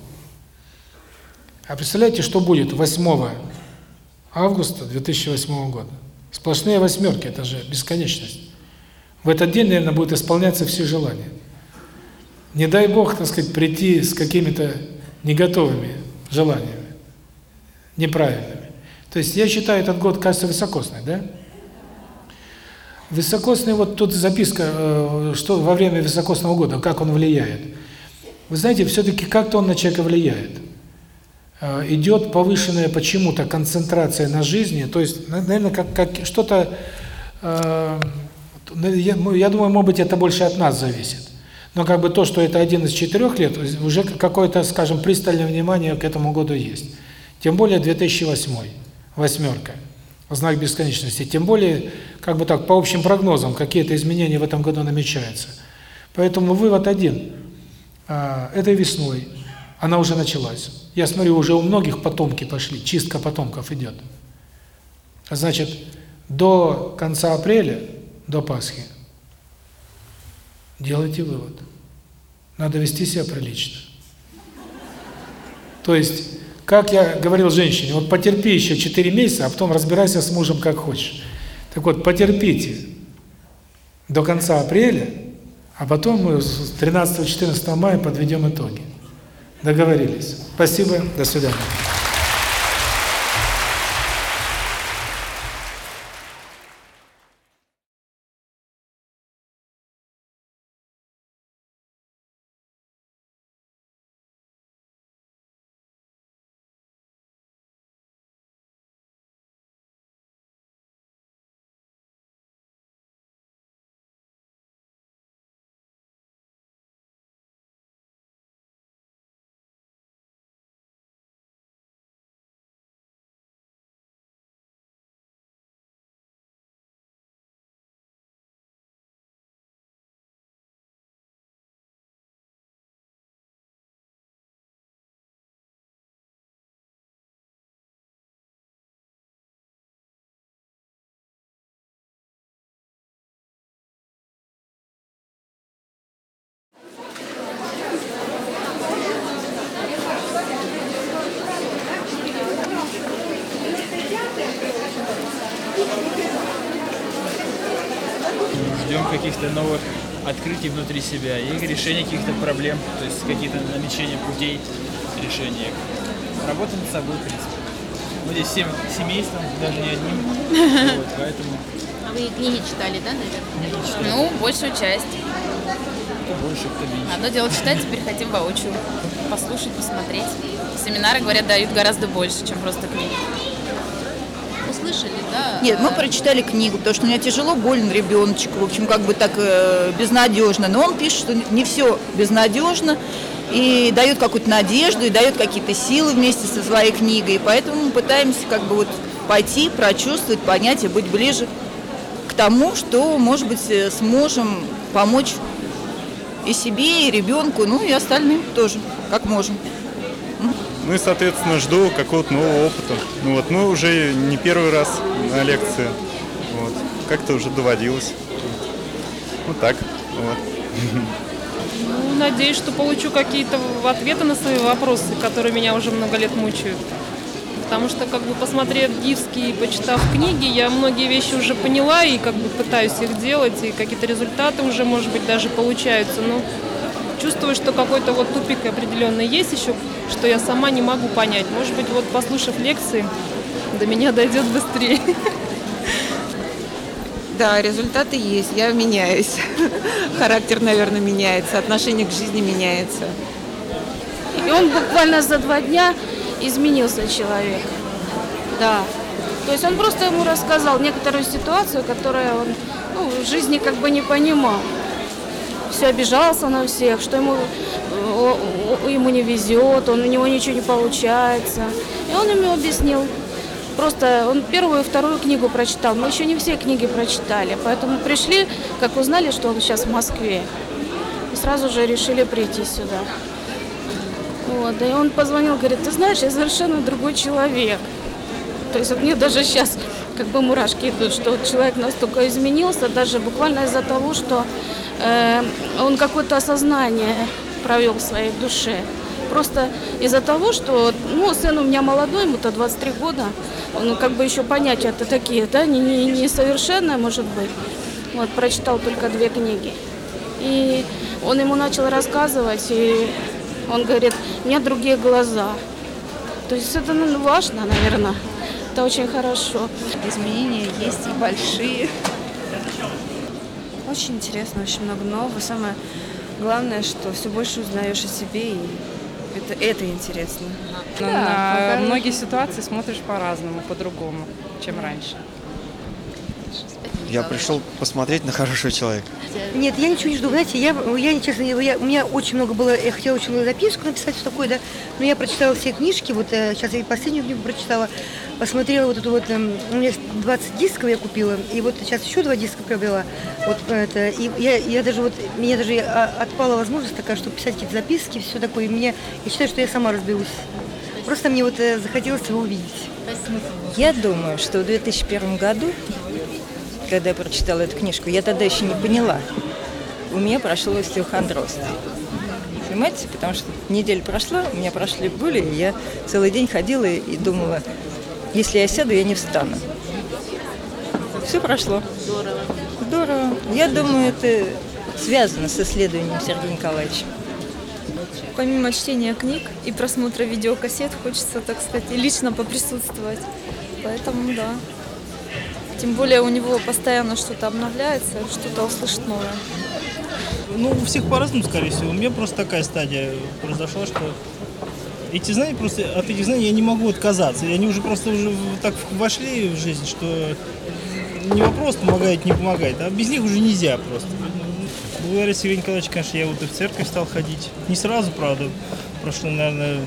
Speaker 1: А представляете, что будет 8 августа 2008 года? Сплошные восьмерки, это же бесконечность. В этот день, наверное, будут исполняться все желания. Не дай Бог, так сказать, прийти с какими-то неготовыми желаниями, неправильными. То есть я считаю этот год, кажется, высокосный, да? Высокосный, вот тут записка, э, что во время высокосного года, как он влияет. Вы знаете, все-таки как-то он на человека влияет. Э, идет повышенная почему-то концентрация на жизни, то есть, наверное, как, как что-то, э, я, я думаю, может быть, это больше от нас зависит. Но как бы то, что это один из четырех лет, уже какое-то, скажем, пристальное внимание к этому году есть. Тем более 2008, восьмерка, знак бесконечности. Тем более, как бы так, по общим прогнозам, какие-то изменения в этом году намечаются. Поэтому вывод один. Э, этой весной она уже началась. Я смотрю, уже у многих потомки пошли, чистка потомков идет. Значит, до конца апреля, до Пасхи, делайте вывод. Надо вести себя прилично. То есть, как я говорил женщине, вот потерпи еще 4 месяца, а потом разбирайся с мужем как хочешь. Так вот, потерпите до конца апреля, а потом мы 13-14 мая подведем итоги. Договорились. Спасибо, до свидания.
Speaker 2: Каких-то новых открытий внутри себя и решения каких-то проблем, то есть какие-то намечения путей решения. Работаем над собой, в принципе. Мы здесь всем семейством, даже не одним, [laughs] вот, поэтому
Speaker 3: А вы книги читали, да, наверное? Ну, большую часть.
Speaker 2: кто больше, кто меньше.
Speaker 3: Одно дело читать, теперь хотим воочию. Послушать, посмотреть. Семинары, говорят, дают гораздо больше, чем просто книги. Услышали, да?
Speaker 4: Нет, мы прочитали книгу, потому что у меня тяжело болен ребеночек, в общем, как бы так э, безнадежно. Но он пишет, что не все безнадежно, и дает какую-то надежду, и дает какие-то силы вместе со своей книгой. И поэтому мы пытаемся как бы вот пойти, прочувствовать, понять и быть ближе к тому, что, может быть, э, сможем помочь и себе, и ребенку, ну и остальным тоже, как можем.
Speaker 5: Ну и, соответственно, жду какого-то нового опыта. Ну вот, мы уже не первый раз на лекции. Вот. Как-то уже доводилось. Вот так. Вот.
Speaker 6: Ну, надеюсь, что получу какие-то ответы на свои вопросы, которые меня уже много лет мучают. Потому что, как бы, посмотрев диски и почитав книги, я многие вещи уже поняла и как бы пытаюсь их делать, и какие-то результаты уже, может быть, даже получаются. Но чувствую, что какой-то вот тупик определенный есть еще, что я сама не могу понять. Может быть, вот послушав лекции, до меня дойдет быстрее.
Speaker 7: Да, результаты есть, я меняюсь. [laughs] Характер, наверное, меняется, отношение к жизни меняется.
Speaker 8: И он буквально за два дня изменился человек. Да. То есть он просто ему рассказал некоторую ситуацию, которую он ну, в жизни как бы не понимал. Все обижался на всех, что ему, ему не везет, он, у него ничего не получается. И он ему объяснил. Просто он первую и вторую книгу прочитал. Мы еще не все книги прочитали. Поэтому пришли, как узнали, что он сейчас в Москве. И сразу же решили прийти сюда. Вот, и он позвонил, говорит, ты знаешь, я совершенно другой человек. То есть вот мне даже сейчас как бы мурашки идут, что человек настолько изменился, даже буквально из-за того, что он какое-то осознание провел в своей душе. Просто из-за того, что, ну, сын у меня молодой, ему-то 23 года, он как бы еще понятия-то такие, да, не, не, несовершенные, может быть. Вот, прочитал только две книги. И он ему начал рассказывать, и он говорит, у меня другие глаза. То есть это ну, важно, наверное. Это очень хорошо.
Speaker 9: Изменения есть и большие. Очень интересно, очень много нового. Самое главное, что все больше узнаешь о себе, и это, это интересно.
Speaker 6: Но на многие ситуации смотришь по-разному, по-другому, чем раньше.
Speaker 10: Я пришел посмотреть на хорошего человека.
Speaker 11: Нет, я ничего не жду. Знаете, я, я честно, я, у меня очень много было, я хотела очень много записку написать, что такое, да, но я прочитала все книжки, вот э, сейчас я и последнюю книгу прочитала, посмотрела вот эту вот, эм, у меня 20 дисков я купила, и вот сейчас еще два диска приобрела, вот это, и я, я даже вот, меня даже а, отпала возможность такая, чтобы писать какие-то записки, все такое, и мне, я считаю, что я сама разберусь. Просто мне вот э, захотелось его увидеть.
Speaker 4: Я думаю, что в 2001 году, когда я прочитала эту книжку, я тогда еще не поняла,
Speaker 12: у меня прошел остеохондроз. Понимаете, потому что неделя прошла, у меня прошли боли, и я целый день ходила и думала, если я сяду, я не встану. Все прошло.
Speaker 3: Здорово.
Speaker 12: Здорово. Я думаю, это связано с исследованием Сергея Николаевича.
Speaker 13: Помимо чтения книг и просмотра видеокассет, хочется, так сказать, лично поприсутствовать. Поэтому да. Тем более у него постоянно что-то обновляется, что-то услышит новое.
Speaker 14: Ну, у всех по-разному, скорее всего. У меня просто такая стадия произошла, что эти знания просто от этих знаний я не могу отказаться. И они уже просто уже так вошли в жизнь, что не вопрос помогает, не помогает, а без них уже нельзя просто. Благодаря Сергею Николаевичу, конечно, я вот и в церковь стал ходить. Не сразу, правда. Прошло, наверное,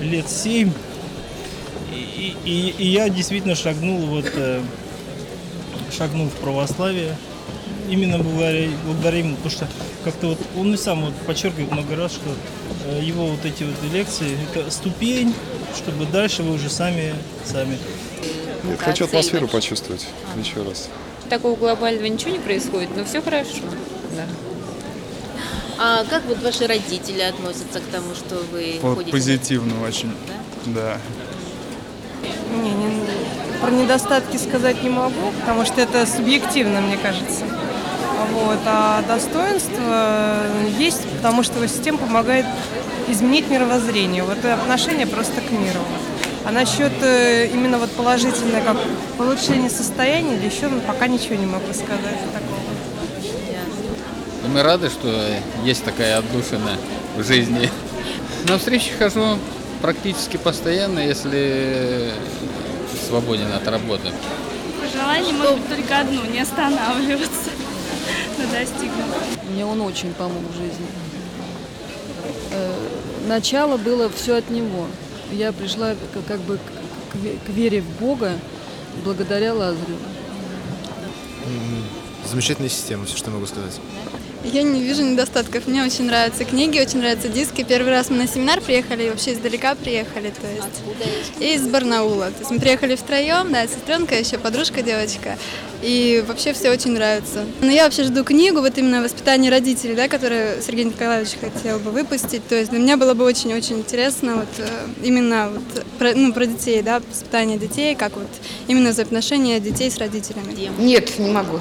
Speaker 14: лет семь. И, и- и я действительно шагнул вот э, шагнул в православие именно благодаря, благодаря ему, потому что как-то вот он и сам вот подчеркивает много раз, что э, его вот эти вот лекции это ступень, чтобы дальше вы уже сами сами.
Speaker 15: Нет, хочу атмосферу почувствовать еще раз.
Speaker 16: Такого глобального ничего не происходит, но все хорошо. Да.
Speaker 3: А как вот ваши родители относятся к тому, что вы
Speaker 17: По-
Speaker 3: ходите?
Speaker 17: Позитивно очень. Да.
Speaker 18: Не, не, про недостатки сказать не могу, потому что это субъективно, мне кажется. Вот. А достоинство есть, потому что его система помогает изменить мировоззрение. Вот и отношение просто к миру. А насчет э, именно вот положительное, как улучшение состояния, еще ну, пока ничего не могу сказать такого.
Speaker 19: Мы рады, что есть такая отдушина в жизни. На встречи хожу практически постоянно, если свободен от работы.
Speaker 20: Желание может быть только одно, не останавливаться на достигнутом.
Speaker 21: Мне он очень помог в жизни. Э, Начало было все от него. Я пришла как бы к- к ве- к вере в Бога благодаря Лазарю.
Speaker 10: Замечательная система, все, что могу сказать.
Speaker 22: Я не вижу недостатков. Мне очень нравятся книги, очень нравятся диски. Первый раз мы на семинар приехали, и вообще издалека приехали, то есть из Барнаула. То есть мы приехали втроем, да, сестренка, еще подружка девочка. И вообще все очень нравится. Но я вообще жду книгу, вот именно «Воспитание родителей», да, которую Сергей Николаевич хотел бы выпустить. То есть для меня было бы очень-очень интересно вот э, именно вот про, ну, про детей, да, воспитание детей, как вот именно взаимоотношения детей с родителями.
Speaker 11: Нет, не могу.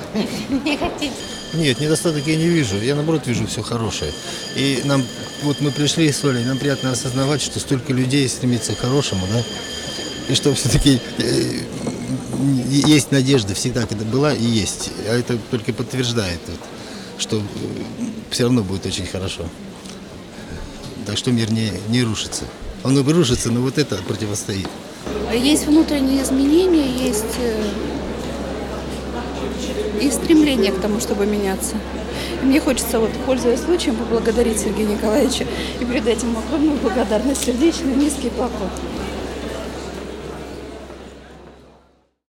Speaker 3: Не хотите?
Speaker 23: Нет, недостаток я не вижу. Я, наоборот, вижу все хорошее. И нам, вот мы пришли с Олей, нам приятно осознавать, что столько людей стремится к хорошему, да? И что все-таки есть надежда, всегда когда была и есть. А это только подтверждает, вот, что все равно будет очень хорошо. Так что мир не, не рушится. Он рушится, но вот это противостоит.
Speaker 8: Есть внутренние изменения, есть э, и стремление к тому, чтобы меняться. И мне хочется, вот, пользуясь случаем, поблагодарить Сергея Николаевича и передать ему огромную благодарность, сердечный низкий поклон.